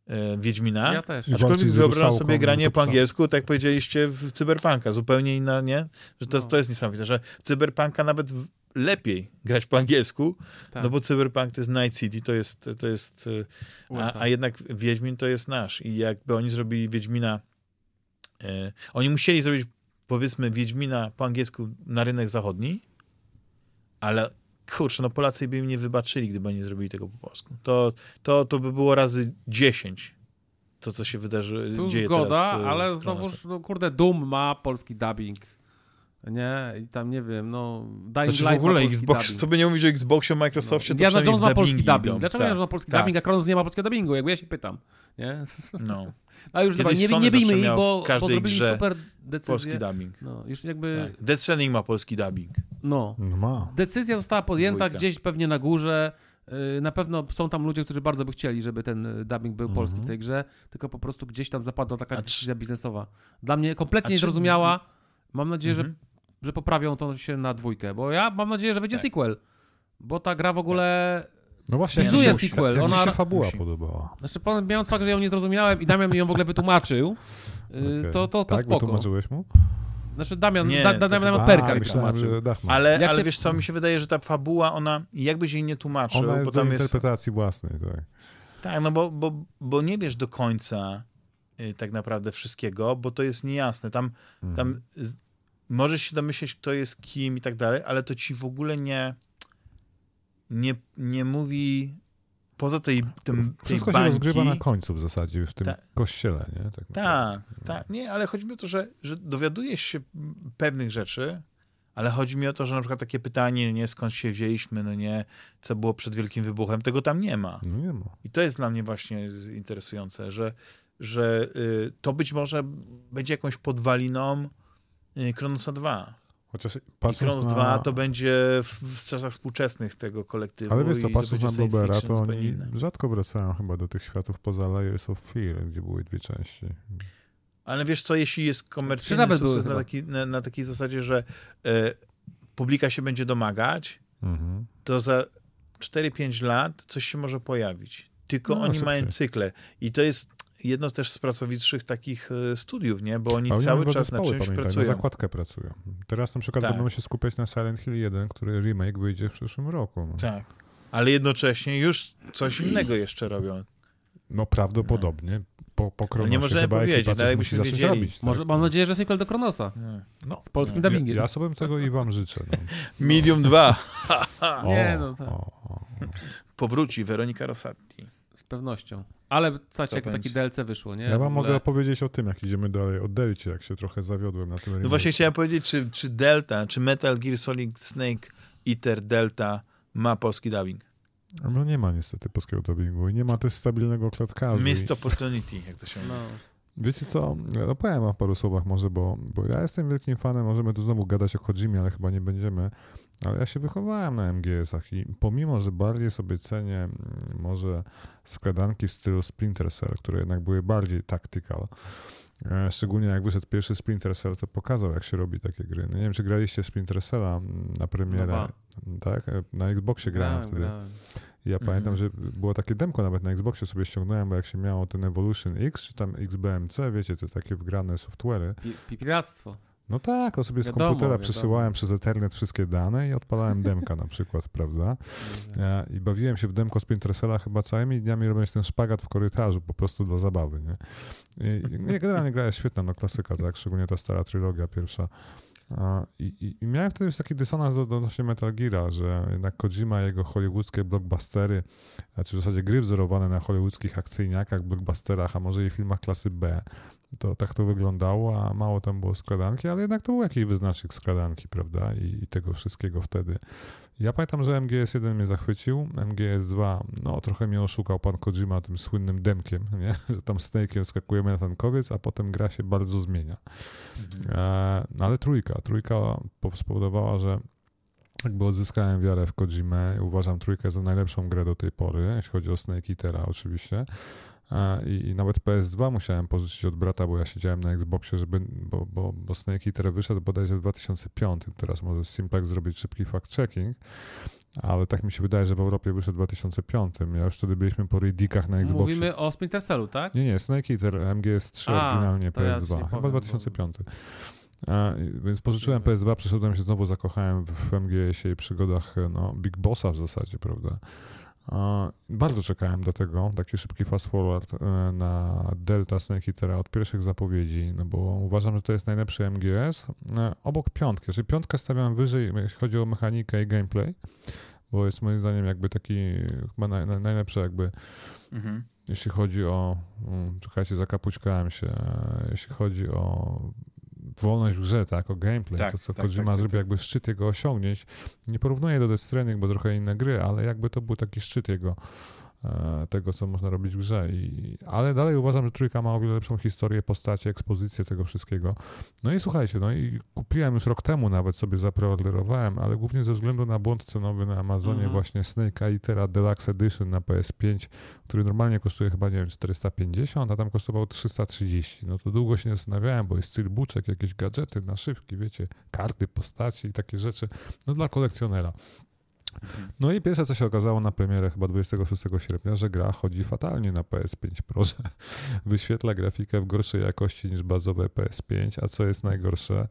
e, Wiedźmina. Ja też. Aczkolwiek wyobrażam sobie granie po angielsku, tak jak powiedzieliście, w Cyberpunka. Zupełnie inna, nie? Że to, no. to jest niesamowite, że Cyberpunka nawet lepiej grać po angielsku, tak. no bo Cyberpunk to jest Night City, to jest, to jest a, a jednak Wiedźmin to jest nasz i jakby oni zrobili Wiedźmina oni musieli zrobić, powiedzmy, Wiedźmina po angielsku na rynek zachodni, ale kurczę, no Polacy by im nie wybaczyli, gdyby oni zrobili tego po polsku. To, to, to by było razy 10 to, co się wydarzy, tu dzieje zgoda, teraz. E, ale znowu, no, kurde, Doom ma polski dubbing. Nie? I tam nie wiem, no. Dying znaczy w ogóle Xbox, dubbing. co by nie mówić o Xboxie, Microsoftie, no. to Indiana Jones ma polski dubbing. Dlaczego tak, ma polski tak. dubbing, a Kronos nie ma polskiego dubbingu? Jakby ja się pytam. Nie? No. A już dobra, nie, nie bijmy ich, bo, bo zrobili super decyzję. Polski dubbing. No, już jakby... Tak. Death Stranding ma polski dubbing. No. no ma. Decyzja została podjęta Dwójka. gdzieś pewnie na górze. Y, na pewno są tam ludzie, którzy bardzo by chcieli, żeby ten y, dubbing był polski w tej mhm. grze, tylko po prostu gdzieś tam zapadła taka decyzja biznesowa. Dla mnie kompletnie niezrozumiała. Mam nadzieję, że, mhm. że poprawią to się na dwójkę, bo ja mam nadzieję, że będzie tak. sequel, bo ta gra w ogóle no właśnie, Bizuje ja sequel. Jak Ona... się fabuła podobała. Znaczy, biorąc fakt, że ją nie zrozumiałem i Damian mi ją w ogóle wytłumaczył, okay. to, to, to tak, spoko. wytłumaczyłeś mu? Znaczy Damian, nie, da, da, Damian a, Perka myślałem, że Ale, ale się... wiesz co, mi się wydaje, że ta fabuła, ona jakbyś jej nie tłumaczył. Ona jest bo tam do interpretacji jest... własnej, tak. Tak, no bo, bo, bo nie wiesz do końca y, tak naprawdę wszystkiego, bo to jest niejasne. Tam, mhm. tam możesz się domyśleć, kto jest kim i tak dalej, ale to ci w ogóle nie nie, nie mówi poza tej, tym, Wszystko tej się rozgrywa na końcu w zasadzie, w tym ta, kościele, nie? Tak, tak, ta, nie, ale chodzi mi o to, że, że dowiadujesz się pewnych rzeczy, ale chodzi mi o to, że na przykład takie pytanie, nie, skąd się wzięliśmy, no nie, co było przed Wielkim Wybuchem, tego tam nie ma. No nie ma. I to jest dla mnie właśnie interesujące, że, że y, to być może będzie jakąś podwaliną Kronosa 2. Chociaż patrząc na... 2 to będzie w, w czasach współczesnych tego kolektywu. Ale wiesz co, patrząc na Bobera, to oni rzadko wracają chyba do tych światów poza Layers of Fear, gdzie były dwie części. Ale wiesz co, jeśli jest komercyjny sukces na, taki, na, na, takiej zasadzie, że e, publika się będzie domagać, mhm. to za 4-5 lat coś się może pojawić. Tylko no, oni mają cykle. I to jest jedno też z pracowitszych takich e, studiów, nie? Bo oni, cały czas zespoły, na czymś pamiętaj, pracują. Na zakładkę pracują. Teraz na przykład tak. będą się skupiać na Silent Hill 1, który remake wyjdzie w przyszłym roku. No. Tak. Ale jednocześnie już coś innego jeszcze robią. No prawdopodobnie po, po Kronosie nie możemy chyba powiedzieć, ekipa coś musi zacząć robić. Tak? Może, mam nadzieję, że sequel do Kronosa. No, z polskim nie. dubbingiem. Ja, ja, sobie tego i wam życzę. No. Medium 2. nie, no to... Powróci Weronika Rosatti. Pewnością. Ale słuchajcie, jak taki DLC wyszło, nie? Ja wam mogę opowiedzieć o tym, jak idziemy dalej, o Delcie, jak się trochę zawiodłem na tym No właśnie chciałem powiedzieć, czy, czy Delta, czy Metal Gear Solid Snake Eater Delta ma polski dubbing? No nie ma niestety polskiego dubbingu i nie ma też stabilnego klatkarza. Missed opportunity, jak to się mówi. No. Wiecie co, no powiem w paru słowach może, bo, bo ja jestem wielkim fanem, możemy tu znowu gadać o Kojimie, ale chyba nie będziemy, ale ja się wychowałem na MGS-ach i pomimo, że bardziej sobie cenię mm, może skradanki w stylu Splinter Cell, które jednak były bardziej tactical, Szczególnie jak wyszedł pierwszy Splinter Cell, to pokazał, jak się robi takie gry. No nie wiem, czy graliście Splinter Cella mm, na premierę. No tak? E, Na Xboxie grałem, Grałem, wtedy. grałem. Ja Mhm. pamiętam, że było takie demko nawet na Xboxie sobie ściągnąłem, bo jak się miało ten Evolution X, czy tam XBMC, wiecie, te takie wgrane software'y. Pi- pi- Piractwo. No tak, to sobie z Wiadomo, komputera wiadomo. przesyłałem przez Ethernet wszystkie dane i odpalałem demka na przykład, prawda? Ja, I bawiłem się w demko z Pinterestela chyba całymi dniami robiąc ten szpagat w korytarzu po prostu dla zabawy, nie? I, nie, generalnie gra jest świetna, no klasyka, tak? Szczególnie ta stara trylogia pierwsza. I, i, I miałem wtedy już taki dysonans do- odnośnie Metal Geara, że jednak Kojima jego hollywoodzkie blockbustery, znaczy w zasadzie gry wzorowane na hollywoodzkich akcyjniakach, blockbusterach, a może i filmach klasy B, to tak to wyglądało, a mało tam było skradanki, ale jednak to był jakiś wyznacznik skradanki, prawda? I, i tego wszystkiego wtedy. Ja pamiętam, że MGS1 mnie zachwycił, MGS2, no trochę mnie oszukał pan Kojima tym słynnym demkiem, nie? że tam snake'iem skakujemy na tankowiec, a potem gra się bardzo zmienia. E, no ale trójka, trójka po- spowodowała, że jakby odzyskałem wiarę w Kojimę i uważam trójkę za najlepszą grę do tej pory, jeśli chodzi o Snake Eatera oczywiście. I, I nawet PS2 musiałem pożyczyć od brata, bo ja siedziałem na Xboxie, żeby, bo, bo, bo Snake Eater wyszedł bodajże w 2005. Teraz może Simplex zrobić szybki fact-checking, ale tak mi się wydaje, że w Europie wyszedł w 2005. Ja już wtedy byliśmy po Riddikach na Xboxie. Mówimy o Splinter Cellu, tak? Nie, nie, Snake Eater MGS3 A, oryginalnie to ja ci PS2, chyba powiem, 2005. A, i- więc pożyczyłem Dobra. PS2, przeszedłem się znowu, zakochałem w, w MGS-ie i przygodach no, Big Bossa w zasadzie, prawda. Bardzo czekałem do tego, taki szybki fast forward e, na Delta Snake Eatera od pierwszych zapowiedzi, no bo uważam, że to jest najlepszy MGS. E, Obok piątki, czyli piątkę stawiam wyżej, jeśli chodzi o mechanikę i gameplay, bo jest moim zdaniem jakby taki chyba naj, naj, najlepszy jakby Mhm. jeśli chodzi o. mm, Czekajcie, zakapućkałem się. e, Jeśli chodzi o wolność w grze, tak, o gameplay, Tak, to co tak, Kojima tak, tak, zrobił, tak. jakby szczyt jego osiągnięć. Nie porównuję do Death Stranding, bo trochę inne gry, ale jakby to był taki szczyt jego tego, co można robić w grze. I, ale dalej uważam, że trójka ma o wiele lepszą historię, postacie, ekspozycję tego wszystkiego. No i słuchajcie, no i kupiłem już rok temu nawet sobie zapreorderowałem, ale głównie ze względu na błąd cenowy na Amazonie Mhm. właśnie Snake Eatera Deluxe Edition na PS5, który normalnie kosztuje chyba, nie wiem, 450, a tam kosztował 330. No to długo się nie zastanawiałem, bo jest steelbooczek, jakieś gadżety, naszywki, wiecie, karty, postaci i takie rzeczy. No dla kolekcjonera. No i pierwsze, co się okazało na premierę chyba 26 sierpnia, że gra chodzi fatalnie na PS5 Pro, że wyświetla grafikę w gorszej jakości niż bazowe PS5, a co jest najgorsze,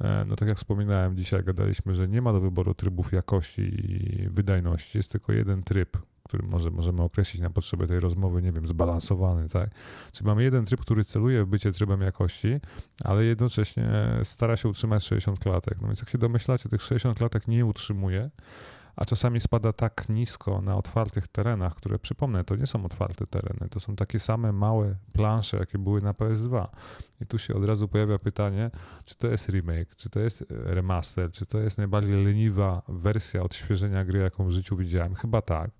e, no tak jak wspominałem, dzisiaj gadaliśmy, że nie ma do wyboru trybów jakości i wydajności, jest tylko jeden tryb, który może, możemy określić na potrzeby tej rozmowy, nie wiem, zbalansowany, tak? Czyli mamy jeden tryb, który celuje w bycie trybem jakości, ale jednocześnie stara się utrzymać 60 klatek. No więc jak się domyślacie, tych 60 klatek nie utrzymuje, a czasami spada tak nisko na otwartych terenach, które przypomnę, to nie są otwarte tereny, to są takie same małe plansze, jakie były na PS2. I tu się od razu pojawia pytanie, czy to jest remake, czy to jest e, remaster, czy to jest najbardziej leniwa wersja odświeżenia gry, jaką w życiu widziałem. Chyba tak.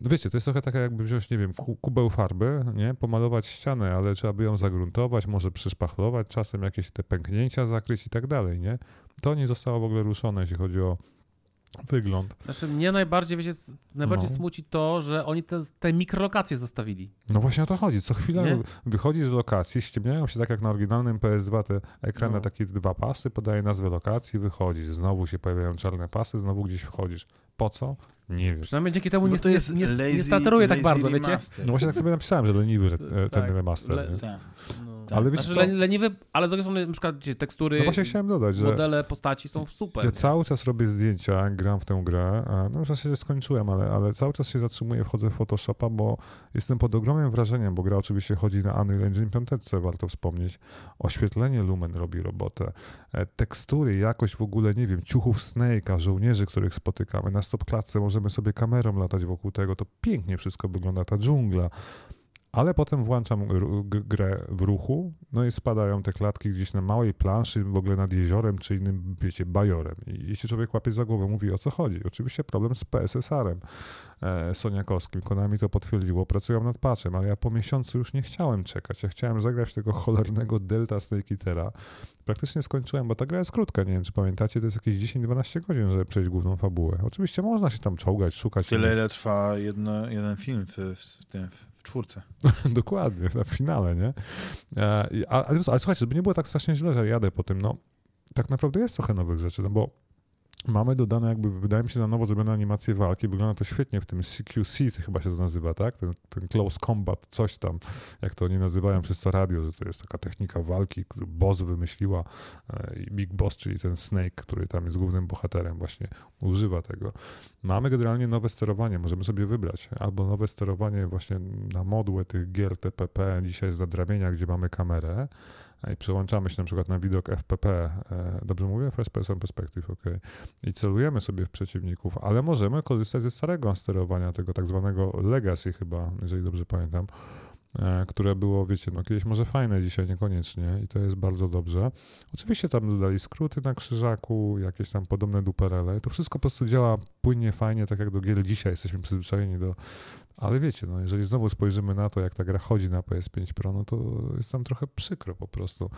No wiecie, to jest trochę tak jakby wziąć, nie wiem, ku- kubeł farby, nie, pomalować ścianę, ale trzeba by ją zagruntować, może przyszpachlować, czasem jakieś te pęknięcia zakryć i tak dalej, nie? To nie zostało w ogóle ruszone, jeśli chodzi o wygląd. Znaczy mnie najbardziej, wiecie, najbardziej No. smuci to, że oni te, te mikrolokacje zostawili. No właśnie o to chodzi. Co chwilę Nie? wychodzi z lokacji, ściemniają się tak jak na oryginalnym PS2 te ekrany, No. takie dwa pasy, podaje nazwę lokacji, wychodzisz. Znowu się pojawiają czarne pasy, znowu gdzieś wchodzisz. Po co? Nie wiem. Przynajmniej dzięki temu Bo nie, to jest nie, nie, lazy, nie statoruje tak bardzo, wiecie? remaster. No właśnie tak sobie napisałem, że leniwy re- e, ten Tak. remaster. Le- nie? Tak. No. Ale wiecie Znaczy, co? le- leniwy, ale z drugiej strony na przykład tekstury, No właśnie chciałem dodać, że modele postaci są super. ja cały czas robię zdjęcia, gram w tę grę, a no w zasadzie skończyłem, ale, ale cały czas się zatrzymuję, wchodzę w Photoshopa, bo jestem pod ogromnym wrażeniem, bo gra oczywiście chodzi na Unreal Engine 5, warto wspomnieć. Oświetlenie Lumen robi robotę. E, Tekstury, jakość w ogóle, nie wiem, ciuchów Snake'a, żołnierzy, których spotykamy. Na stopklatce możemy sobie kamerą latać wokół tego. To pięknie wszystko wygląda, ta dżungla. Ale potem włączam grę w ruchu, no i spadają te klatki gdzieś na małej planszy, w ogóle nad jeziorem, czy innym, wiecie, bajorem. I jeśli człowiek łapie za głowę, mówi o co chodzi. Oczywiście problem z PSSR-em e, Soniakowskim. Konami to potwierdziło, pracują nad patchem, ale ja po miesiącu już nie chciałem czekać. Ja chciałem zagrać tego cholernego Delta Snake Eatera. Praktycznie skończyłem, bo ta gra jest krótka, nie wiem czy pamiętacie, to jest jakieś 10-12 godzin, żeby przejść główną fabułę. Oczywiście można się tam czołgać, szukać. Tyle, ile trwa jedno, jeden film w, w, tym, w czwórce. Dokładnie, na finale, nie? E, ale, słuchajcie, żeby nie było tak strasznie źle, że jadę po tym, no tak naprawdę jest trochę nowych rzeczy, no bo Mamy dodane jakby, wydaje mi się, na nowo zrobione animacje walki. Wygląda to świetnie w tym CQC, to chyba się to nazywa, tak? Ten, ten Close Combat, coś tam, jak to oni nazywają przez to radio, że to jest taka technika walki, którą Boss wymyśliła e, i Big Boss, czyli ten Snake, który tam jest głównym bohaterem, właśnie używa tego. Mamy generalnie nowe sterowanie, możemy sobie wybrać albo nowe sterowanie właśnie na modłę tych gier TPP, dzisiaj z nadrabienia, gdzie mamy kamerę, i przełączamy się na przykład na widok FPP, e, dobrze mówię? First Person Perspective, ok. I celujemy sobie w przeciwników, ale możemy korzystać ze starego sterowania, tego tak zwanego Legacy chyba, jeżeli dobrze pamiętam, e, które było, wiecie, no kiedyś może fajne, dzisiaj niekoniecznie i to jest bardzo dobrze. Oczywiście tam dodali skróty na krzyżaku, jakieś tam podobne duperele. To wszystko po prostu działa płynnie, fajnie, tak jak do gier dzisiaj jesteśmy przyzwyczajeni do ale wiecie, no jeżeli znowu spojrzymy na to, jak ta gra chodzi na PS5 Pro, no to jest tam trochę przykro po prostu.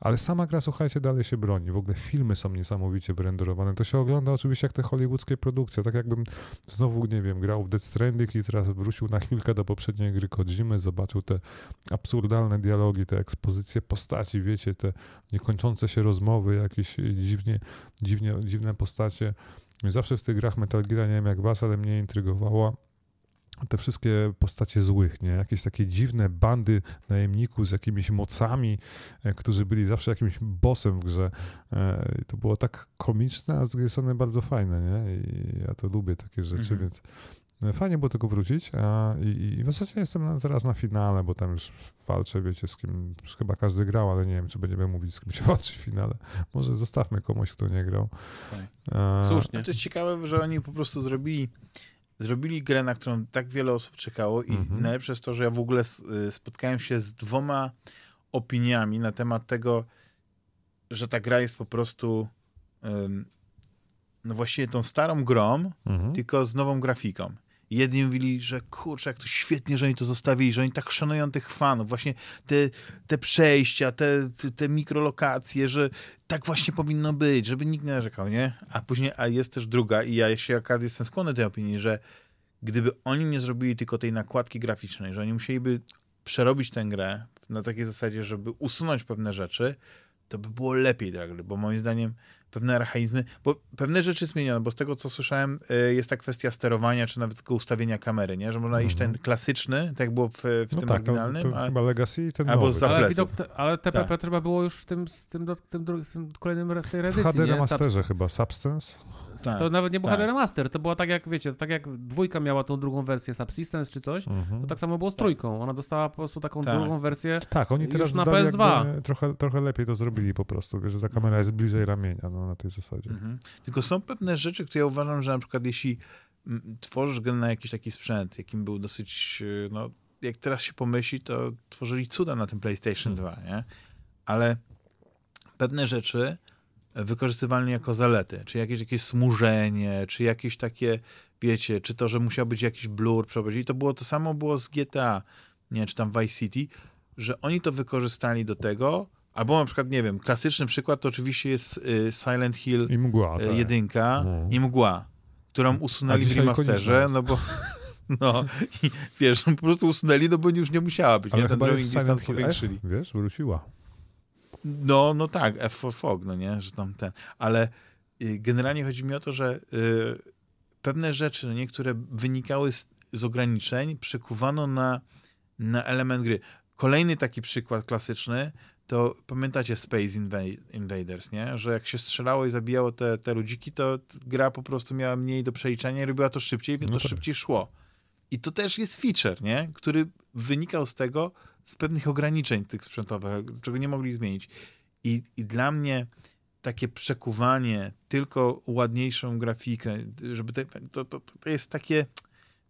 Ale sama gra, słuchajcie, dalej się broni. W ogóle filmy są niesamowicie wyrenderowane. To się ogląda oczywiście jak te hollywoodzkie produkcje. Tak jakbym znowu, nie wiem, grał w Dead Stranding i teraz wrócił na chwilkę do poprzedniej gry Kojimy, zobaczył te absurdalne dialogi, te ekspozycje postaci, wiecie, te niekończące się rozmowy, jakieś dziwnie, dziwnie, dziwne postacie. Zawsze w tych grach Metal Gear, nie wiem jak was, ale mnie intrygowało te wszystkie postacie złych, nie? Jakieś takie dziwne bandy najemników z jakimiś mocami, e, którzy byli zawsze jakimś bossem w grze. E, to było tak komiczne, a z drugiej strony bardzo fajne, nie? I ja to lubię takie rzeczy, mhm. więc e, fajnie było tego wrócić. A, i, I w zasadzie jestem teraz na finale, bo tam już walczę, wiecie, z kim chyba każdy grał, ale nie wiem, czy będziemy mówić, z kim się walczy w finale. Może zostawmy komuś, kto nie grał. Słusznie. To jest ciekawe, że oni po prostu zrobili zrobili grę, na którą tak wiele osób czekało i mhm. najlepsze jest to, że ja w ogóle y, spotkałem się z dwoma opiniami na temat tego, że ta gra jest po prostu um, no właściwie tą starą grą, mhm. tylko z nową grafiką. Jedni mówili, że kurczę, jak to świetnie, że oni to zostawili, że oni tak szanują tych fanów, właśnie te, te przejścia, te, te, te mikrolokacje, że tak właśnie powinno być, żeby nikt nie narzekał, nie? A później, a jest też druga i ja się akurat jestem skłonny tej opinii, że gdyby oni nie zrobili tylko tej nakładki graficznej, że oni musieliby przerobić tę grę na takiej zasadzie, żeby usunąć pewne rzeczy, to by było lepiej dla gry, bo moim zdaniem pewne archaizmy, bo pewne rzeczy zmieniono, bo z tego, co słyszałem, y, jest ta kwestia sterowania, czy nawet tylko ustawienia kamery, nie? Że można iść ten mhm. klasyczny, tak jak było w, w no tym tak, oryginalnym. To, to a, chyba Legacy i ten albo nowy. Ale, widok, ale TPP tak. trzeba było już w tym, tym, tym, tym, tym kolejnym tej reedycji, W HD remasterze chyba, Substance. Tak, to nawet nie był tak. HD Remaster, to była tak jak, wiecie, tak jak dwójka miała tą drugą wersję Subsistence czy coś, mhm. to tak samo było z trójką. Ona dostała po prostu taką tak. drugą wersję Tak, oni teraz na PS2. Trochę, trochę lepiej to zrobili po prostu, wiesz, że ta kamera jest bliżej ramienia no, na tej zasadzie. Mhm. Tylko są pewne rzeczy, które ja uważam, że na przykład jeśli tworzysz grę na jakiś taki sprzęt, jakim był dosyć, e, no, jak teraz się pomyśli, to tworzyli cuda na tym PlayStation 2, hmm. nie? Ale pewne rzeczy wykorzystywalne jako zalety, czy jakieś, jakieś smużenie, czy jakieś takie, wiecie, czy to, że musiał być jakiś blur przeprowadzić. I to było to samo było z GTA, nie, czy tam Vice City, że oni to wykorzystali do tego, albo na przykład, nie wiem, klasyczny przykład to oczywiście jest y, Silent Hill I mgła, y, tak. jedynka no. i mgła, którą usunęli w remasterze, no bo no i wiesz, no, po prostu usunęli, no bo już nie musiała być, Ale nie? Ten chyba jest Silent Hill F, wiesz, wróciła. No, no tak, F for Fog, no nie, że tam ten, ale y, generalnie chodzi mi o to, że y, pewne rzeczy, no nie, które wynikały z, z ograniczeń, przekuwano na, na element gry. Kolejny taki przykład klasyczny, to pamiętacie Space Invaders, nie? Że jak się strzelało i zabijało te, te ludziki, to gra po prostu miała mniej do przeliczenia i robiła to szybciej, więc no to tak. szybciej szło. I to też jest feature, nie? Który wynikał z tego, z pewnych ograniczeń tych sprzętowych, czego nie mogli zmienić. I, i dla mnie takie przekuwanie, tylko ładniejszą grafikę, żeby te, to, to, to jest takie,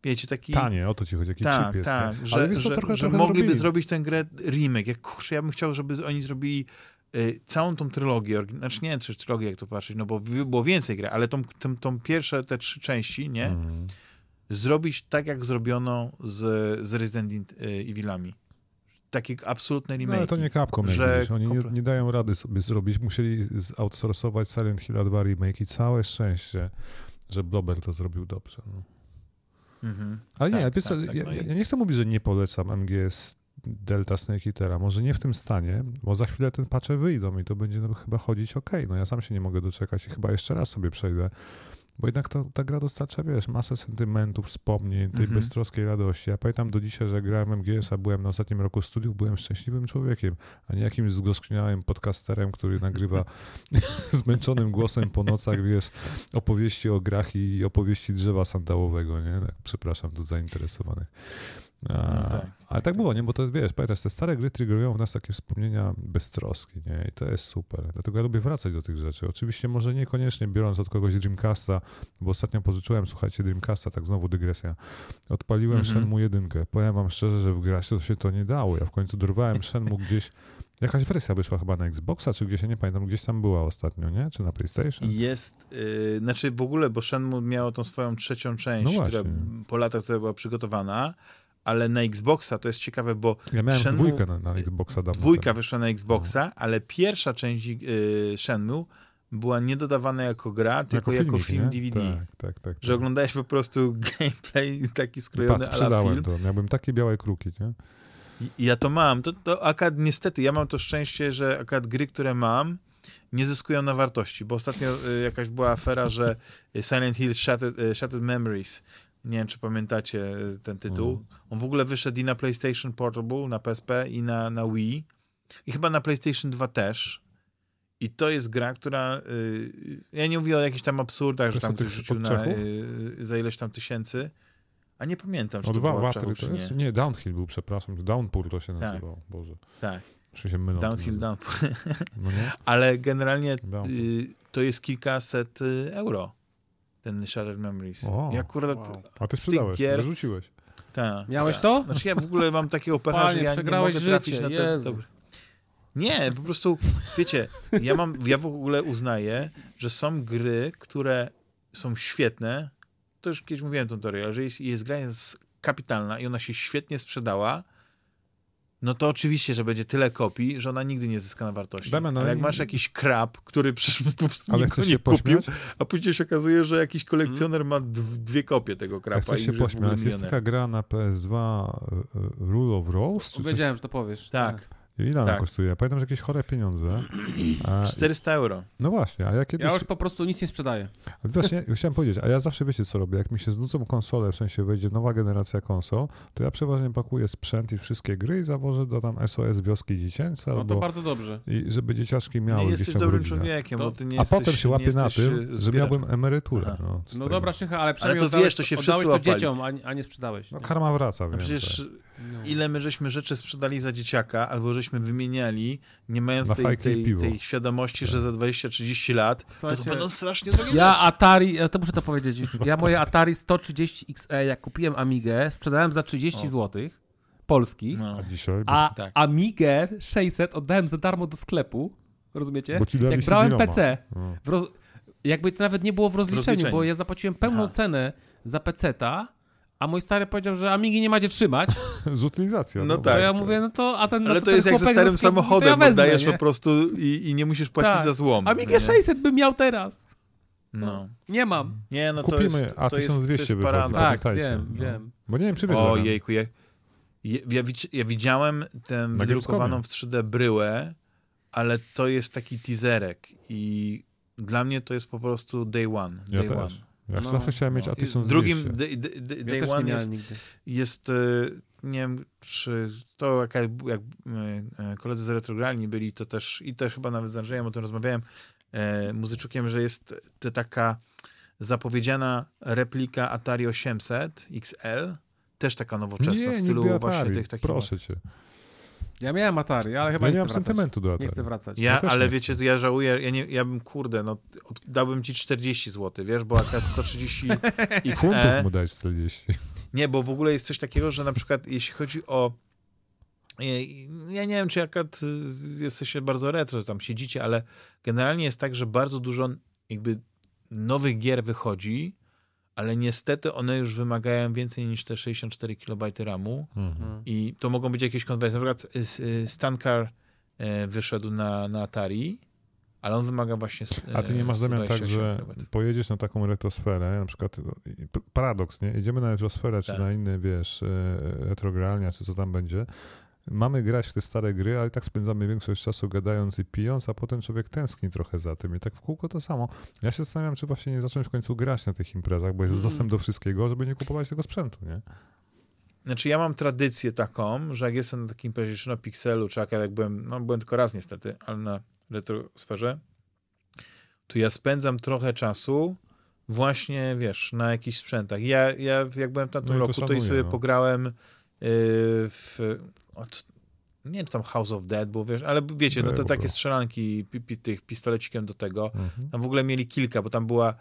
wiecie, taki... Tanie, o to ci chodzi, jaki tak, chip jest. tak, nie? że, Ale wiesz co, że, trochę, że trochę mogliby zrobili. zrobić tę grę remake. Jak, kurczę, ja bym chciał, żeby oni zrobili y, całą tą trylogię, znaczy nie, czy trylogię, jak to patrzeć, no bo było więcej gry, ale tą, tą, tą pierwsze, te trzy części, nie? Mhm. Zrobić tak, jak zrobiono z, z Resident y, Evilami. Takie absolutne No, remake. ale to nie Capcom, że. Oni nie, nie dają rady sobie zrobić. Musieli outsourcować Silent Hill 2 remake i całe szczęście, że Blobber to zrobił dobrze. No. Mhm. Ale nie, Tak, co, tak, tak, ja, no ja nie chcę mówić, że nie polecam MGS Delta Snake Eatera. Może nie w tym stanie, bo za chwilę ten patche wyjdą i to będzie no, chyba chodzić ok. No ja sam się nie mogę doczekać i chyba jeszcze raz sobie przejdę. Bo jednak to, ta gra dostarcza, wiesz, masę sentymentów, wspomnień, tej Mhm. beztroskiej radości. Ja pamiętam do dzisiaj, że grałem MGS-a, byłem na ostatnim roku studiów, byłem szczęśliwym człowiekiem, a nie jakimś zgorzkniałym podcasterem, który nagrywa zmęczonym głosem po nocach, wiesz, opowieści o grach i opowieści drzewa sandałowego, nie? Tak, Przepraszam tu zainteresowanych. No tak. ale tak było, nie? Bo to wiesz, pamiętasz, te stare gry triggerują w nas takie wspomnienia beztroski, nie? I to jest super. Dlatego ja lubię wracać do tych rzeczy. Oczywiście może niekoniecznie biorąc od kogoś Dreamcasta, bo ostatnio pożyczyłem, słuchajcie, Dreamcasta, tak znowu dygresja. Odpaliłem Mhm. Shenmue 1. Powiem wam szczerze, że w grać to się to nie dało. Ja w końcu dorwałem Shenmue gdzieś, jakaś wersja wyszła chyba na Xboxa, czy gdzieś, ja nie pamiętam, gdzieś tam była ostatnio, nie? Czy na PlayStation? Jest, yy, znaczy w ogóle, bo Shenmue miało tą swoją trzecią część, No która po latach sobie była przygotowana, ale na Xboxa to jest ciekawe, bo Ja miałem Shenmue- dwójkę na, na Xboxa dawno dwójka temu. wyszła na Xboxa, ale pierwsza część yy, Shenmue była nie dodawana jako gra, tylko jako, filmik, film nie? DVD. Tak, tak, tak. Że tak. oglądałeś po prostu gameplay taki skrojony patrz, sprzedałem film. to. Miałbym takie białe kruki, nie? Ja to mam. To, to akad niestety, ja mam to szczęście, że akad gry, które mam, nie zyskują na wartości, bo ostatnio y, jakaś była afera, że Silent Hill Shattered, y, Shattered Memories, nie wiem, czy pamiętacie y, ten tytuł, Mhm. on w ogóle wyszedł i na PlayStation Portable, na PSP i na, na Wii i chyba na PlayStation 2 też. I to jest gra, która. y, ja nie mówię o jakichś tam absurdach, że tam ktoś rzucił na, Czechów? y, za ileś tam tysięcy. A nie pamiętam, czy O to dwa było Czechów, to jest? nie. Nie, Downhill był, przepraszam. Downpour to się Tak. nazywał. Boże. Tak, Czy się mylą. Downhill te Down. nazwy. No? Ale generalnie Downpour. y, to jest kilkaset y, euro. Ten Shattered Memories. O. I akurat. Wow. A ty sprzedałeś, gier- wyrzuciłeś. Tak. Miałeś to? Znaczy ja w ogóle mam takiego pecha, Panie, że ja nie mogę trafić życie, na te Jezu. dobre. Nie, po prostu, wiecie, ja mam, ja w ogóle uznaję, że są gry, które są świetne. To już kiedyś mówiłem tą teorię, ale że jest, jest gra jest kapitalna i ona się świetnie sprzedała, no to oczywiście, że będzie tyle kopii, że ona nigdy nie zyska na wartości. Damian, ale ale jak nie- masz jakiś krab, który przecież po prostu Ale chcesz nie się kupił, pośmiać? a później się okazuje, że jakiś kolekcjoner ma dw- dwie kopie tego krapa. chcesz i się pośmiać, jest taka gra na PS2 y, y, Rule of Rose? Wiedziałem, że to powiesz. Tak, Ile ona tak. kosztuje? Ja pamiętam, że jakieś chore pieniądze. A, 400 euro. no właśnie, a ja kiedyś... Ja już po prostu nic nie sprzedaję. Właśnie, chciałem powiedzieć, a ja zawsze wiecie co robię, jak mi się znudzą konsole, w sensie wejdzie nowa generacja konsol, to ja przeważnie pakuję sprzęt i wszystkie gry i zawożę do tam SOS Wioski Dziecięce, No to bardzo dobrze. i żeby dzieciaczki miały Nie gdzieś jesteś dobrym człowiekiem, To- bo ty nie A jesteś, potem się łapię na tym, e, że zbieraczem. miałbym emeryturę. No, No dobra, Szycha, ale to przynajmniej wiesz, oddałeś, to się oddałeś to dzieciom, a, nie- sprzedałeś. No karma wraca, A wiem. przecież tak. No. ile my żeśmy rzeczy sprzedali za dzieciaka, albo żeśmy wymieniali, nie mając tej, tej, tej świadomości, że za 20-30 lat to, to Słuchajcie, będą strasznie drogie Ja. Atari, ja to muszę to powiedzieć. Ja moje Atari 130 XE, jak kupiłem Amigę, sprzedałem za 30 O. zł polskich, No. A dzisiaj? a tak. Amigę 600 oddałem za darmo do sklepu. Rozumiecie? Bo ci dali Jak brałem. PC, No. w roz... jakby to nawet nie było w rozliczeniu, rozliczeniu. bo ja zapłaciłem pełną Aha. cenę za PC-ta, a mój stary powiedział, że Amigi nie macie trzymać. Z utylizacją. No dobra. To tak. ja mówię, no to, a ten no Ale to, to ten jest jak ze starym samochodem, to ja wezmę, oddajesz nie? po prostu i, i nie musisz płacić Tak. za złom. Amigę nie? 600 bym miał teraz. No. Nie mam. Nie, no to Kupimy, jest, a to jest, 1200 to jest wychodzi. Tak, wiem, no. wiem. Bo nie wiem, czy wiesz, O jejku, ja, ja, ja, widz- ja widziałem tę wydrukowaną w 3D bryłę, ale to jest taki teaserek i dla mnie to jest po prostu day one. Ja day też. Ja No. zawsze chciałem mieć I A1200. drugim day, day, day, Ja one jest, nigdy. jest, e, nie wiem, czy to jak, jak e, koledzy z Retrogralni byli, to też i też chyba nawet z Andrzejem o tym rozmawiałem, e, muzyczukiem, że jest to taka zapowiedziana replika Atari 800 XL, też taka nowoczesna, nie, w stylu właśnie tych takich... proszę cię. Ja miałem Atari, ale chyba Ja nie nie chcę sentymentu do Nie Atari. chcę wracać. Ja, Ja ale nie wiecie, ja żałuję, ja, nie, ja bym, kurde, no dałbym ci 40 zł, wiesz, bo akurat 130 Funtów XE, mu dać 40. Nie, bo w ogóle jest coś takiego, że na przykład jeśli chodzi o ja nie wiem, czy akurat y, jesteście bardzo retro, tam siedzicie, ale generalnie jest tak, że bardzo dużo jakby nowych gier wychodzi, ale niestety one już wymagają więcej niż te 64 KB RAMu Mhm. i to mogą być jakieś konwersje. Na przykład y, y, Stankar e, wyszedł na, na Atari, ale on wymaga właśnie A ty nie masz e, zamian tak, 128 że pojedziesz na taką retrosferę, na przykład p- paradoks, nie? Idziemy na retrosferę, czy Tak. na inny, wiesz, e, retrogralnia, czy co tam będzie. Mamy grać w te stare gry, ale i tak spędzamy większość czasu gadając i pijąc, a potem człowiek tęskni trochę za tym. I tak w kółko to samo. Ja się zastanawiam, czy właśnie nie zacząć w końcu grać na tych imprezach, bo jest Mm. dostęp do wszystkiego, żeby nie kupować tego sprzętu, nie? Znaczy ja mam tradycję taką, że jak jestem na takim imprezie, czy na Pixelu, czy jak, byłem, no byłem tylko raz niestety, ale na retrosferze, to ja spędzam trochę czasu właśnie, wiesz, na jakichś sprzętach. Ja, ja jak byłem w tamtym No i to roku, to, i szanuję, sobie no. pograłem w, od, nie wiem, czy tam House of Dead, bo wiesz, ale wiecie, no to takie było. strzelanki pi, pi, tych pistolecikiem do tego. Mhm. Tam w ogóle mieli kilka, bo tam była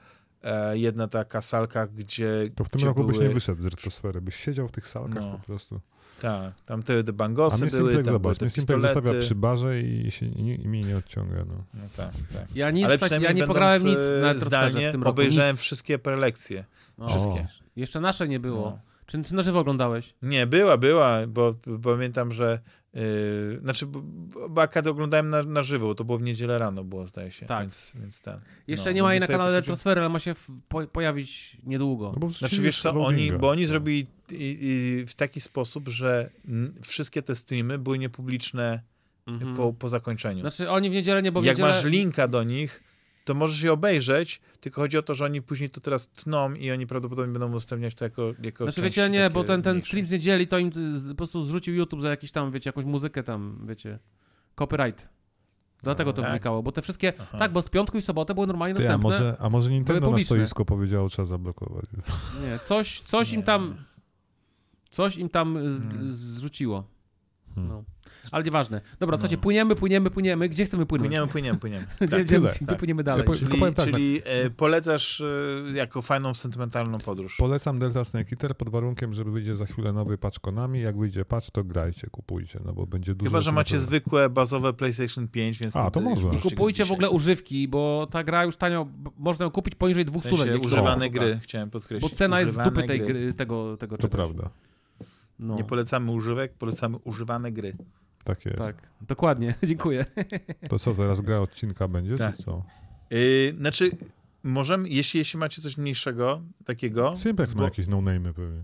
e, jedna taka salka, gdzie To w tym roku byś były, nie wyszedł z retrosfery, byś siedział w tych salkach No. po prostu. Tak, tam te, te A bangosy mnie były, tam były zobacz, te mnie Simplex zostawia pistolety. przy barze i, się, i, i mi nie odciąga, no. No tak, tak. Ja nic, Ale stać- ja nie pograłem nic e, na retrosferze zdalnie, w tym roku. obejrzałem nic. wszystkie prelekcje. No. wszystkie. Jeszcze nasze nie było. No. Czy, czy na żywo oglądałeś? Nie, była, była, bo, bo pamiętam, że yy, znaczy, akurat oglądałem na, na żywo, to było w niedzielę rano było, zdaje się. Tak. Więc, więc ten. Jeszcze no, nie ma jej na kanale posłuchaj- retrosfery, ale ma się po, pojawić niedługo. no bo Znaczy wiesz co, oni, bo oni No. zrobili i, i w taki sposób, że wszystkie te streamy były niepubliczne Mhm. po, po zakończeniu. Znaczy oni w niedzielę nie, bo w Jak niedzielę... masz linka do nich, to możesz je obejrzeć, tylko chodzi o to, że oni później to teraz tną i oni prawdopodobnie będą udostępniać to jako, jako Znaczy wiecie, nie, bo ten, ten mniejsze. stream z niedzieli to im po prostu zrzucił YouTube za jakiś tam, wiecie, jakąś muzykę tam, wiecie, copyright. Dlatego to Tak? wynikało, bo te wszystkie, Aha. tak, bo z piątku i soboty były normalnie Ty, a dostępne. może, a może Nintendo na stoisko powiedziało, trzeba zablokować. Nie, coś, coś im Nie. tam, coś im tam y, z- Hmm. zrzuciło. Hmm. No. Ale nieważne. Dobra, No. słuchajcie, płyniemy, płyniemy, płyniemy. Gdzie chcemy płynąć? Płyniemy, płyniemy, płyniemy. Gdzie, Tak, gdzie, tyle, gdzie tak. płyniemy dalej? Ja po- Czyli, Tylko powiem tak, czyli e, polecasz e, jako fajną, sentymentalną podróż. Polecam Delta Snake Eater pod warunkiem, że wyjdzie za chwilę nowy patch Konami. Jak wyjdzie patch, to grajcie, kupujcie, no bo będzie dużo... Chyba, że macie zwykłe, bazowe PlayStation 5, więc... A, to może. I kupujcie w ogóle używki, bo ta gra już tanio, można ją kupić poniżej W 200 sensie lat. używane gry, chciałem Bo podkreślić. cena jest z dupy tej gry, tego, tego To czegoś. prawda, No. Nie polecamy używek, polecamy używane gry. Tak jest. Tak, dokładnie, dziękuję. To co, teraz gra odcinka będzie, Tak. czy co? Yy, znaczy, możemy, jeśli, jeśli macie coś mniejszego, takiego... Simplex ma bo- jakieś no-name'y pewnie.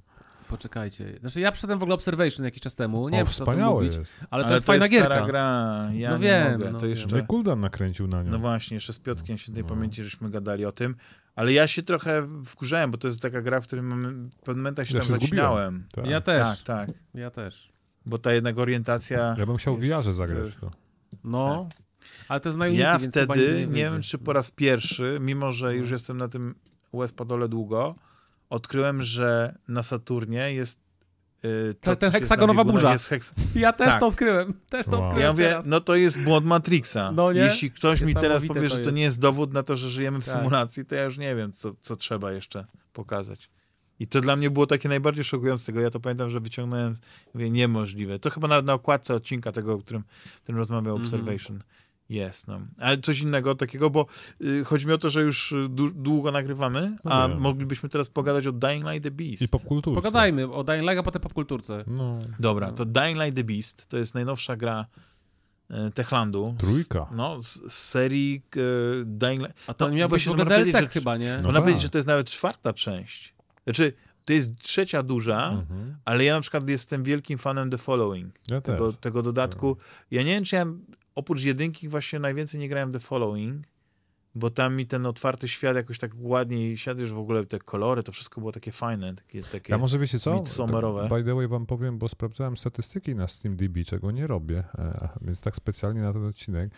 Poczekajcie. Znaczy ja przyszedłem w ogóle Observation jakiś czas temu. Nie o, wiem, to wspaniałe mówić, jest. ale to jest fajna stara gierka. gra, ja No nie wiem, mogę, no to jeszcze... Kuldan nakręcił na nią. No właśnie, jeszcze z Piotkiem świętej No. pamięci żeśmy gadali o tym, ale ja się trochę wkurzałem, bo to jest taka gra, w której w pewnym momentach się Ja tam się zacinałem. Tak. Ja też, Tak, tak, ja też. Bo ta jednak orientacja... Ja bym chciał w jest, VR-ze zagrać w to. No, ale to jest na Unity, Ja wtedy, nie wyjdzie. wiem czy po raz pierwszy, mimo że już No. jestem na tym Westpadole długo, odkryłem, że na Saturnie jest y, Ta- to, ten heksagonowa burza. Jest heks... Ja też Tak. to odkryłem, też to Wow. odkryłem Ja mówię, teraz. no to jest błąd Matrixa. No nie? Jeśli ktoś mi teraz powie, to że to nie jest dowód na to, że żyjemy w Tak. symulacji, to ja już nie wiem, co, co trzeba jeszcze pokazać. I to dla mnie było takie najbardziej szokujące tego. Ja to pamiętam, że wyciągnąłem, mówię, niemożliwe. To chyba na, na okładce odcinka tego, o którym, w którym rozmawiał Mhm. Observation. Jest, no. Ale coś innego takiego, bo y, chodzi mi o to, że już y, dłu- długo nagrywamy, No a wiem. moglibyśmy teraz pogadać o Dying Light the Beast. I popkulturce. Pogadajmy o Dying Light, a potem popkulturce. No, Dobra, No. to Dying Light the Beast to jest najnowsza gra e, Techlandu. Trójka. Z, no, z, z serii e, Dying Light. A to No, miał być w ogóle DLC że- chyba, nie? No Można tak. powiedzieć, że to jest nawet czwarta część. Znaczy, to jest trzecia duża, Mhm. ale ja na przykład jestem wielkim fanem The Following, Ja tego, tego dodatku. Ja nie wiem, czy ja oprócz jedynki właśnie najwięcej nie grałem The Following, bo tam mi ten otwarty świat jakoś tak ładniej siadł, że w ogóle te kolory, to wszystko było takie fajne, takie, takie Ja może wiecie co? midsummerowe. By the way wam powiem, bo sprawdzałem statystyki na SteamDB, czego nie robię, e, więc tak specjalnie na ten odcinek,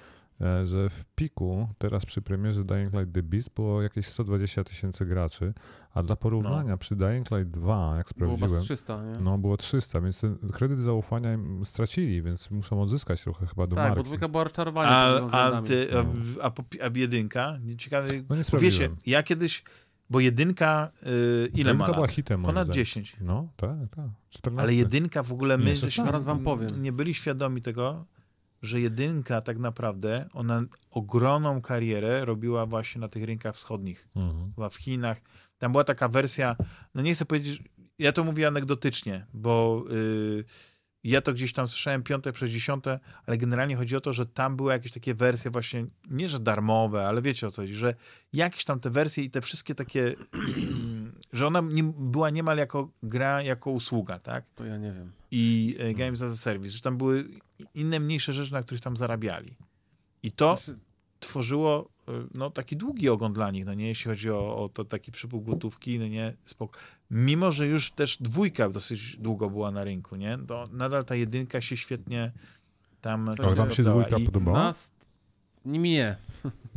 że w piku teraz przy premierze Dying Light The Beast było jakieś 120 tysięcy graczy, a dla porównania przy Dying Light 2, jak Było sprawdziłem, was 300, nie? no było 300, więc ten kredyt zaufania im stracili, więc muszą odzyskać trochę chyba do tak, bo marki. dwójka była rozczarowaniem. A, a, ty, a, No. w- a, po- a jedynka? Ciekawe, No nie wiecie, ja kiedyś Bo jedynka, y, ile ma Jedynka była lat? hitem. Ponad zdaniem. 10. No, tak, tak. 14. Ale jedynka w ogóle, my Nie, żeśmy 16. Zaraz wam powiem. nie byli świadomi tego, że jedynka tak naprawdę, ona ogromną karierę robiła właśnie na tych rynkach wschodnich. Mhm. Była w Chinach. Tam była taka wersja, no nie chcę powiedzieć, ja to mówię anegdotycznie, bo y, ja to gdzieś tam słyszałem piąte przez dziesiąte, ale generalnie chodzi o to, że tam były jakieś takie wersje właśnie, nie że darmowe, ale wiecie o co chodzi, że jakieś tam te wersje i te wszystkie takie, że ona nie, była niemal jako gra, jako usługa, tak? To ja nie wiem. i e, Games as a Service, że tam były inne mniejsze rzeczy, na których tam zarabiali. I to Znaczy, tworzyło e, no, taki długi ogon dla nich, no nie, jeśli chodzi o, o to taki przypływ gotówki, no nie, spoko. Mimo, że już też dwójka dosyć długo była na rynku, nie, to nadal ta jedynka się świetnie tam Ale tam się dwójka I podobała? Nas... Nie.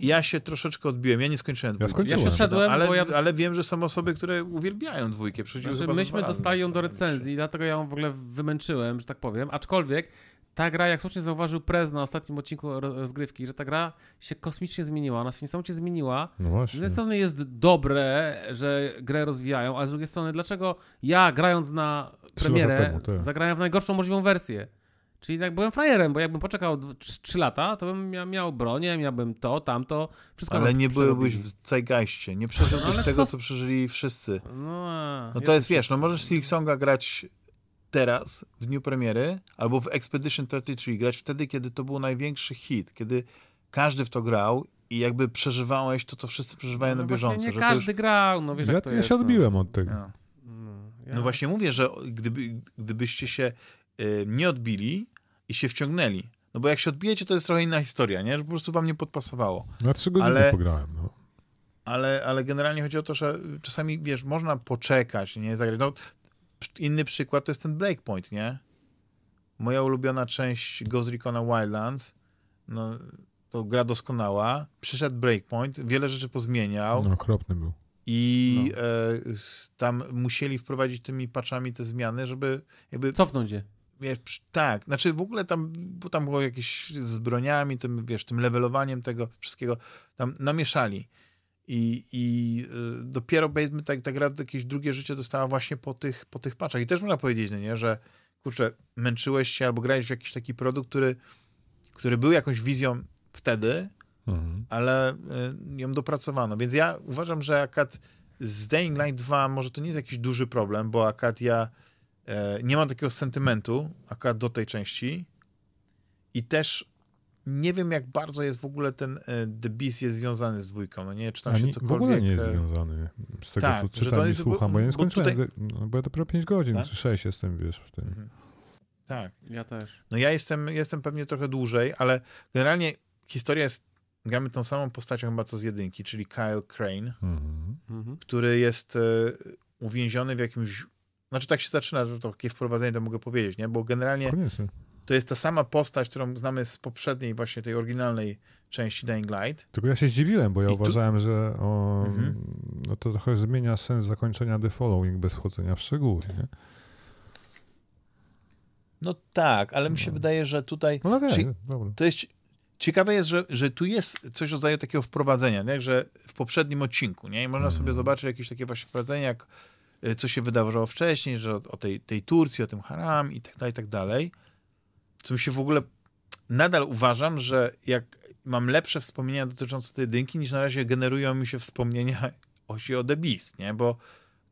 Ja się troszeczkę odbiłem, ja nie skończyłem dwójki. skończyłem. Ja przeszedłem, ale, bo ja... ale wiem, że są osoby, które uwielbiają dwójkę. Znaczy, myśmy dostali ją do recenzji, dlatego ja ją w ogóle wymęczyłem, że tak powiem. Aczkolwiek ta gra, jak słusznie zauważył Prez na ostatnim odcinku ro- rozgrywki, że ta gra się kosmicznie zmieniła, ona się niesamowicie zmieniła. No Z jednej strony jest dobre, że grę rozwijają, ale z drugiej strony dlaczego ja grając na premierę temu, tak. zagrałem w najgorszą możliwą wersję. Czyli jak byłem frajerem, bo jakbym poczekał 3 lata, to bym mia- miał bronię, miałbym to, tamto, wszystko Ale nie byłbyś w Zeitgeistie, nie przeżyłbyś No, tego, co co przeżyli wszyscy. No, a, No to jest, wiesz, no możesz Silksonga grać teraz, w dniu premiery, albo w Expedition 33 grać wtedy, kiedy to był największy hit, kiedy każdy w to grał i jakby przeżywałeś to, co wszyscy przeżywają no na bieżąco. Nie że każdy to już... grał, no wiesz Ja, jak to ja jest. się no. odbiłem od tego. no. No, ja- no właśnie mówię, że gdyby, gdybyście się nie odbili i się wciągnęli, no bo jak się odbijecie, to jest trochę inna historia, nie? Że po prostu wam nie podpasowało. Na trzy godziny Ale- pograłem. No. ale, ale generalnie chodzi o to, że czasami, wiesz, można poczekać, nie zagrać. No, inny przykład to jest ten Breakpoint, nie? Moja ulubiona część Ghost Recona Wildlands, no, to gra doskonała. Przyszedł Breakpoint, wiele rzeczy pozmieniał no, okropny był. i No. e, tam musieli wprowadzić tymi patchami te zmiany, żeby jakby Cofnąć je. Wiesz, tak, znaczy w ogóle tam, bo tam było jakieś z broniami, tym, wiesz, tym levelowaniem tego wszystkiego, tam namieszali. I, i y, dopiero powiedzmy tak, ta gra jakieś drugie życie dostała właśnie po tych, po tych patchach. I też można powiedzieć, no nie, że kurczę, męczyłeś się albo grałeś w jakiś taki produkt, który, który był jakąś wizją wtedy, Mhm. ale y, ją dopracowano. Więc ja uważam, że akad z Dying Light 2 może to nie jest jakiś duży problem, bo akad ja nie mam takiego sentymentu akad do tej części i też nie wiem, jak bardzo jest w ogóle ten e, The Beast jest związany z dwójką, no nie, czy tam się Ani, cokolwiek... w ogóle nie jest e, związany z tego, tak, co że to czytam i słucham, bo ja nie bo skończyłem, tutaj- no, bo ja dopiero 5 godzin, Tak? czy 6 jestem, wiesz, w tym. Mhm. Tak, Ja też. no ja jestem, jestem pewnie trochę dłużej, ale generalnie historia jest, gramy tą samą postacią chyba co z jedynki, czyli Kyle Crane, Mhm. Mhm. który jest e, uwięziony w jakimś. Znaczy, tak się zaczyna, że to takie wprowadzenie to mogę powiedzieć, nie? Bo generalnie Koniecznie. to jest ta sama postać, którą znamy z poprzedniej, właśnie tej oryginalnej części Dying Light. Tylko ja się zdziwiłem, bo ja I tu- uważałem, że o, Mhm. no to trochę zmienia sens zakończenia The Following bez wchodzenia w szczegóły, nie? No tak, ale mi się No. wydaje, że tutaj. No tak. To jest. Ciekawe jest, że, że tu jest coś rodzaju takiego wprowadzenia, nie? że w poprzednim odcinku, nie? I można Mhm. sobie zobaczyć jakieś takie właśnie wprowadzenie, jak co się wydarzyło wcześniej, że o, o tej, tej Turcji, o tym haram i tak dalej, i tak dalej. Co mi się w ogóle nadal uważam, że jak mam lepsze wspomnienia dotyczące tej jedynki, niż na razie generują mi się wspomnienia osi o The Beast, nie? Bo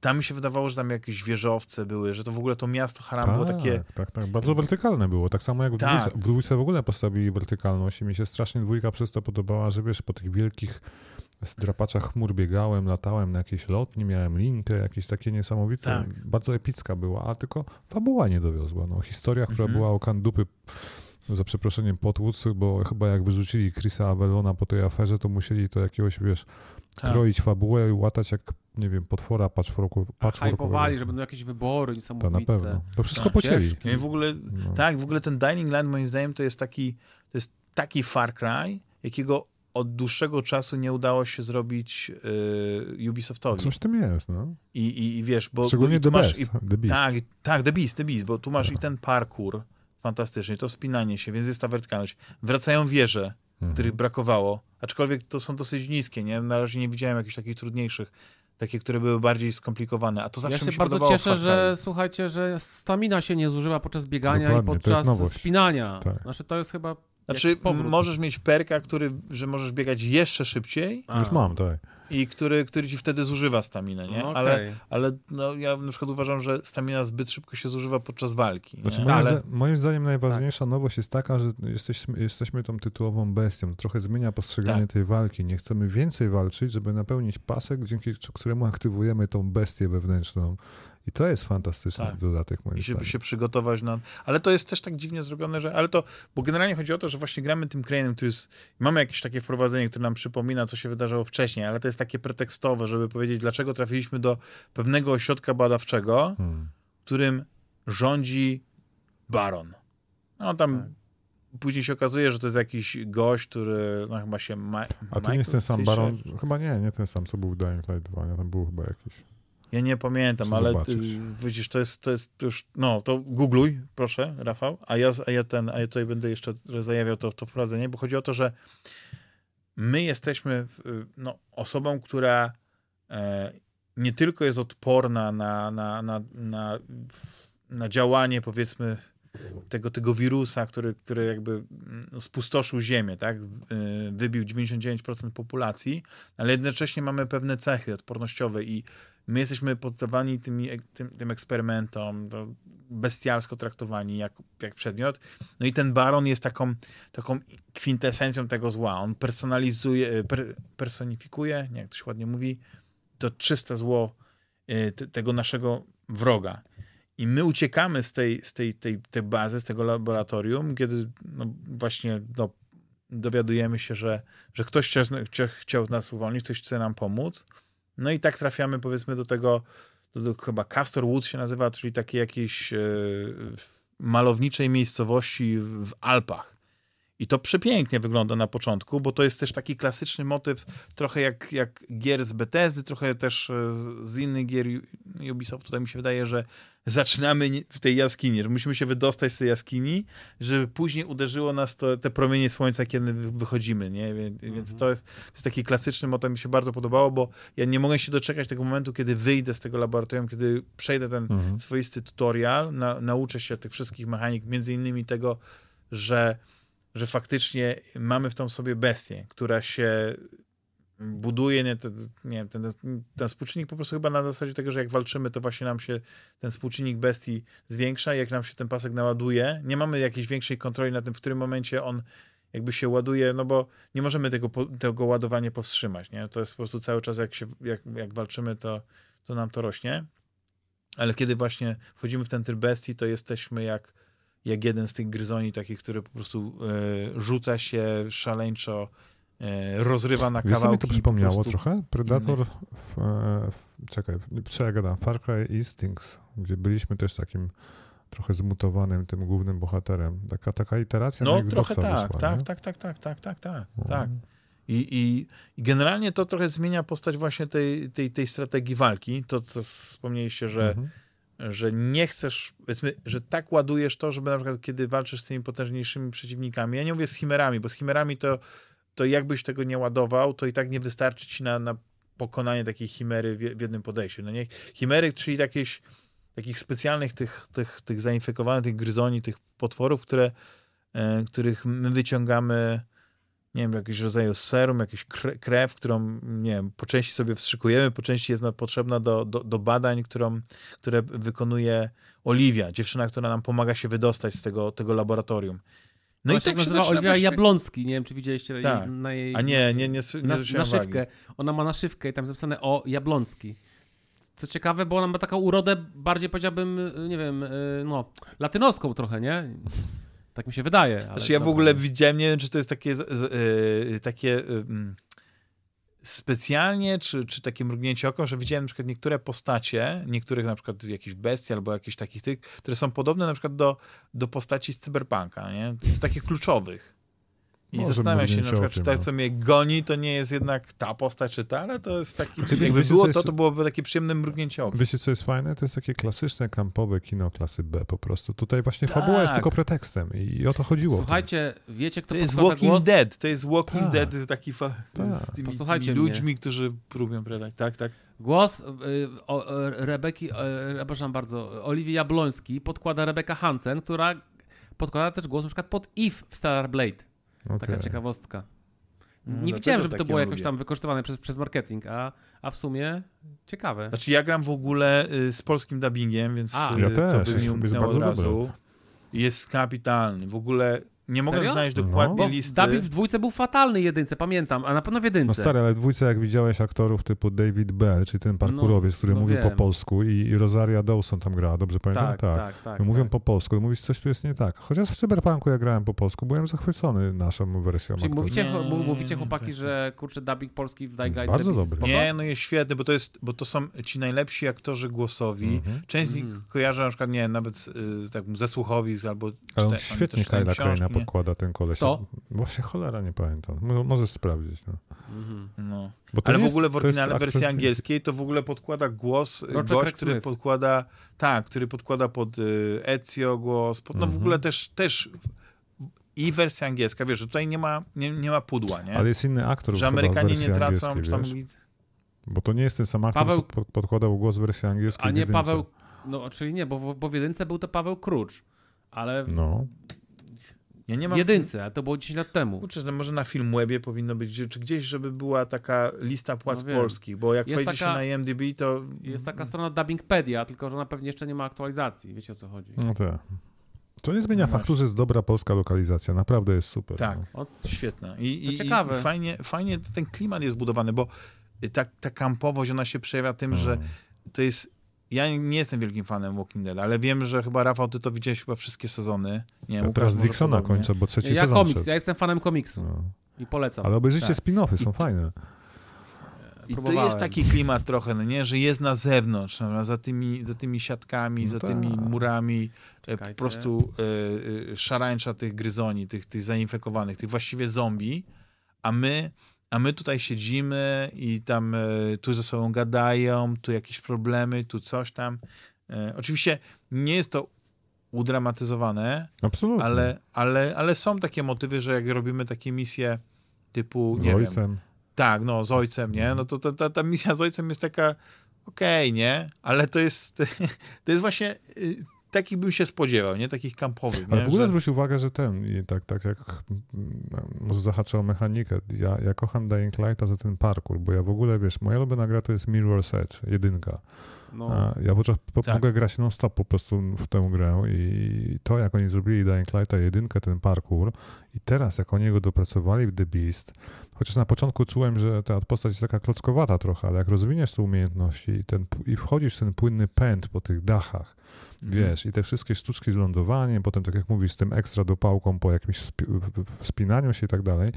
tam mi się wydawało, że tam jakieś wieżowce były, że to w ogóle to miasto haram było takie... Tak, tak, tak. Bardzo wertykalne było. Tak samo jak w Tak. dwójce. W dwójce w ogóle postawili wertykalność i mi się strasznie dwójka przez to podobała, że wiesz, po tych wielkich drapaczach chmur biegałem, latałem na jakieś lotni, miałem linkę, jakieś takie niesamowite, Tak. bardzo epicka była, a tylko fabuła nie dowiozła. No, historia, która Mhm. była o kandupy za przeproszeniem potłuc, bo chyba jak wyrzucili Chrisa Avelona po tej aferze, to musieli to jakiegoś, wiesz, Tak. kroić fabułę i łatać jak, nie wiem, potwora patchworku- hypowali, że będą jakieś wybory To niesamowite. na pewno. To wszystko Tak. pocięli. No i w ogóle No. Tak, w ogóle ten Dining Land moim zdaniem to jest taki, to jest taki Far Cry, jakiego od dłuższego czasu nie udało się zrobić y, Ubisoftowi. Coś w tym jest, no. I, i, I wiesz, bo, bo Szczególnie The tu masz i, The Beast. tak, tak, The Beast, The Beast, bo tu masz i ten parkour fantastyczny, to spinanie się, więc jest ta wertykalność. Wracają wieże, Mhm. których brakowało. Aczkolwiek to są dosyć niskie, nie? Na razie nie widziałem jakichś takich trudniejszych, takie, które były bardziej skomplikowane, a to zawsze Ja się, mi się bardzo cieszę, że słuchajcie, że stamina się nie zużywa podczas biegania Dokładnie, i podczas spinania. Tak. Znaczy to jest chyba Znaczy, możesz mieć perka, który, że możesz biegać jeszcze szybciej A, Już mam, tak. i który, który ci wtedy zużywa staminę, nie? no Ale, okej. ale no, ja na przykład uważam, że stamina zbyt szybko się zużywa podczas walki. Znaczy, moim, ale, zda- moim zdaniem najważniejsza nowość jest taka, że jesteśmy, jesteśmy tą tytułową bestią. Trochę zmienia postrzeganie Tak. tej walki. Nie chcemy więcej walczyć, żeby napełnić pasek, dzięki któremu aktywujemy tą bestię wewnętrzną. I to jest fantastyczny Tak. dodatek, moim I żeby zdaniem. się przygotować na... Ale to jest też tak dziwnie zrobione, że... Ale to... Bo generalnie chodzi o to, że właśnie gramy tym Crane'em, który jest... Mamy jakieś takie wprowadzenie, które nam przypomina, co się wydarzyło wcześniej, ale to jest takie pretekstowe, żeby powiedzieć, dlaczego trafiliśmy do pewnego ośrodka badawczego, Hmm. którym rządzi baron. No tam... Tak. Później się okazuje, że to jest jakiś gość, który no chyba się... Ma... A to nie jest ten sam baron? Chyba nie, nie ten sam, co był w Dying Light 2. Nie, tam był chyba jakiś. Ja nie pamiętam, ale y, widzisz, to jest, to jest już, no to googluj, proszę, Rafał, a ja, a ja ten, a ja tutaj będę jeszcze zajawiał to, to wprowadzenie, bo chodzi o to, że my jesteśmy y, no, osobą, która e, nie tylko jest odporna na, na, na, na, na działanie, powiedzmy, tego, tego wirusa, który, który jakby mm, spustoszył Ziemię, tak? Y, Wybił 99% populacji, ale jednocześnie mamy pewne cechy odpornościowe i my jesteśmy poddawani tymi, tym, tym eksperymentom, to bestialsko traktowani jak, jak przedmiot. No i ten baron jest taką, taką kwintesencją tego zła. On personalizuje, per, personifikuje, nie jak to się ładnie mówi, to czyste zło y, te, tego naszego wroga. I my uciekamy z tej, z tej, tej, tej bazy, z tego laboratorium, kiedy no, właśnie no, dowiadujemy się, że, że ktoś chciał, chcia- chciał nas uwolnić, ktoś chce nam pomóc. No i tak trafiamy powiedzmy do tego, do, do chyba Castor Woods się nazywa, czyli takiej jakiejś e, malowniczej miejscowości w Alpach. I to przepięknie wygląda na początku, bo to jest też taki klasyczny motyw, trochę jak, jak gier z Bethesdy, trochę też e, z- innych gier U- Ubisoftu. Tutaj mi się wydaje, że zaczynamy w tej jaskini, że musimy się wydostać z tej jaskini, żeby później uderzyło nas to, te promienie słońca, kiedy wy- wychodzimy, nie? Więc, więc to, jest, to jest taki klasyczny motyw, mi się bardzo podobało, bo ja nie mogę się doczekać tego momentu, kiedy wyjdę z tego laboratorium, kiedy przejdę ten Mhm. swoisty tutorial, na, nauczę się tych wszystkich mechanik, między innymi tego, że, że faktycznie mamy w tą sobie bestię, która się buduje, nie, ten, nie wiem, ten, ten współczynnik po prostu chyba na zasadzie tego, że jak walczymy, to właśnie nam się ten współczynnik bestii zwiększa, jak nam się ten pasek naładuje, nie mamy jakiejś większej kontroli na tym, w którym momencie on jakby się ładuje, no bo nie możemy tego, tego ładowania powstrzymać, nie? To jest po prostu cały czas, jak, się, jak, jak walczymy, to, to nam to rośnie. Ale kiedy właśnie wchodzimy w ten tryb bestii, to jesteśmy jak, jak jeden z tych gryzoni takich, który po prostu e, rzuca się szaleńczo, rozrywa na Wiesz, kawałki. mi to po przypomniało prostu. trochę? Predator, w, e, w, czekaj, co ja gadam? Far Cry Instincts, gdzie byliśmy też takim trochę zmutowanym tym głównym bohaterem. Taka, taka iteracja na No Xboxa trochę tak, wyszła, tak, nie? tak, tak, tak, tak, tak, tak, No. tak. I, i, I generalnie to trochę zmienia postać właśnie tej, tej, tej strategii walki. To, co wspomnieliście, że, Mhm. że nie chcesz, powiedzmy, że tak ładujesz to, żeby na przykład kiedy walczysz z tymi potężniejszymi przeciwnikami, ja nie mówię z chimerami, bo z chimerami to, to jakbyś tego nie ładował, to i tak nie wystarczy ci na, na pokonanie takiej chimery w, w jednym podejściu. No nie? Chimery, czyli jakieś takich specjalnych tych, tych, tych zainfekowanych, tych gryzoni, tych potworów, które, e, których my wyciągamy nie wiem, jakiegoś rodzaju serum, kre- krew, którą, nie wiem, po części sobie wstrzykujemy, po części jest potrzebna do, do, do badań, którą, które wykonuje Oliwia, dziewczyna, która nam pomaga się wydostać z tego, tego laboratorium. No Ona i tak się nazywa Oliwia właśnie... Jablonski, nie wiem, czy widzieliście Tak. na jej... A nie, nie, nie, nie na, naszywkę. Ona ma naszywkę i tam zapisane o Jablonski. Co ciekawe, bo ona ma taką urodę bardziej powiedziałbym, y, nie wiem, y, no, latynoską trochę, nie? Tak mi się wydaje. Ale Znaczy ja w ogóle widziałem, nie wiem, czy to jest takie, yy, takie specjalnie, czy, czy takie mrugnięcie okiem, że widziałem na przykład niektóre postacie, niektórych na przykład jakichś bestii albo jakichś takich tych, które są podobne na przykład do, do postaci z Cyberpunka, nie? Takich kluczowych. I Może zastanawiam się na przykład, czy tak, co mnie goni, to nie jest jednak ta postać, czy ta, ale to jest taki, wiesz, jakby wiecie, było co to, jest- to byłoby takie przyjemne mrugnięcie okiem. Wiecie, co jest fajne? To jest takie klasyczne, kampowe kino klasy B po prostu. Tutaj właśnie fabuła jest Tak. tylko pretekstem i, i o to chodziło. Słuchajcie, wiecie, kto To jest Walking głos? Dead, to jest Walking Tak. Dead taki fa- Tak. z tymi, tymi mnie. ludźmi, którzy próbują predać. Tak, tak. Głos y, o, o, Rebeki, y, przepraszam bardzo, Oliwii Jabloński podkłada Rebeka Hansen, która podkłada też głos na przykład pod Eve w Stellar Blade. Taka Okej. ciekawostka. No, Nie dlatego widziałem, żeby to było jakoś lubię. tam wykorzystywane przez, przez marketing, a, a w sumie ciekawe. Znaczy ja gram w ogóle y, z polskim dubbingiem, więc A. y, Ja to też, by mi jest bardzo razu. Jest kapitalny. W ogóle nie mogę Serio? znaleźć No. dokładnie Bo listy. Dubbing w dwójce był fatalny jedynce, pamiętam, a na pewno w No jedynce. stary, ale w dwójce jak widziałeś aktorów typu David Bell, czyli ten parkurowiec, który no mówił po wiem. polsku i, i Rosaria Dawson tam grała, dobrze pamiętam? tak, tak, tak. Mówią tak. po polsku, to mówisz, coś tu jest nie tak. Chociaż w Cyberpunku jak grałem po polsku, byłem zachwycony naszą wersją. Czyli mówicie, Nie, mówicie chłopaki, tak. że kurczę dubbing polski w Dying Light Bardzo dobry. Nie, no jest świetny, bo to, jest, bo to są ci najlepsi aktorzy głosowi. Mhm. Część z nich Mhm. kojarzę na przykład, nie nawet y, tak, ze słuchowisk albo... Ale on czyta- oni świetnie Kyla Podkłada ten koleś. Kto? Właśnie cholera nie pamiętam. Mo- Możesz sprawdzić. No. Mhm. No. Bo to Ale nie w jest- ogóle w to jest oryginalnej aktor- wersji angielskiej to w ogóle podkłada głos, Roger gość, Craig który Smith. podkłada, tak, który podkłada pod y, Ezio głos, pod, no w Mhm. ogóle też, też i wersja angielska, wiesz, że tutaj nie ma, nie, nie ma pudła, nie? Ale jest inny aktor że w Amerykanie nie tracą, czy tam... Bo to nie jest ten sam aktor, Paweł- co pod, podkładał głos w wersji angielskiej A w nie. Paweł, no czyli nie, bo, bo w jedynce był to Paweł Krucz, ale No. Ja nie mam... jedynce, a to było 10 lat temu. Kurczę, no może na Filmwebie powinno być, czy gdzieś, żeby była taka lista płac No polskich, bo jak Jest taka- się na IMDb, to... Jest taka strona Dubbingpedia, tylko że ona pewnie jeszcze nie ma aktualizacji, wiecie o co chodzi. No tak. To nie zmienia No faktu, że jest dobra polska lokalizacja. Naprawdę jest super. Tak. No. Świetna. I, To i, ciekawe. I fajnie, fajnie ten klimat jest budowany, bo ta, ta kampowość, ona się przejawia tym, że Mm. to jest... Ja nie jestem wielkim fanem Walking Dead, ale wiem, że chyba, Rafał, ty to widziałeś chyba wszystkie sezony. Nie, Łukasz teraz Dixona kończę, bo trzeci Ja sezon komiks, ja jestem fanem komiksu No. i polecam. Ale obejrzyjcie Tak. spin-offy, są fajne. I to jest taki klimat trochę, no nie, że jest na zewnątrz, dobra, za tymi, za tymi siatkami, No za tak. tymi murami, e, Czekajcie. po prostu e, e, szarańcza tych gryzoni, tych, tych zainfekowanych, tych właściwie zombie, a my, a my tutaj siedzimy i tam e, tu ze sobą gadają, tu jakieś problemy, tu coś tam. E, oczywiście nie jest to udramatyzowane, Absolutnie. ale, ale, ale są takie motywy, że jak robimy takie misje typu, Z nie wiem, ojcem. tak, no z ojcem, nie? No to ta, ta, ta misja z ojcem jest taka okej, nie? Ale to jest to jest właśnie y, takich bym się spodziewał, nie? Takich kampowych, nie? Ale w ogóle Że- zwróć uwagę, że ten, i tak, tak jak mm, może zahaczę o mechanikę, ja, ja kocham Dying Lighta za ten parkour, bo ja w ogóle, wiesz, moja ulubiona gra to jest Mirror's Edge, jedynka. No, ja podczas, po, Tak. mogę grać non-stop po prostu w tę grę i to, jak oni zrobili Dying Lighta jedynkę, ten parkour i teraz, jak oni go dopracowali w The Beast, chociaż na początku czułem, że ta postać jest taka klockowata trochę, ale jak rozwiniesz te umiejętności i, ten, i wchodzisz w ten płynny pęd po tych dachach, Mhm. Wiesz, i te wszystkie sztuczki z lądowaniem, potem tak jak mówisz, z tym ekstra dopałką po jakimś wspinaniu się i tak dalej,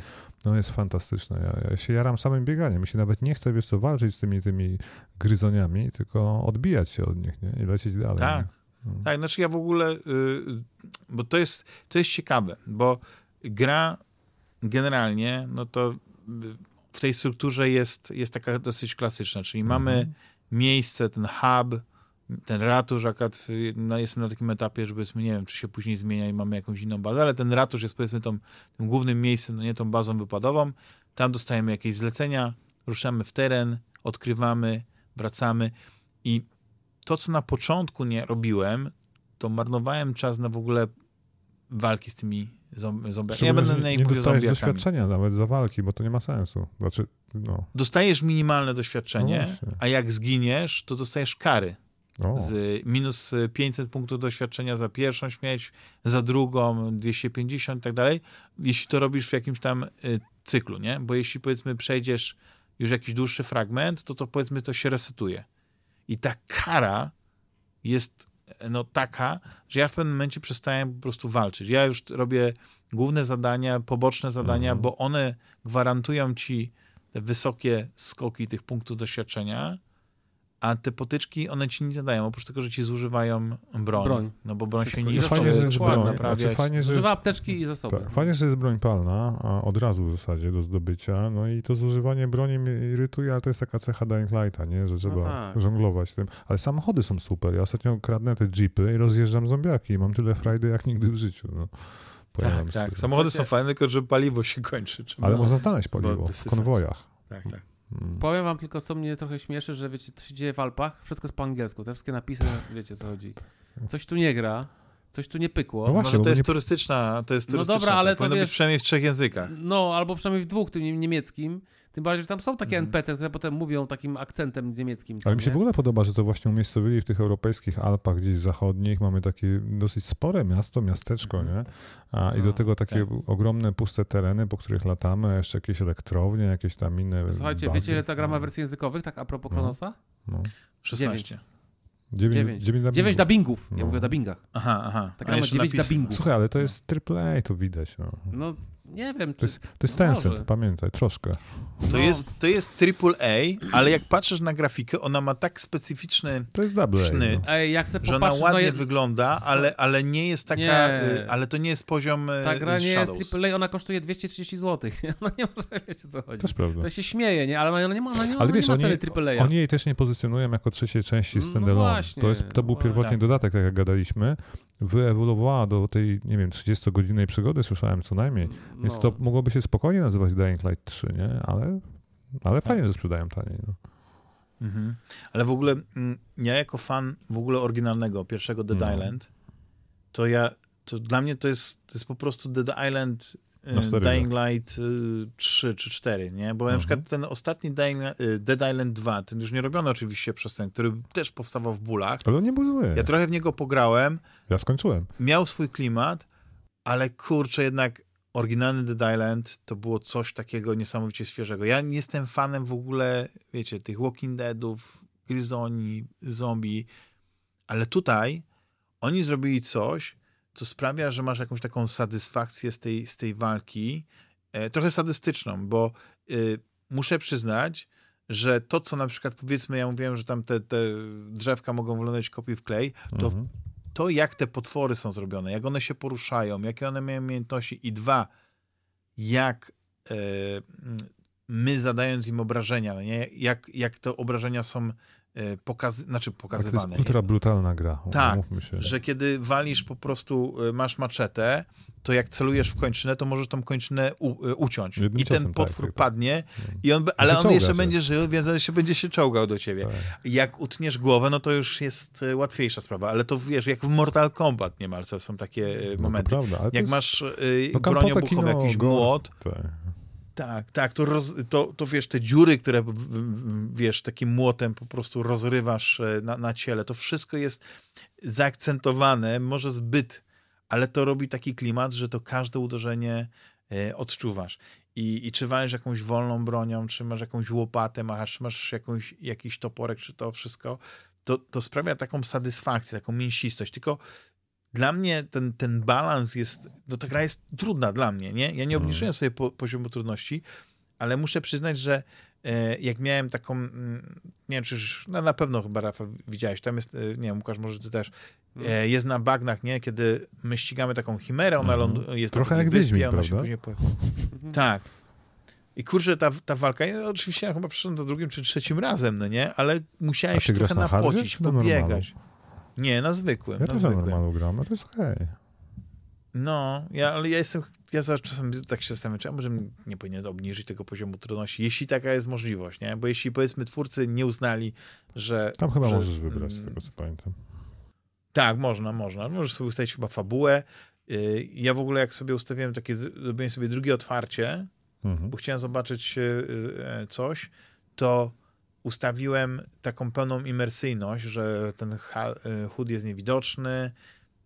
no jest fantastyczne. Ja, ja się jaram samym bieganiem. Mi się nawet nie chce, wiesz co, walczyć z tymi, tymi gryzoniami, tylko odbijać się od nich, nie? I lecieć dalej. Tak. nie? No. Tak, znaczy ja w ogóle, y, bo to jest, to jest ciekawe, bo gra generalnie, no to y, w tej strukturze jest, jest taka dosyć klasyczna, czyli mamy Mhm. miejsce, ten hub, ten ratusz, akurat no, jestem na takim etapie, że powiedzmy, nie wiem, czy się później zmienia i mamy jakąś inną bazę, ale ten ratusz jest powiedzmy tą, tym głównym miejscem, no nie tą bazą wypadową, tam dostajemy jakieś zlecenia, ruszamy w teren, odkrywamy, wracamy i to, co na początku nie robiłem, to marnowałem czas na w ogóle walki z tymi zom- zombiakami. Ja będę nie, nie dostajesz doświadczenia nawet za walki, bo to nie ma sensu. Znaczy, no. Dostajesz minimalne No doświadczenie, właśnie. a jak zginiesz, to dostajesz kary. O, z minus 500 punktów doświadczenia za pierwszą śmierć, za drugą 250 i tak dalej, jeśli to robisz w jakimś tam y, cyklu, nie? Bo jeśli powiedzmy przejdziesz już jakiś dłuższy fragment, to to powiedzmy to się resetuje. I ta kara jest no taka, że ja w pewnym momencie przestałem po prostu walczyć. Ja już robię główne zadania, poboczne zadania, Mhm. bo one gwarantują ci te wysokie skoki tych punktów doświadczenia, a te potyczki, one ci nic nie dają, oprócz tego, że ci zużywają broń. Broń. No bo broń się Wszystko. nie I No fajnie, że jest broń. naprawiać. Znaczy, fajnie, że Używa jest, apteczki i zasoby. tak, fajnie, że jest broń palna, a od razu w zasadzie do zdobycia. No i to zużywanie broni mnie irytuje, ale to jest taka cecha Dying Lighta, nie? Że trzeba tak. żonglować tym. Ale samochody są super. Ja ostatnio kradnę te jeepy i rozjeżdżam zombiaki i mam tyle frajdy jak nigdy w życiu. No. Powiem Tak, tak. Samochody są fajne, tylko że paliwo się kończy. Ale można znaleźć paliwo w konwojach. Tak, tak. Powiem wam tylko, co mnie trochę śmieszy, że wiecie, co się dzieje w Alpach, wszystko jest po angielsku, te wszystkie napisy, wiecie co chodzi. Coś tu nie gra, coś tu nie pykło. No właśnie, Może bo to jest nie- turystyczna, to jest No turystyczna. dobra, ale tak. to Powinno wiesz- być przynajmniej w trzech językach. No, albo przynajmniej w dwóch, tym niemieckim. Tym bardziej, że tam są takie Mhm. NPC, które potem mówią takim akcentem niemieckim. Ale tam, mi się nie? w ogóle podoba, że to właśnie umiejscowili w tych europejskich Alpach gdzieś zachodnich. Mamy takie dosyć spore miasto, miasteczko, nie? A, I do No, tego takie ogromne, puste tereny, po których latamy, a jeszcze jakieś elektrownie, jakieś tam inne Słuchajcie, bazy. wiecie ile ta gra ma wersji językowych, tak a propos No. Kronosa? No. 16. Dziewięć, Dziewięć. dziewięć Dziewięć dubbingów, ja No. mówię o dubbingach. Aha, aha. Ta A gra ma jeszcze dziewięć napis- dubbingów. Słuchaj, ale to jest AAA, to widać. No. No, nie wiem, To jest, to jest No Tencent, może. pamiętaj, troszkę. To, No. jest, to jest triple A, ale jak patrzysz na grafikę, ona ma tak specyficzny, To jest double A. Sznyt. No. Ej, że ona popatrzysz, ładnie no, je- wygląda, ale, ale nie jest taka, Nie. y, ale to nie jest poziom y, ta gra nie Shadows. jest AAA, ona kosztuje 230 zł. Ona nie może, wiecie co chodzi. Też prawda. To się śmieje, nie? Ale ona nie ma, ona nie, Ale wiesz, nie ma oni, AAA. oni jej też nie pozycjują jako trzeciej części No standalone. właśnie, to, jest, to był no pierwotnie tak. dodatek, tak jak gadaliśmy. Wyewoluowała do tej, nie wiem, 30-godzinnej przygody, słyszałem co najmniej. Więc No. to mogłoby się spokojnie nazywać Dying Light 3, nie? Ale, ale fajnie, że sprzedają taniej. No. Mhm. Ale w ogóle mm, ja jako fan w ogóle oryginalnego, pierwszego Dead No. Island, to ja, to dla mnie to jest, to jest po prostu Dead Island y, Na. Dying Light y, 3 czy 4, nie? Bo na Mhm. przykład ten ostatni Dying, y, Dead Island 2, ten już nie robiony oczywiście przez ten, który też powstawał w bólach, Ale on nie był zły. ja trochę w niego pograłem, Ja skończyłem. miał swój klimat, ale kurczę, jednak oryginalny Dead Island to było coś takiego niesamowicie świeżego. Ja nie jestem fanem w ogóle, wiecie, tych Walking Deadów, Gryzoni, zombie, ale tutaj oni zrobili coś, co sprawia, że masz jakąś taką satysfakcję z tej, z tej walki, e, trochę sadystyczną, bo y, muszę przyznać, że to, co na przykład powiedzmy, ja mówiłem, że tam te, te drzewka mogą wyglądać kopiuj w klej, to Mhm. To, jak te potwory są zrobione, jak one się poruszają, jakie one mają umiejętności i dwa, jak e, my zadając im obrażenia, no nie? Jak, jak te obrażenia są e, pokazy znaczy Tak, to pokazywane. jest ultra brutalna gra. Tak, że kiedy walisz po prostu, e, masz maczetę, to jak celujesz w kończynę, to możesz tą kończynę e, uciąć. Jednym I ten tak, potwór tak, tak. padnie, i on, ale on jeszcze się. będzie żył, więc się będzie się czołgał do ciebie. Tak. Jak utniesz głowę, no to już jest łatwiejsza sprawa, ale to wiesz, jak w Mortal Kombat niemal, to są takie No momenty. prawda, Jak jest- masz y, no, kino, jakiś go- młot, Tak. tak, to, roz, to, to wiesz, te dziury, które wiesz, takim młotem po prostu rozrywasz e, na, na ciele, to wszystko jest zaakcentowane, może zbyt, ale to robi taki klimat, że to każde uderzenie e, odczuwasz. I, I czy walisz jakąś wolną bronią, czy masz jakąś łopatę, masz, masz jakąś, jakiś toporek, czy to wszystko, to, to sprawia taką satysfakcję, taką mięsistość. Tylko dla mnie ten, ten balans jest, no ta gra jest trudna dla mnie, nie? Ja nie obniżyłem sobie po, poziomu trudności, ale muszę przyznać, że e, jak miałem taką, mm, nie wiem, czy już, no na pewno chyba Rafa widziałeś, tam jest, e, nie wiem, Łukasz, może ty też, e, jest na bagnach, nie? Kiedy my ścigamy taką chimerę, ona Mhm. lądu, jest Trochę jak Wiedźmin, prawda? później po... Tak. I kurczę, ta, ta walka, ja oczywiście ja chyba przyszedłem do drugim czy trzecim razem, no nie? Ale musiałem się trochę na napocić, na normalu? Nie, na zwykłym, Ja na też na normalu gram, a to jest okej. No, ja, ale ja jestem, ja zawsze czasem tak się zastanawiam, czy ja może nie powinien obniżyć tego poziomu trudności, jeśli taka jest możliwość, nie? Bo jeśli powiedzmy twórcy nie uznali, że... Tam chyba że, możesz wybrać, z mm, tego co pamiętam. Tak, można, można. Możesz sobie ustawić chyba fabułę. Yy, Ja w ogóle jak sobie ustawiłem takie, zrobiłem sobie drugie otwarcie, Mhm. bo chciałem zobaczyć yy, yy, coś, to ustawiłem taką pełną imersyjność, że ten HUD jest niewidoczny,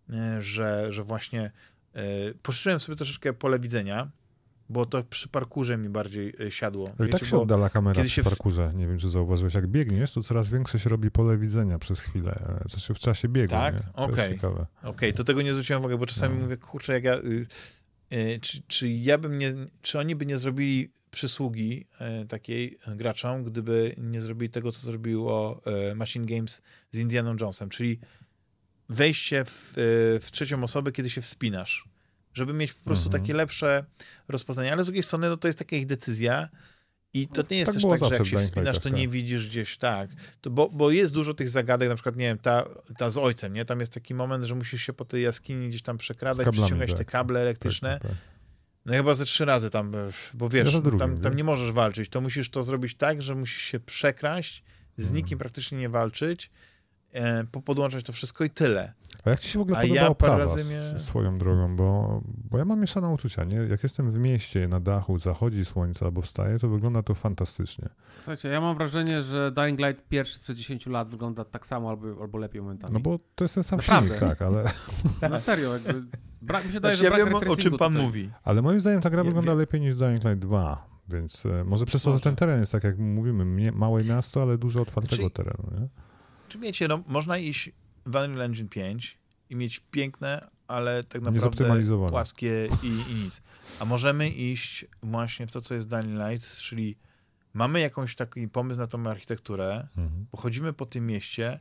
yy, że, że właśnie yy, poszerzyłem sobie troszeczkę pole widzenia, bo to przy parkurze mi bardziej siadło. Ale i tak Wiecie, się oddala kamera przy się parkurze. Nie wiem, czy zauważyłeś. Jak biegniesz, to coraz większe się robi pole widzenia przez chwilę. e, Coś w czasie biegu. Tak? To Okej. ciekawe. Okej, to tego nie zwróciłem uwagi, bo czasami No. mówię, kurczę, jak ja y, czy, czy ja bym nie, czy oni by nie zrobili przysługi y, takiej graczom, gdyby nie zrobili tego, co zrobiło Machine Games z Indianą Jonesem, czyli wejście w, w trzecią osobę, kiedy się wspinasz, żeby mieć po prostu Mhm. takie lepsze rozpoznanie, ale z drugiej strony no, to jest taka ich decyzja i to nie jest tak też tak, że jak się wspinasz, to nie tak. widzisz gdzieś, tak, to bo, bo jest dużo tych zagadek, na przykład, nie wiem, ta, ta z ojcem, nie, tam jest taki moment, że musisz się po tej jaskini gdzieś tam przekradać, kablami, przyciągać te tak. kable elektryczne, Tak, tak, tak. no chyba ze trzy razy tam, e, bo Ja wiesz, za drugim, tam, tam nie możesz walczyć, to musisz to zrobić tak, że musisz się przekraść, z Mhm. nikim praktycznie nie walczyć, e, po- podłączać to wszystko i tyle. A jak ci się w ogóle A ja podobała parę prawa razy z, mnie- swoją drogą, bo, bo ja mam mieszane uczucia, nie? Jak jestem w mieście, na dachu, zachodzi słońce albo wstaje, to wygląda to fantastycznie. Słuchajcie, ja mam wrażenie, że Dying Light pierwszy sprzed 10 lat wygląda tak samo albo, albo lepiej momentami. No bo to jest ten sam Naprawdę. silnik, tak, ale, No serio, jakby... Brak, mi się wydaje, Znaczy, że ja brak wiem, o czym pan tutaj. mówi. ale moim zdaniem ta gra Ja wygląda wiem. lepiej niż Dying Light 2, więc e, może przez to, że ten teren jest, tak jak mówimy, małe miasto, ale dużo otwartego Czyli- terenu, nie? Czy wiecie, no, można iść w Unreal Engine 5 i mieć piękne, ale tak naprawdę płaskie i, i nic. A możemy iść właśnie w to, co jest Dying Light, czyli mamy jakąś taki pomysł na tą architekturę, Mhm. pochodzimy po tym mieście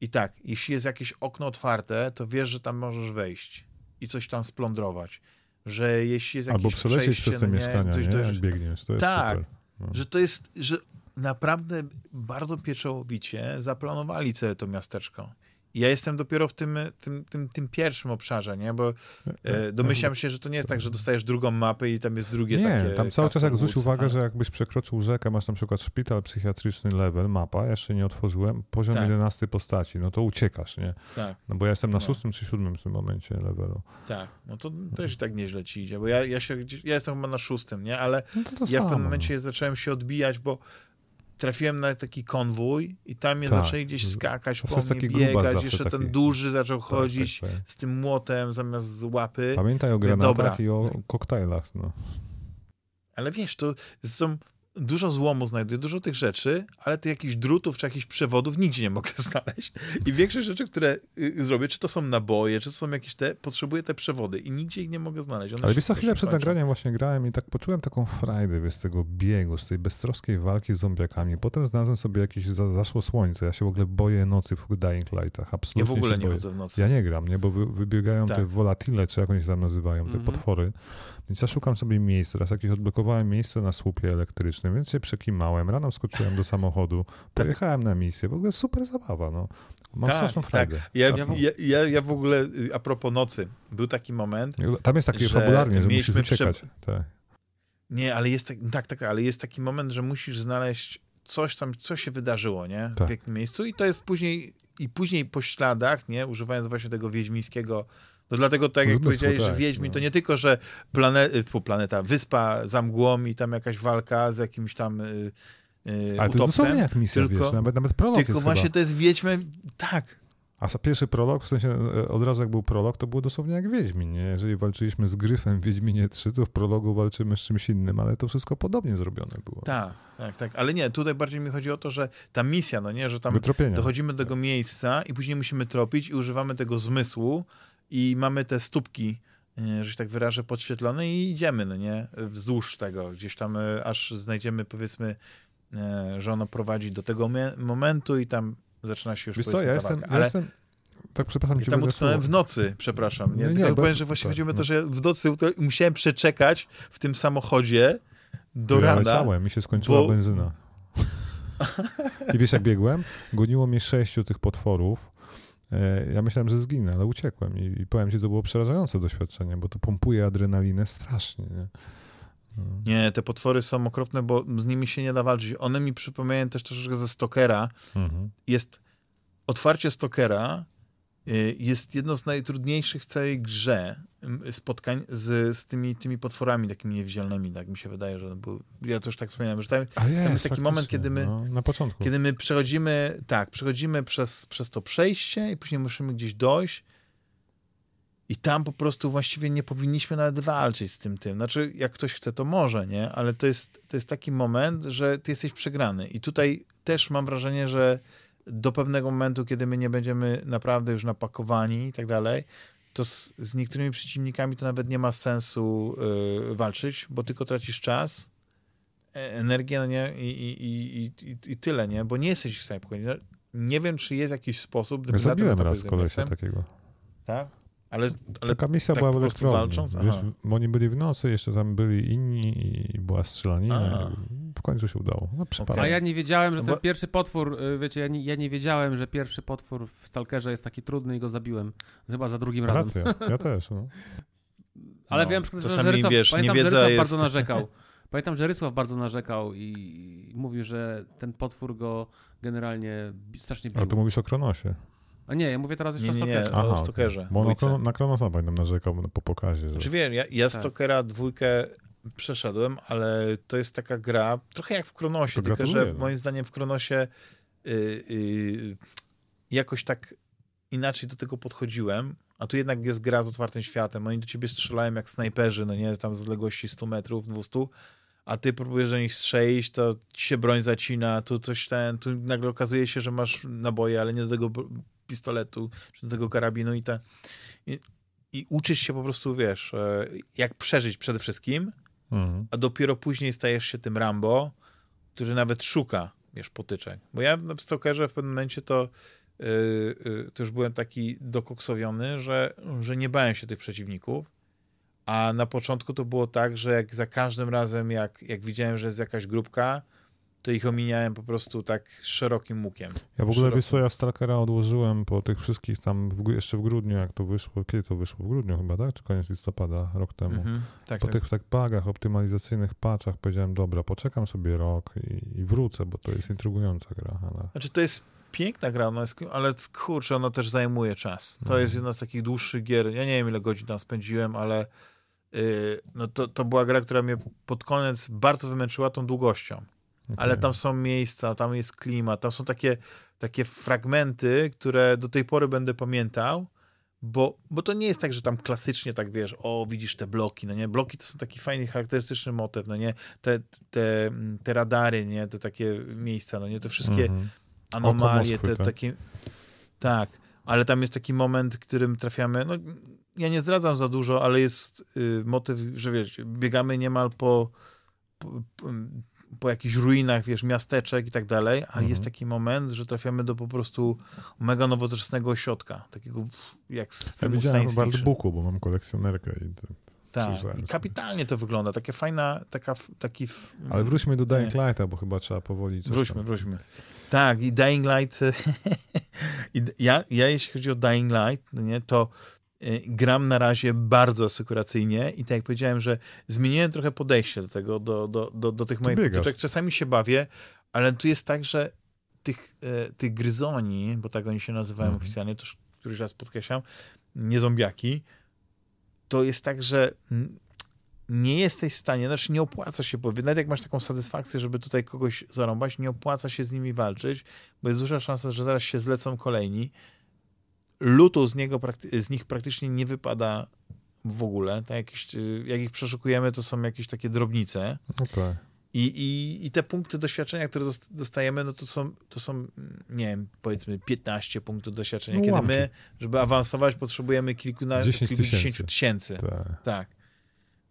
i tak, jeśli jest jakieś okno otwarte, to wiesz, że tam możesz wejść i coś tam splądrować. Że jeśli jest jakieś Albo przelecieć przejście, przez te no mieszkania, nie? dość- Jak biegniesz, to jest Tak. super. No. że to jest, że naprawdę bardzo pieczołowicie zaplanowali całe to miasteczko. Ja jestem dopiero w tym, tym, tym, tym pierwszym obszarze, nie? Bo e, domyślam się, że to nie jest tak, że dostajesz drugą mapę i tam jest drugie Nie, takie... tam cały czas jak zwróć uwagę, Woods, że jakbyś przekroczył rzekę, masz na przykład szpital psychiatryczny level, mapa, jeszcze nie otworzyłem, poziom Tak. 11 postaci, no to uciekasz, nie? Tak, No bo ja jestem na No. szóstym czy siódmym w tym momencie levelu. tak. No to też i tak nieźle ci idzie, bo ja, ja się ja jestem chyba na szóstym, nie? Ale No to to ja w pewnym no. momencie zacząłem się odbijać, bo trafiłem na taki konwój i tam mnie Tak. zaczęli gdzieś skakać po mnie, biegać, jeszcze ten taki. duży zaczął Tak, chodzić tak, tak. z tym młotem zamiast łapy. Pamiętaj o granatach dobra. i o koktajlach, no. Ale wiesz, to są dużo złomu znajduję, dużo tych rzeczy, ale tych jakichś drutów czy jakichś przewodów nigdzie nie mogę znaleźć. I większość rzeczy, które y, zrobię, czy to są naboje, czy to są jakieś te, potrzebuję te przewody i nigdzie ich nie mogę znaleźć. One Ale wiesz co, chwilę przed nagraniem właśnie grałem i tak poczułem taką frajdę, wiesz, z tego biegu, z tej beztroskiej walki z zombiakami. Potem znalazłem sobie jakieś, za, zaszło słońce, ja się w ogóle boję nocy w Dying Lightach, absolutnie Ja w ogóle nie boję. chodzę w nocy. Ja nie gram, nie, bo wy, wybiegają te Tak. volatile, czy jak oni się tam nazywają, te Mhm. potwory. Więc ja szukam sobie miejsca. Teraz jakieś odblokowałem miejsce na słupie elektrycznym, więc się przekimałem. Rano skoczyłem do samochodu, pojechałem na misję. W ogóle super zabawa, no. Mam Tak, straszną frajdę. Ja, Ja w- ja, ja, ja w ogóle, y, a propos nocy, był taki moment, Tam jest takie że fabularnie, że musisz uciekać. Tak. nie, ale jest tak, tak, tak, ale jest taki moment, że musisz znaleźć coś tam, co się wydarzyło, nie? Tak. W jakim miejscu i to jest później, i później po śladach, nie? Używając właśnie tego wiedźmińskiego no dlatego tak jak Zmysłu, powiedziałeś, że tak, Wiedźmin no. to nie tylko, że plane, planeta, wyspa za mgłą i tam jakaś walka z jakimś tam y, y, Ale to jest utopcem, jak misja, tylko- wiesz, nawet, nawet prolog tylko właśnie chyba. to jest Wiedźmy, tak, A za pierwszy prolog, w sensie e, od razu jak był prolog, to było dosłownie jak Wiedźmin, nie? Jeżeli walczyliśmy z Gryfem w Wiedźminie 3, to w prologu walczymy z czymś innym, ale to wszystko podobnie zrobione było. tak, tak, tak, ale nie, tutaj bardziej mi chodzi o to, że ta misja, no nie, że tam Wytropienia. dochodzimy do tego miejsca i później musimy tropić i używamy tego zmysłu i mamy te stópki, e, że się tak wyrażę, podświetlone i idziemy, no nie, wzdłuż tego, gdzieś tam e, aż znajdziemy, powiedzmy, e, że ono prowadzi do tego me- momentu i tam zaczyna się już, Wiesz co, ja jestem, walka. ja Ale jestem... Tak, przepraszam ja tam utknąłem w nocy, przepraszam, nie, Nie, nie, tylko be- powiem, że właśnie tak, chodziło o no. to, że w nocy musiałem przeczekać w tym samochodzie do Ja rana. leciałem, mi się skończyła bo- benzyna. I wiesz jak biegłem? Goniło mnie sześciu tych potworów. E, Ja myślałem, że zginę, ale uciekłem i, i powiem ci, to było przerażające doświadczenie, bo to pompuje adrenalinę strasznie. Nie? No. Nie, te potwory są okropne, bo z nimi się nie da walczyć. One mi przypominają też troszeczkę ze Stokera. Mhm. Jest otwarcie Stokera y, jest jedno z najtrudniejszych w całej grze spotkań z, z tymi, tymi potworami takimi niewidzialnymi, tak mi się wydaje, że był, ja też tak wspomniałem, że tam, jest, jest taki moment, kiedy my- No, na początku. kiedy my przechodzimy, tak, przechodzimy przez, przez to przejście i później musimy gdzieś dojść i tam po prostu właściwie nie powinniśmy nawet walczyć z tym tym. Znaczy, jak ktoś chce, to może, nie? Ale to jest, to jest taki moment, że ty jesteś przegrany. I tutaj też mam wrażenie, że do pewnego momentu, kiedy my nie będziemy naprawdę już napakowani i tak dalej, to z, z niektórymi przeciwnikami to nawet nie ma sensu y, walczyć, bo tylko tracisz czas, e, energię, no nie, i, i, i, i, i tyle, nie, bo nie jesteś w stanie pokonać. No, nie wiem, czy jest jakiś sposób, gdyby zabiłem raz kolesia jestem, takiego. tak? Ale, ale Taka misja tak była po w prostu elektrowni. walcząc? Wiesz, oni byli w nocy, jeszcze tam byli inni i była strzelanina. W końcu się udało. No, przypadek. A ja nie wiedziałem, że No ten bo- pierwszy potwór, y, wiecie, ja nie, ja nie wiedziałem, że pierwszy potwór w Stalkerze jest taki trudny i go zabiłem. Chyba za drugim razem. Racja, ja też. No. Ale No, wiem, że Rysław, wiesz, pamiętam, że Rysław jest- bardzo narzekał. Pamiętam, że Rysław bardzo narzekał i mówił, że ten potwór go generalnie strasznie bił. Ale to mówisz o Kronosie. A nie, ja mówię teraz jeszcze Nie, nie, o nie, Stalkerze. o. Stokerze. Bo on na, na Kronosa pamiętam narzekał po pokazie. Że... Znaczy wiem, ja, ja Tak. Stokera dwójkę przeszedłem, ale to jest taka gra, trochę jak w Kronosie, To tylko gratuluję, że no. moim zdaniem w Kronosie y, y, jakoś tak inaczej do tego podchodziłem, a tu jednak jest gra z otwartym światem, oni do ciebie strzelają jak snajperzy, no nie, tam z odległości 100 metrów, 200, a ty próbujesz do nich strzelić, to ci się broń zacina, tu coś ten, tu nagle okazuje się, że masz naboje, ale nie do tego pistoletu, czy do tego karabinu i ta... I, i uczysz się po prostu, wiesz, e, jak przeżyć przede wszystkim, Mhm. a dopiero później stajesz się tym Rambo, który nawet szuka, wiesz, potyczek. Bo ja w Stalkerze w pewnym momencie to, yy, yy, to już byłem taki dokoksowiony, że, że nie bałem się tych przeciwników, a na początku to było tak, że jak za każdym razem, jak, jak widziałem, że jest jakaś grupka, to ich ominiałem po prostu tak szerokim łukiem. Ja w ogóle, Szeroko. wiesz co, ja Stalkera odłożyłem po tych wszystkich tam, w, jeszcze w grudniu, jak to wyszło, kiedy to wyszło? W grudniu chyba, tak? Czy koniec listopada, rok temu. Mhm. Tak, Po tak. tych tak bugach, optymalizacyjnych patchach powiedziałem, dobra, poczekam sobie rok i, i wrócę, bo to jest intrygująca gra. Ale... Znaczy to jest piękna gra, ona jest, ale kurczę, ona też zajmuje czas. To Mhm. jest jedna z takich dłuższych gier. Ja nie wiem, ile godzin tam spędziłem, ale yy, no to, to była gra, która mnie pod koniec bardzo wymęczyła tą długością. Ale Okej. tam są miejsca, tam jest klimat, tam są takie, takie fragmenty, które do tej pory będę pamiętał, bo, bo to nie jest tak, że tam klasycznie tak wiesz, o widzisz te bloki, no nie, bloki to są taki fajny, charakterystyczny motyw, no nie, te, te, te radary, nie, te takie miejsca, no nie, te wszystkie Mhm. anomalie, Moskwy, te tak? takie. Tak, ale tam jest taki moment, w którym trafiamy. No, ja nie zdradzam za dużo, ale jest y, motyw, że wiesz, biegamy niemal po, po, po, po jakichś ruinach, wiesz, miasteczek i tak dalej, a Mhm. jest taki moment, że trafiamy do po prostu mega nowoczesnego ośrodka, takiego jak z Ja filmu widziałem science w artbooku, bo mam kolekcjonerkę. I to, Tak, i kapitalnie to wygląda, taka fajna, taka, taki... Ale wróćmy do Dying. Lighta, bo chyba trzeba powoli coś Wróćmy, tam. wróćmy. Tak, i Dying Light. I ja, ja, jeśli chodzi o Dying Light, nie, to gram na razie bardzo asekuracyjnie i tak jak powiedziałem, że zmieniłem trochę podejście do tego, do, do, do, do tych moich biegasz. potyczek. Czasami się bawię, ale tu jest tak, że tych, e, tych gryzoni, bo tak oni się nazywają Mhm. oficjalnie, to już któryś raz podkreślam, nie zombiaki, to jest tak, że nie jesteś w stanie, znaczy nie opłaca się, bo nawet jak masz taką satysfakcję, żeby tutaj kogoś zarąbać, nie opłaca się z nimi walczyć, bo jest duża szansa, że zaraz się zlecą kolejni. Lutu z, niego, z nich praktycznie nie wypada w ogóle. Tak jakieś, y, jak ich przeszukujemy, to są jakieś takie drobnice. No tak. I, i, I te punkty doświadczenia, które dost- dostajemy, no to są, to są, mm, nie wiem, powiedzmy 15 punktów doświadczenia, No kiedy łamki. my, żeby awansować, potrzebujemy kilkuna, 10 kilkudziesięciu tysięcy. tysięcy. tak. Tak.